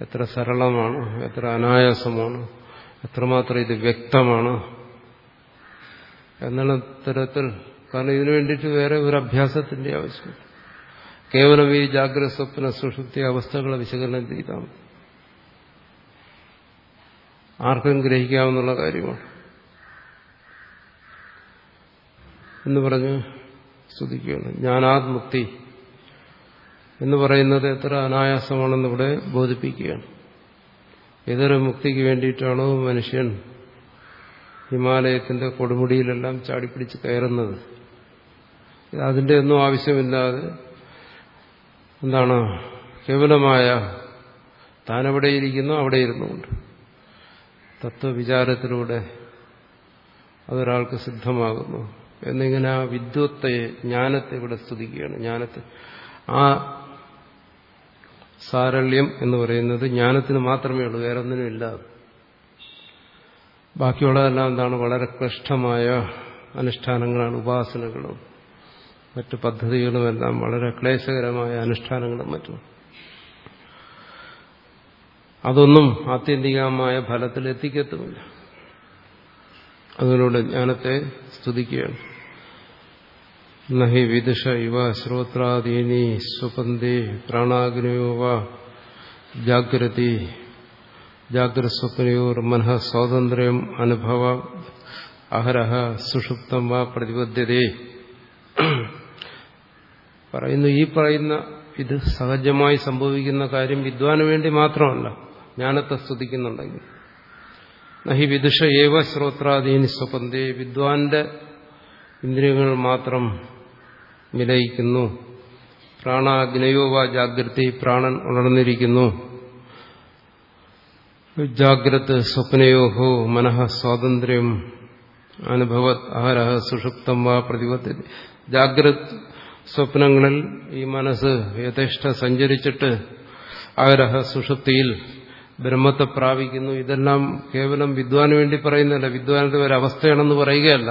എത്ര സരളമാണ് എത്ര അനായാസമാണ് എത്രമാത്രം ഇത് വ്യക്തമാണ്. എന്നുള്ള തരത്തിൽ കാരണം ഇതിനു വേണ്ടിയിട്ട് വേറെ ഒരു അഭ്യാസത്തിന്റെ ആവശ്യമില്ല കേവലം ഈ ജാഗ്രത സ്വപ്ന സുഷുപ്തി അവസ്ഥകളെ വിശകലനം ചെയ്താൽ ആർക്കും ഗ്രഹിക്കാവുന്ന കാര്യമാണ്. എന്ന് പറഞ്ഞ് സ്തുതിക്കുകയാണ്. ജ്ഞാനാത്മുക്തി എന്ന് പറയുന്നത് എത്ര അനായാസമാണെന്ന് ഇവിടെ ബോധിപ്പിക്കുകയാണ്. ഏതൊരു മുക്തിക്ക് വേണ്ടിയിട്ടാണോ മനുഷ്യൻ ഹിമാലയത്തിന്റെ കൊടുമുടിയിലെല്ലാം ചാടിപ്പിടിച്ച് കയറുന്നത്. അതിന്റെ ഒന്നും ആവശ്യമില്ലാതെ എന്താണ് കേവലമായ താനെവിടെ ഇരിക്കുന്നു അവിടെ ഇരുന്നുകൊണ്ട്. തത്വവിചാരത്തിലൂടെ അതൊരാൾക്ക് സിദ്ധമാകുന്നു. എന്നിങ്ങനെ ആ വിദ്വത്തെ ജ്ഞാനത്തെ ഇവിടെ സ്തുതിക്കുകയാണ്. ജ്ഞാനത്തെ ആ സാരള്യം എന്ന് പറയുന്നത് ജ്ഞാനത്തിന് മാത്രമേ ഉള്ളൂ വേറെ ഒന്നിനും ഇല്ല. ബാക്കിയുള്ളതെല്ലാം എന്താണ് വളരെ ക്ലിഷ്ടമായ അനുഷ്ഠാനങ്ങളാണ് ഉപാസനകളും മറ്റു പദ്ധതികളുമെല്ലാം വളരെ ക്ലേശകരമായ അനുഷ്ഠാനങ്ങളും മറ്റും. അതൊന്നും ആത്യന്തികമായ ഫലത്തിൽ എത്തിക്കത്തുമില്ല. അതിലൂടെ ജ്ഞാനത്തെ സ്തുതിക്കുകയാണ്. നഹി വിദുഷ ഇവ ശ്രോത്രാദീനി സ്വപന്തി പ്രാണാഗ്നിയോ വ ജാഗ്രതി ജാഗ്രസ്വപ്നയോർ മനഃ സ്വാതന്ത്ര്യം അനുഭവ അഹരഹ സുഷുപ്തം വാ പ്രതിബദ്ധതേ പറയുന്നു ഈ പറയുന്ന ഇത് സഹജമായി സംഭവിക്കുന്ന കാര്യം വിദ്വാന് വേണ്ടി മാത്രമല്ല ജ്ഞാനത്തെ സ്തുതിക്കുന്നുണ്ടെങ്കിൽ നഹി വിദുഷ ഏവ ശ്രോത്രാധീനി സ്വപന്തേ വിദ്വാന്റെ ഇന്ദ്രിയങ്ങൾ മാത്രം വിലയിക്കുന്നു. പ്രാണാഗ്നയോവ ജാഗ്രതി പ്രാണൻ ഉണർന്നിരിക്കുന്നു. ജാഗ്രത് സ്വപ്നയോഹോ മനഃ സ്വാതന്ത്ര്യം അനുഭവത് അഹരഹ സുഷുപ്തം വാ പ്രതിപത്തി ജാഗ്രത് സ്വപ്നങ്ങളിൽ ഈ മനസ്സ് യഥേഷ്ട സഞ്ചരിച്ചിട്ട് ആഗ്രഹ സുഷുപ്തിയിൽ ബ്രഹ്മത്തെ പ്രാപിക്കുന്നു. ഇതെല്ലാം കേവലം വിദ്വാന് വേണ്ടി പറയുന്നതല്ല. വിദ്വാനത്തെ ഒരു അവസ്ഥയാണെന്ന് പറയുകയല്ല.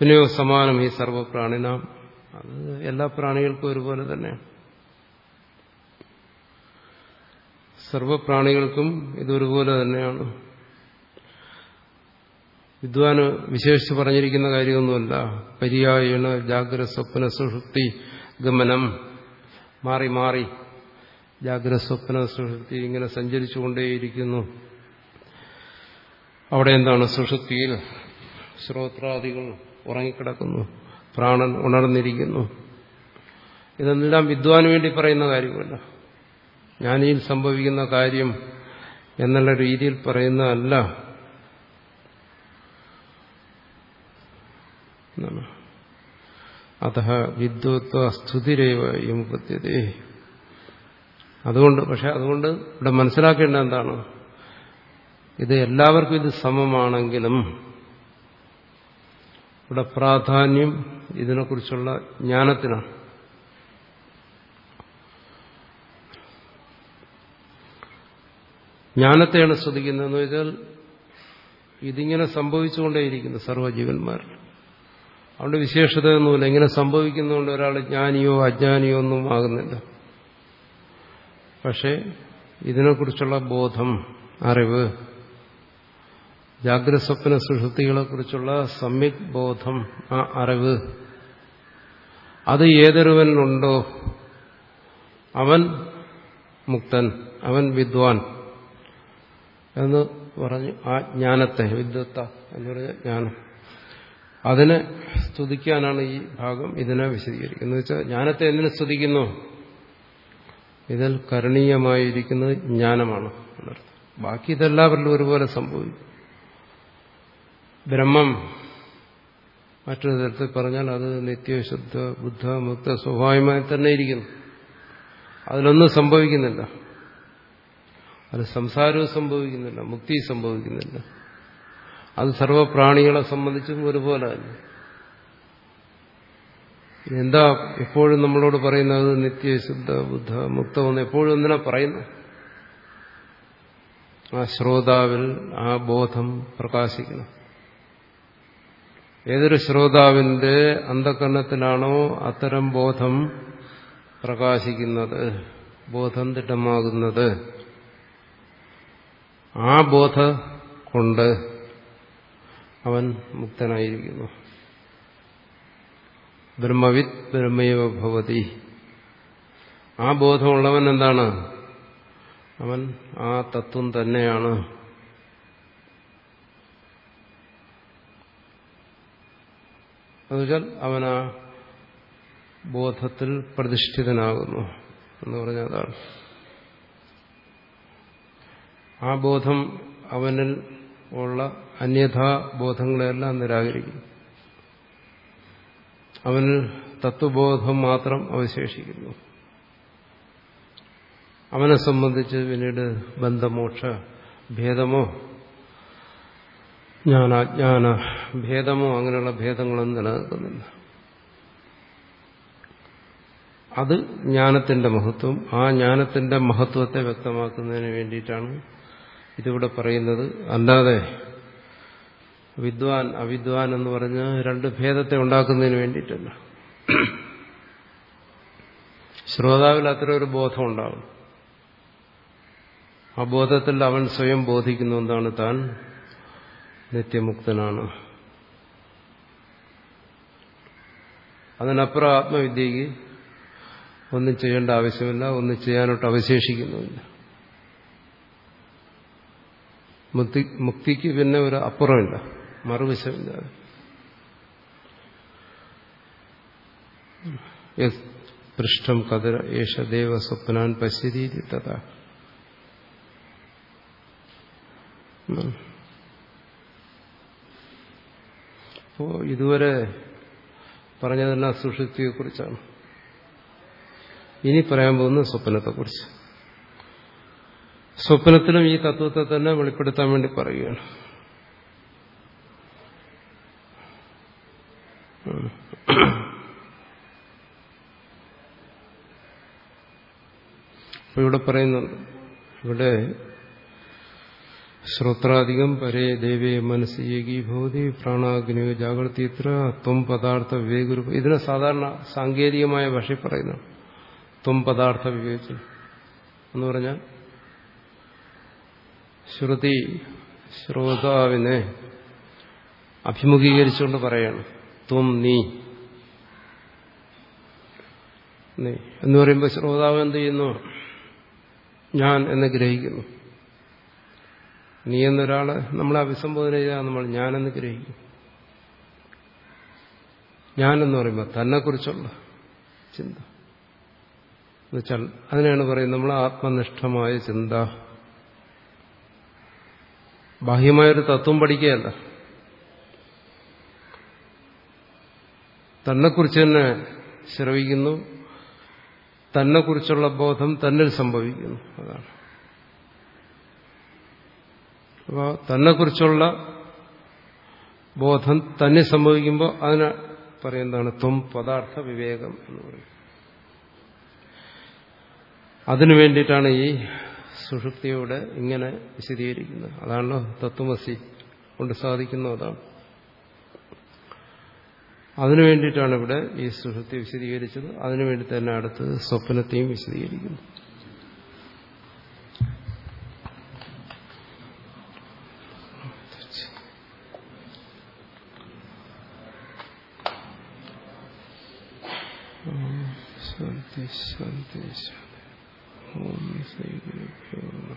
പിന്നെയോ സമാനം ഈ സർവപ്രാണിനാം. അത് എല്ലാ പ്രാണികൾക്കും ഒരുപോലെ തന്നെയാണ് സർവപ്രാണികൾക്കും ഇതൊരുപോലെ തന്നെയാണ്. വിദ്വാന് വിശേഷിച്ച് പറഞ്ഞിരിക്കുന്ന കാര്യമൊന്നുമല്ല. പര്യായണ ജാഗ്രത സ്വപ്ന സുഷുപ്തി ഗമനം. മാറി മാറി ജാഗ്രത സ്വപ്ന സുഷുപ്തി ഇങ്ങനെ സഞ്ചരിച്ചുകൊണ്ടേയിരിക്കുന്നു. അവിടെ എന്താണ് സുഷുപ്തിയിൽ ശ്രോത്രാദികൾ ഉറങ്ങിക്കിടക്കുന്നു. പ്രാണൻ ഉണർന്നിരിക്കുന്നു. ഇതെല്ലാം വിദ്വാന് വേണ്ടി പറയുന്ന കാര്യമല്ല. ജ്ഞാനിയിൽ സംഭവിക്കുന്ന കാര്യം എന്നുള്ള രീതിയിൽ പറയുന്നതല്ല. അത വിദ്വത്വ സ്തുതിരേവ യമുപത്യതേ അതുകൊണ്ട് പക്ഷെ അതുകൊണ്ട് ഇവിടെ മനസ്സിലാക്കേണ്ട എന്താണ്? ഇത് എല്ലാവർക്കും ഇത് സമമാണെങ്കിലും ഇവിടെ പ്രാധാന്യം ഇതിനെക്കുറിച്ചുള്ള ജ്ഞാനത്തിനാണ്. ജ്ഞാനത്തെയാണ് ശ്രദ്ധിക്കുന്നതെന്ന് വെച്ചാൽ ഇതിങ്ങനെ സംഭവിച്ചുകൊണ്ടേയിരിക്കുന്നു സർവജീവന്മാരിൽ അവിടെ വിശേഷതയൊന്നുമില്ല. ഇങ്ങനെ സംഭവിക്കുന്നതുകൊണ്ട് ഒരാൾ ജ്ഞാനിയോ അജ്ഞാനിയോ ഒന്നും ആകുന്നില്ല. പക്ഷേ ഇതിനെക്കുറിച്ചുള്ള ബോധം അറിവ് ജാഗ്രസ്വപ്ന സ്വപ്ന സുഷുപ്തികളെക്കുറിച്ചുള്ള സമ്യക് ബോധം ആ അറിവ് അത് ഏതൊരുവനുണ്ടോ അവൻ മുക്തൻ അവൻ വിദ്വാൻ. എന്ന് പറഞ്ഞു ആ ജ്ഞാനത്തെ വിദ്വത്ത എന്ന് പറഞ്ഞ ജ്ഞാനം. അതിനെ സ്തുതിക്കാനാണ് ഈ ഭാഗം ഇതിനെ വിശദീകരിക്കുന്നത്. വെച്ചാൽ ജ്ഞാനത്തെ എന്തിനു സ്തുതിക്കുന്നു? ഇതിൽ കരണീയമായിരിക്കുന്നത് ജ്ഞാനമാണ് എന്നർത്ഥം. ബാക്കി ഇതെല്ലാവരിലും ഒരുപോലെ സംഭവിക്കും. ബ്രഹ്മം മറ്റൊരു തരത്തിൽ പറഞ്ഞാൽ അത് നിത്യശുദ്ധ ബുദ്ധ മുക്ത സ്വാഭാവികമായി തന്നെ ഇരിക്കുന്നു. അതിലൊന്നും സംഭവിക്കുന്നില്ല. അത് സംസാരവും സംഭവിക്കുന്നില്ല മുക്തി സംഭവിക്കുന്നില്ല. അത് സർവപ്രാണികളെ സംബന്ധിച്ചും ഒരുപോലെ എന്താ എപ്പോഴും നമ്മളോട് പറയുന്നത്? നിത്യശുദ്ധ ബുദ്ധ മുക്തമെന്ന് എപ്പോഴും എന്തിനാ പറയുന്നു ആ ശ്രോതാവിൽ ആ ബോധം പ്രകാശിക്കണം. ഏതൊരു ശ്രോതാവിന്റെ അന്ധകരണത്തിലാണോ അത്തരം ബോധം പ്രകാശിക്കുന്നത് ബോധം തിട്ടമാകുന്നത് ആ ബോധ കൊണ്ട് അവൻ മുക്തനായിരിക്കുന്നു. ബ്രഹ്മവിത് ബ്രഹ്മൈവ ഭവതി. ആ ബോധമുള്ളവൻ എന്താണ്? അവൻ ആ തത്വം തന്നെയാണ്. എന്നുവെച്ചാൽ അവൻ ആ ബോധത്തിൽ പ്രതിഷ്ഠിതനാകുന്നു എന്ന് പറഞ്ഞാൽ അതാണ്. ആ ബോധം അവനിൽ ഉള്ള അന്യഥാ ബോധങ്ങളെല്ലാം നിരാകരിക്കും. അവനിൽ തത്വബോധം മാത്രം അവശേഷിക്കുന്നു. അവനെ സംബന്ധിച്ച് പിന്നീട് ബന്ധമോക്ഷ ഭേദമോ ജ്ഞാനാജ്ഞാന ഭേദമോ അങ്ങനെയുള്ള ഭേദങ്ങളൊന്നും നിലനിൽക്കുന്നില്ല. അത് ജ്ഞാനത്തിന്റെ മഹത്വം. ആ ജ്ഞാനത്തിന്റെ മഹത്വത്തെ വ്യക്തമാക്കുന്നതിന് വേണ്ടിയിട്ടാണ് ഇതിവിടെ പറയുന്നത് അല്ലാതെ വിദ്വാൻ അവിദ്വാൻ എന്ന് പറഞ്ഞ് രണ്ട് ഭേദത്തെ ഉണ്ടാക്കുന്നതിന് വേണ്ടിയിട്ടല്ല. ശ്രോതാവിൽ അത്ര ഒരു ബോധം ഉണ്ടാകും ആ ബോധത്തിൽ അവൻ സ്വയം ബോധിക്കുന്ന എന്താണ് താൻ നിത്യമുക്തനാണ്. അതിനപ്പുറം ആത്മവിദ്യയ്ക്ക് ഒന്നും ചെയ്യേണ്ട ആവശ്യമില്ല ഒന്നും ചെയ്യാനോട്ട് അവശേഷിക്കുന്നുമില്ല. മുക്തി മുക്തിക്ക് പിന്നെ ഒരു അപ്പുറമില്ല. മറുവശമില്ല. പൃഷ്ഠം കതിര യേശദേവ ദേവ സ്വപ്നാൻ പശ്യരീതി തഥാ അപ്പോ ഇതുവരെ പറഞ്ഞതെല്ലാം സുഷുപ്തിയെക്കുറിച്ചാണ് ഇനി പറയാൻ പോകുന്നത് സ്വപ്നത്തെക്കുറിച്ച്. സ്വപ്നത്തിലും ഈ തത്വത്തെ തന്നെ വെളിപ്പെടുത്താൻ വേണ്ടി പറയുകയാണ്. ഇവിടെ പറയുന്നുണ്ട് ഇവിടെ ശ്രോത്രാധികം പരേ ദേവേ മനസ്സ് പ്രാണാഗ്നി പ്രാണാഗ്നിയോ ജാഗ്രതീത്ര ത്വം പദാർത്ഥ വിവേകരൂപ. ഇതിനെ സാധാരണ സാങ്കേതികമായ ഭാഷയിൽ പറയുന്നു. ത്വം പദാർത്ഥ വിവേചനം എന്ന് പറഞ്ഞാൽ ശ്രുതി ശ്രോതാവിനെ അഭിമുഖീകരിച്ചുകൊണ്ട് പറയാണ്. ത്വം നീ. നീ. എന്ന് പറയുമ്പോൾ ശ്രോതാവ് എന്ത് ചെയ്യുന്നു? ഞാൻ എന്ന് ഗ്രഹിക്കുന്നു. നീ എന്നൊരാളെ നമ്മളെ അഭിസംബോധന ചെയ്താൽ നമ്മൾ ഞാനെന്ന് ഗ്രഹിക്കും. എന്ന് പറയുമ്പോൾ തന്നെക്കുറിച്ചുള്ള ചിന്ത. എന്നുവെച്ചാൽ അതിനാണ് പറയുന്നത് നമ്മൾ ആത്മനിഷ്ഠമായ ചിന്ത. ബാഹ്യമായൊരു തത്വം പഠിക്കുകയല്ല. തന്നെക്കുറിച്ച് തന്നെ ശ്രവിക്കുന്നു. തന്നെക്കുറിച്ചുള്ള ബോധം തന്നിൽ സംഭവിക്കുന്നു. അതാണ്. അപ്പോൾ തന്നെക്കുറിച്ചുള്ള ബോധം തന്നെ സംഭവിക്കുമ്പോൾ അതിന് പറയുന്നതാണ് ത്വം പദാർത്ഥ വിവേകം എന്ന് പറയും അതിനു വേണ്ടിയിട്ടാണ് ഈ സുഷുപ്തിയോടെ ഇങ്ങനെ വിശദീകരിക്കുന്നത് അതാണല്ലോ തത്വമസി കൊണ്ട് സാധിക്കുന്നു അതാണ്. അതിനു വേണ്ടിയിട്ടാണ് ഇവിടെ ഈ സുഷുപ്തി വിശദീകരിച്ചത്. അതിനു വേണ്ടി തന്നെ അടുത്ത് സ്വപ്നത്തെയും വിശദീകരിക്കുന്നു. ശാന്തി ശാന്തി ശാന്തി. Om Sri Guru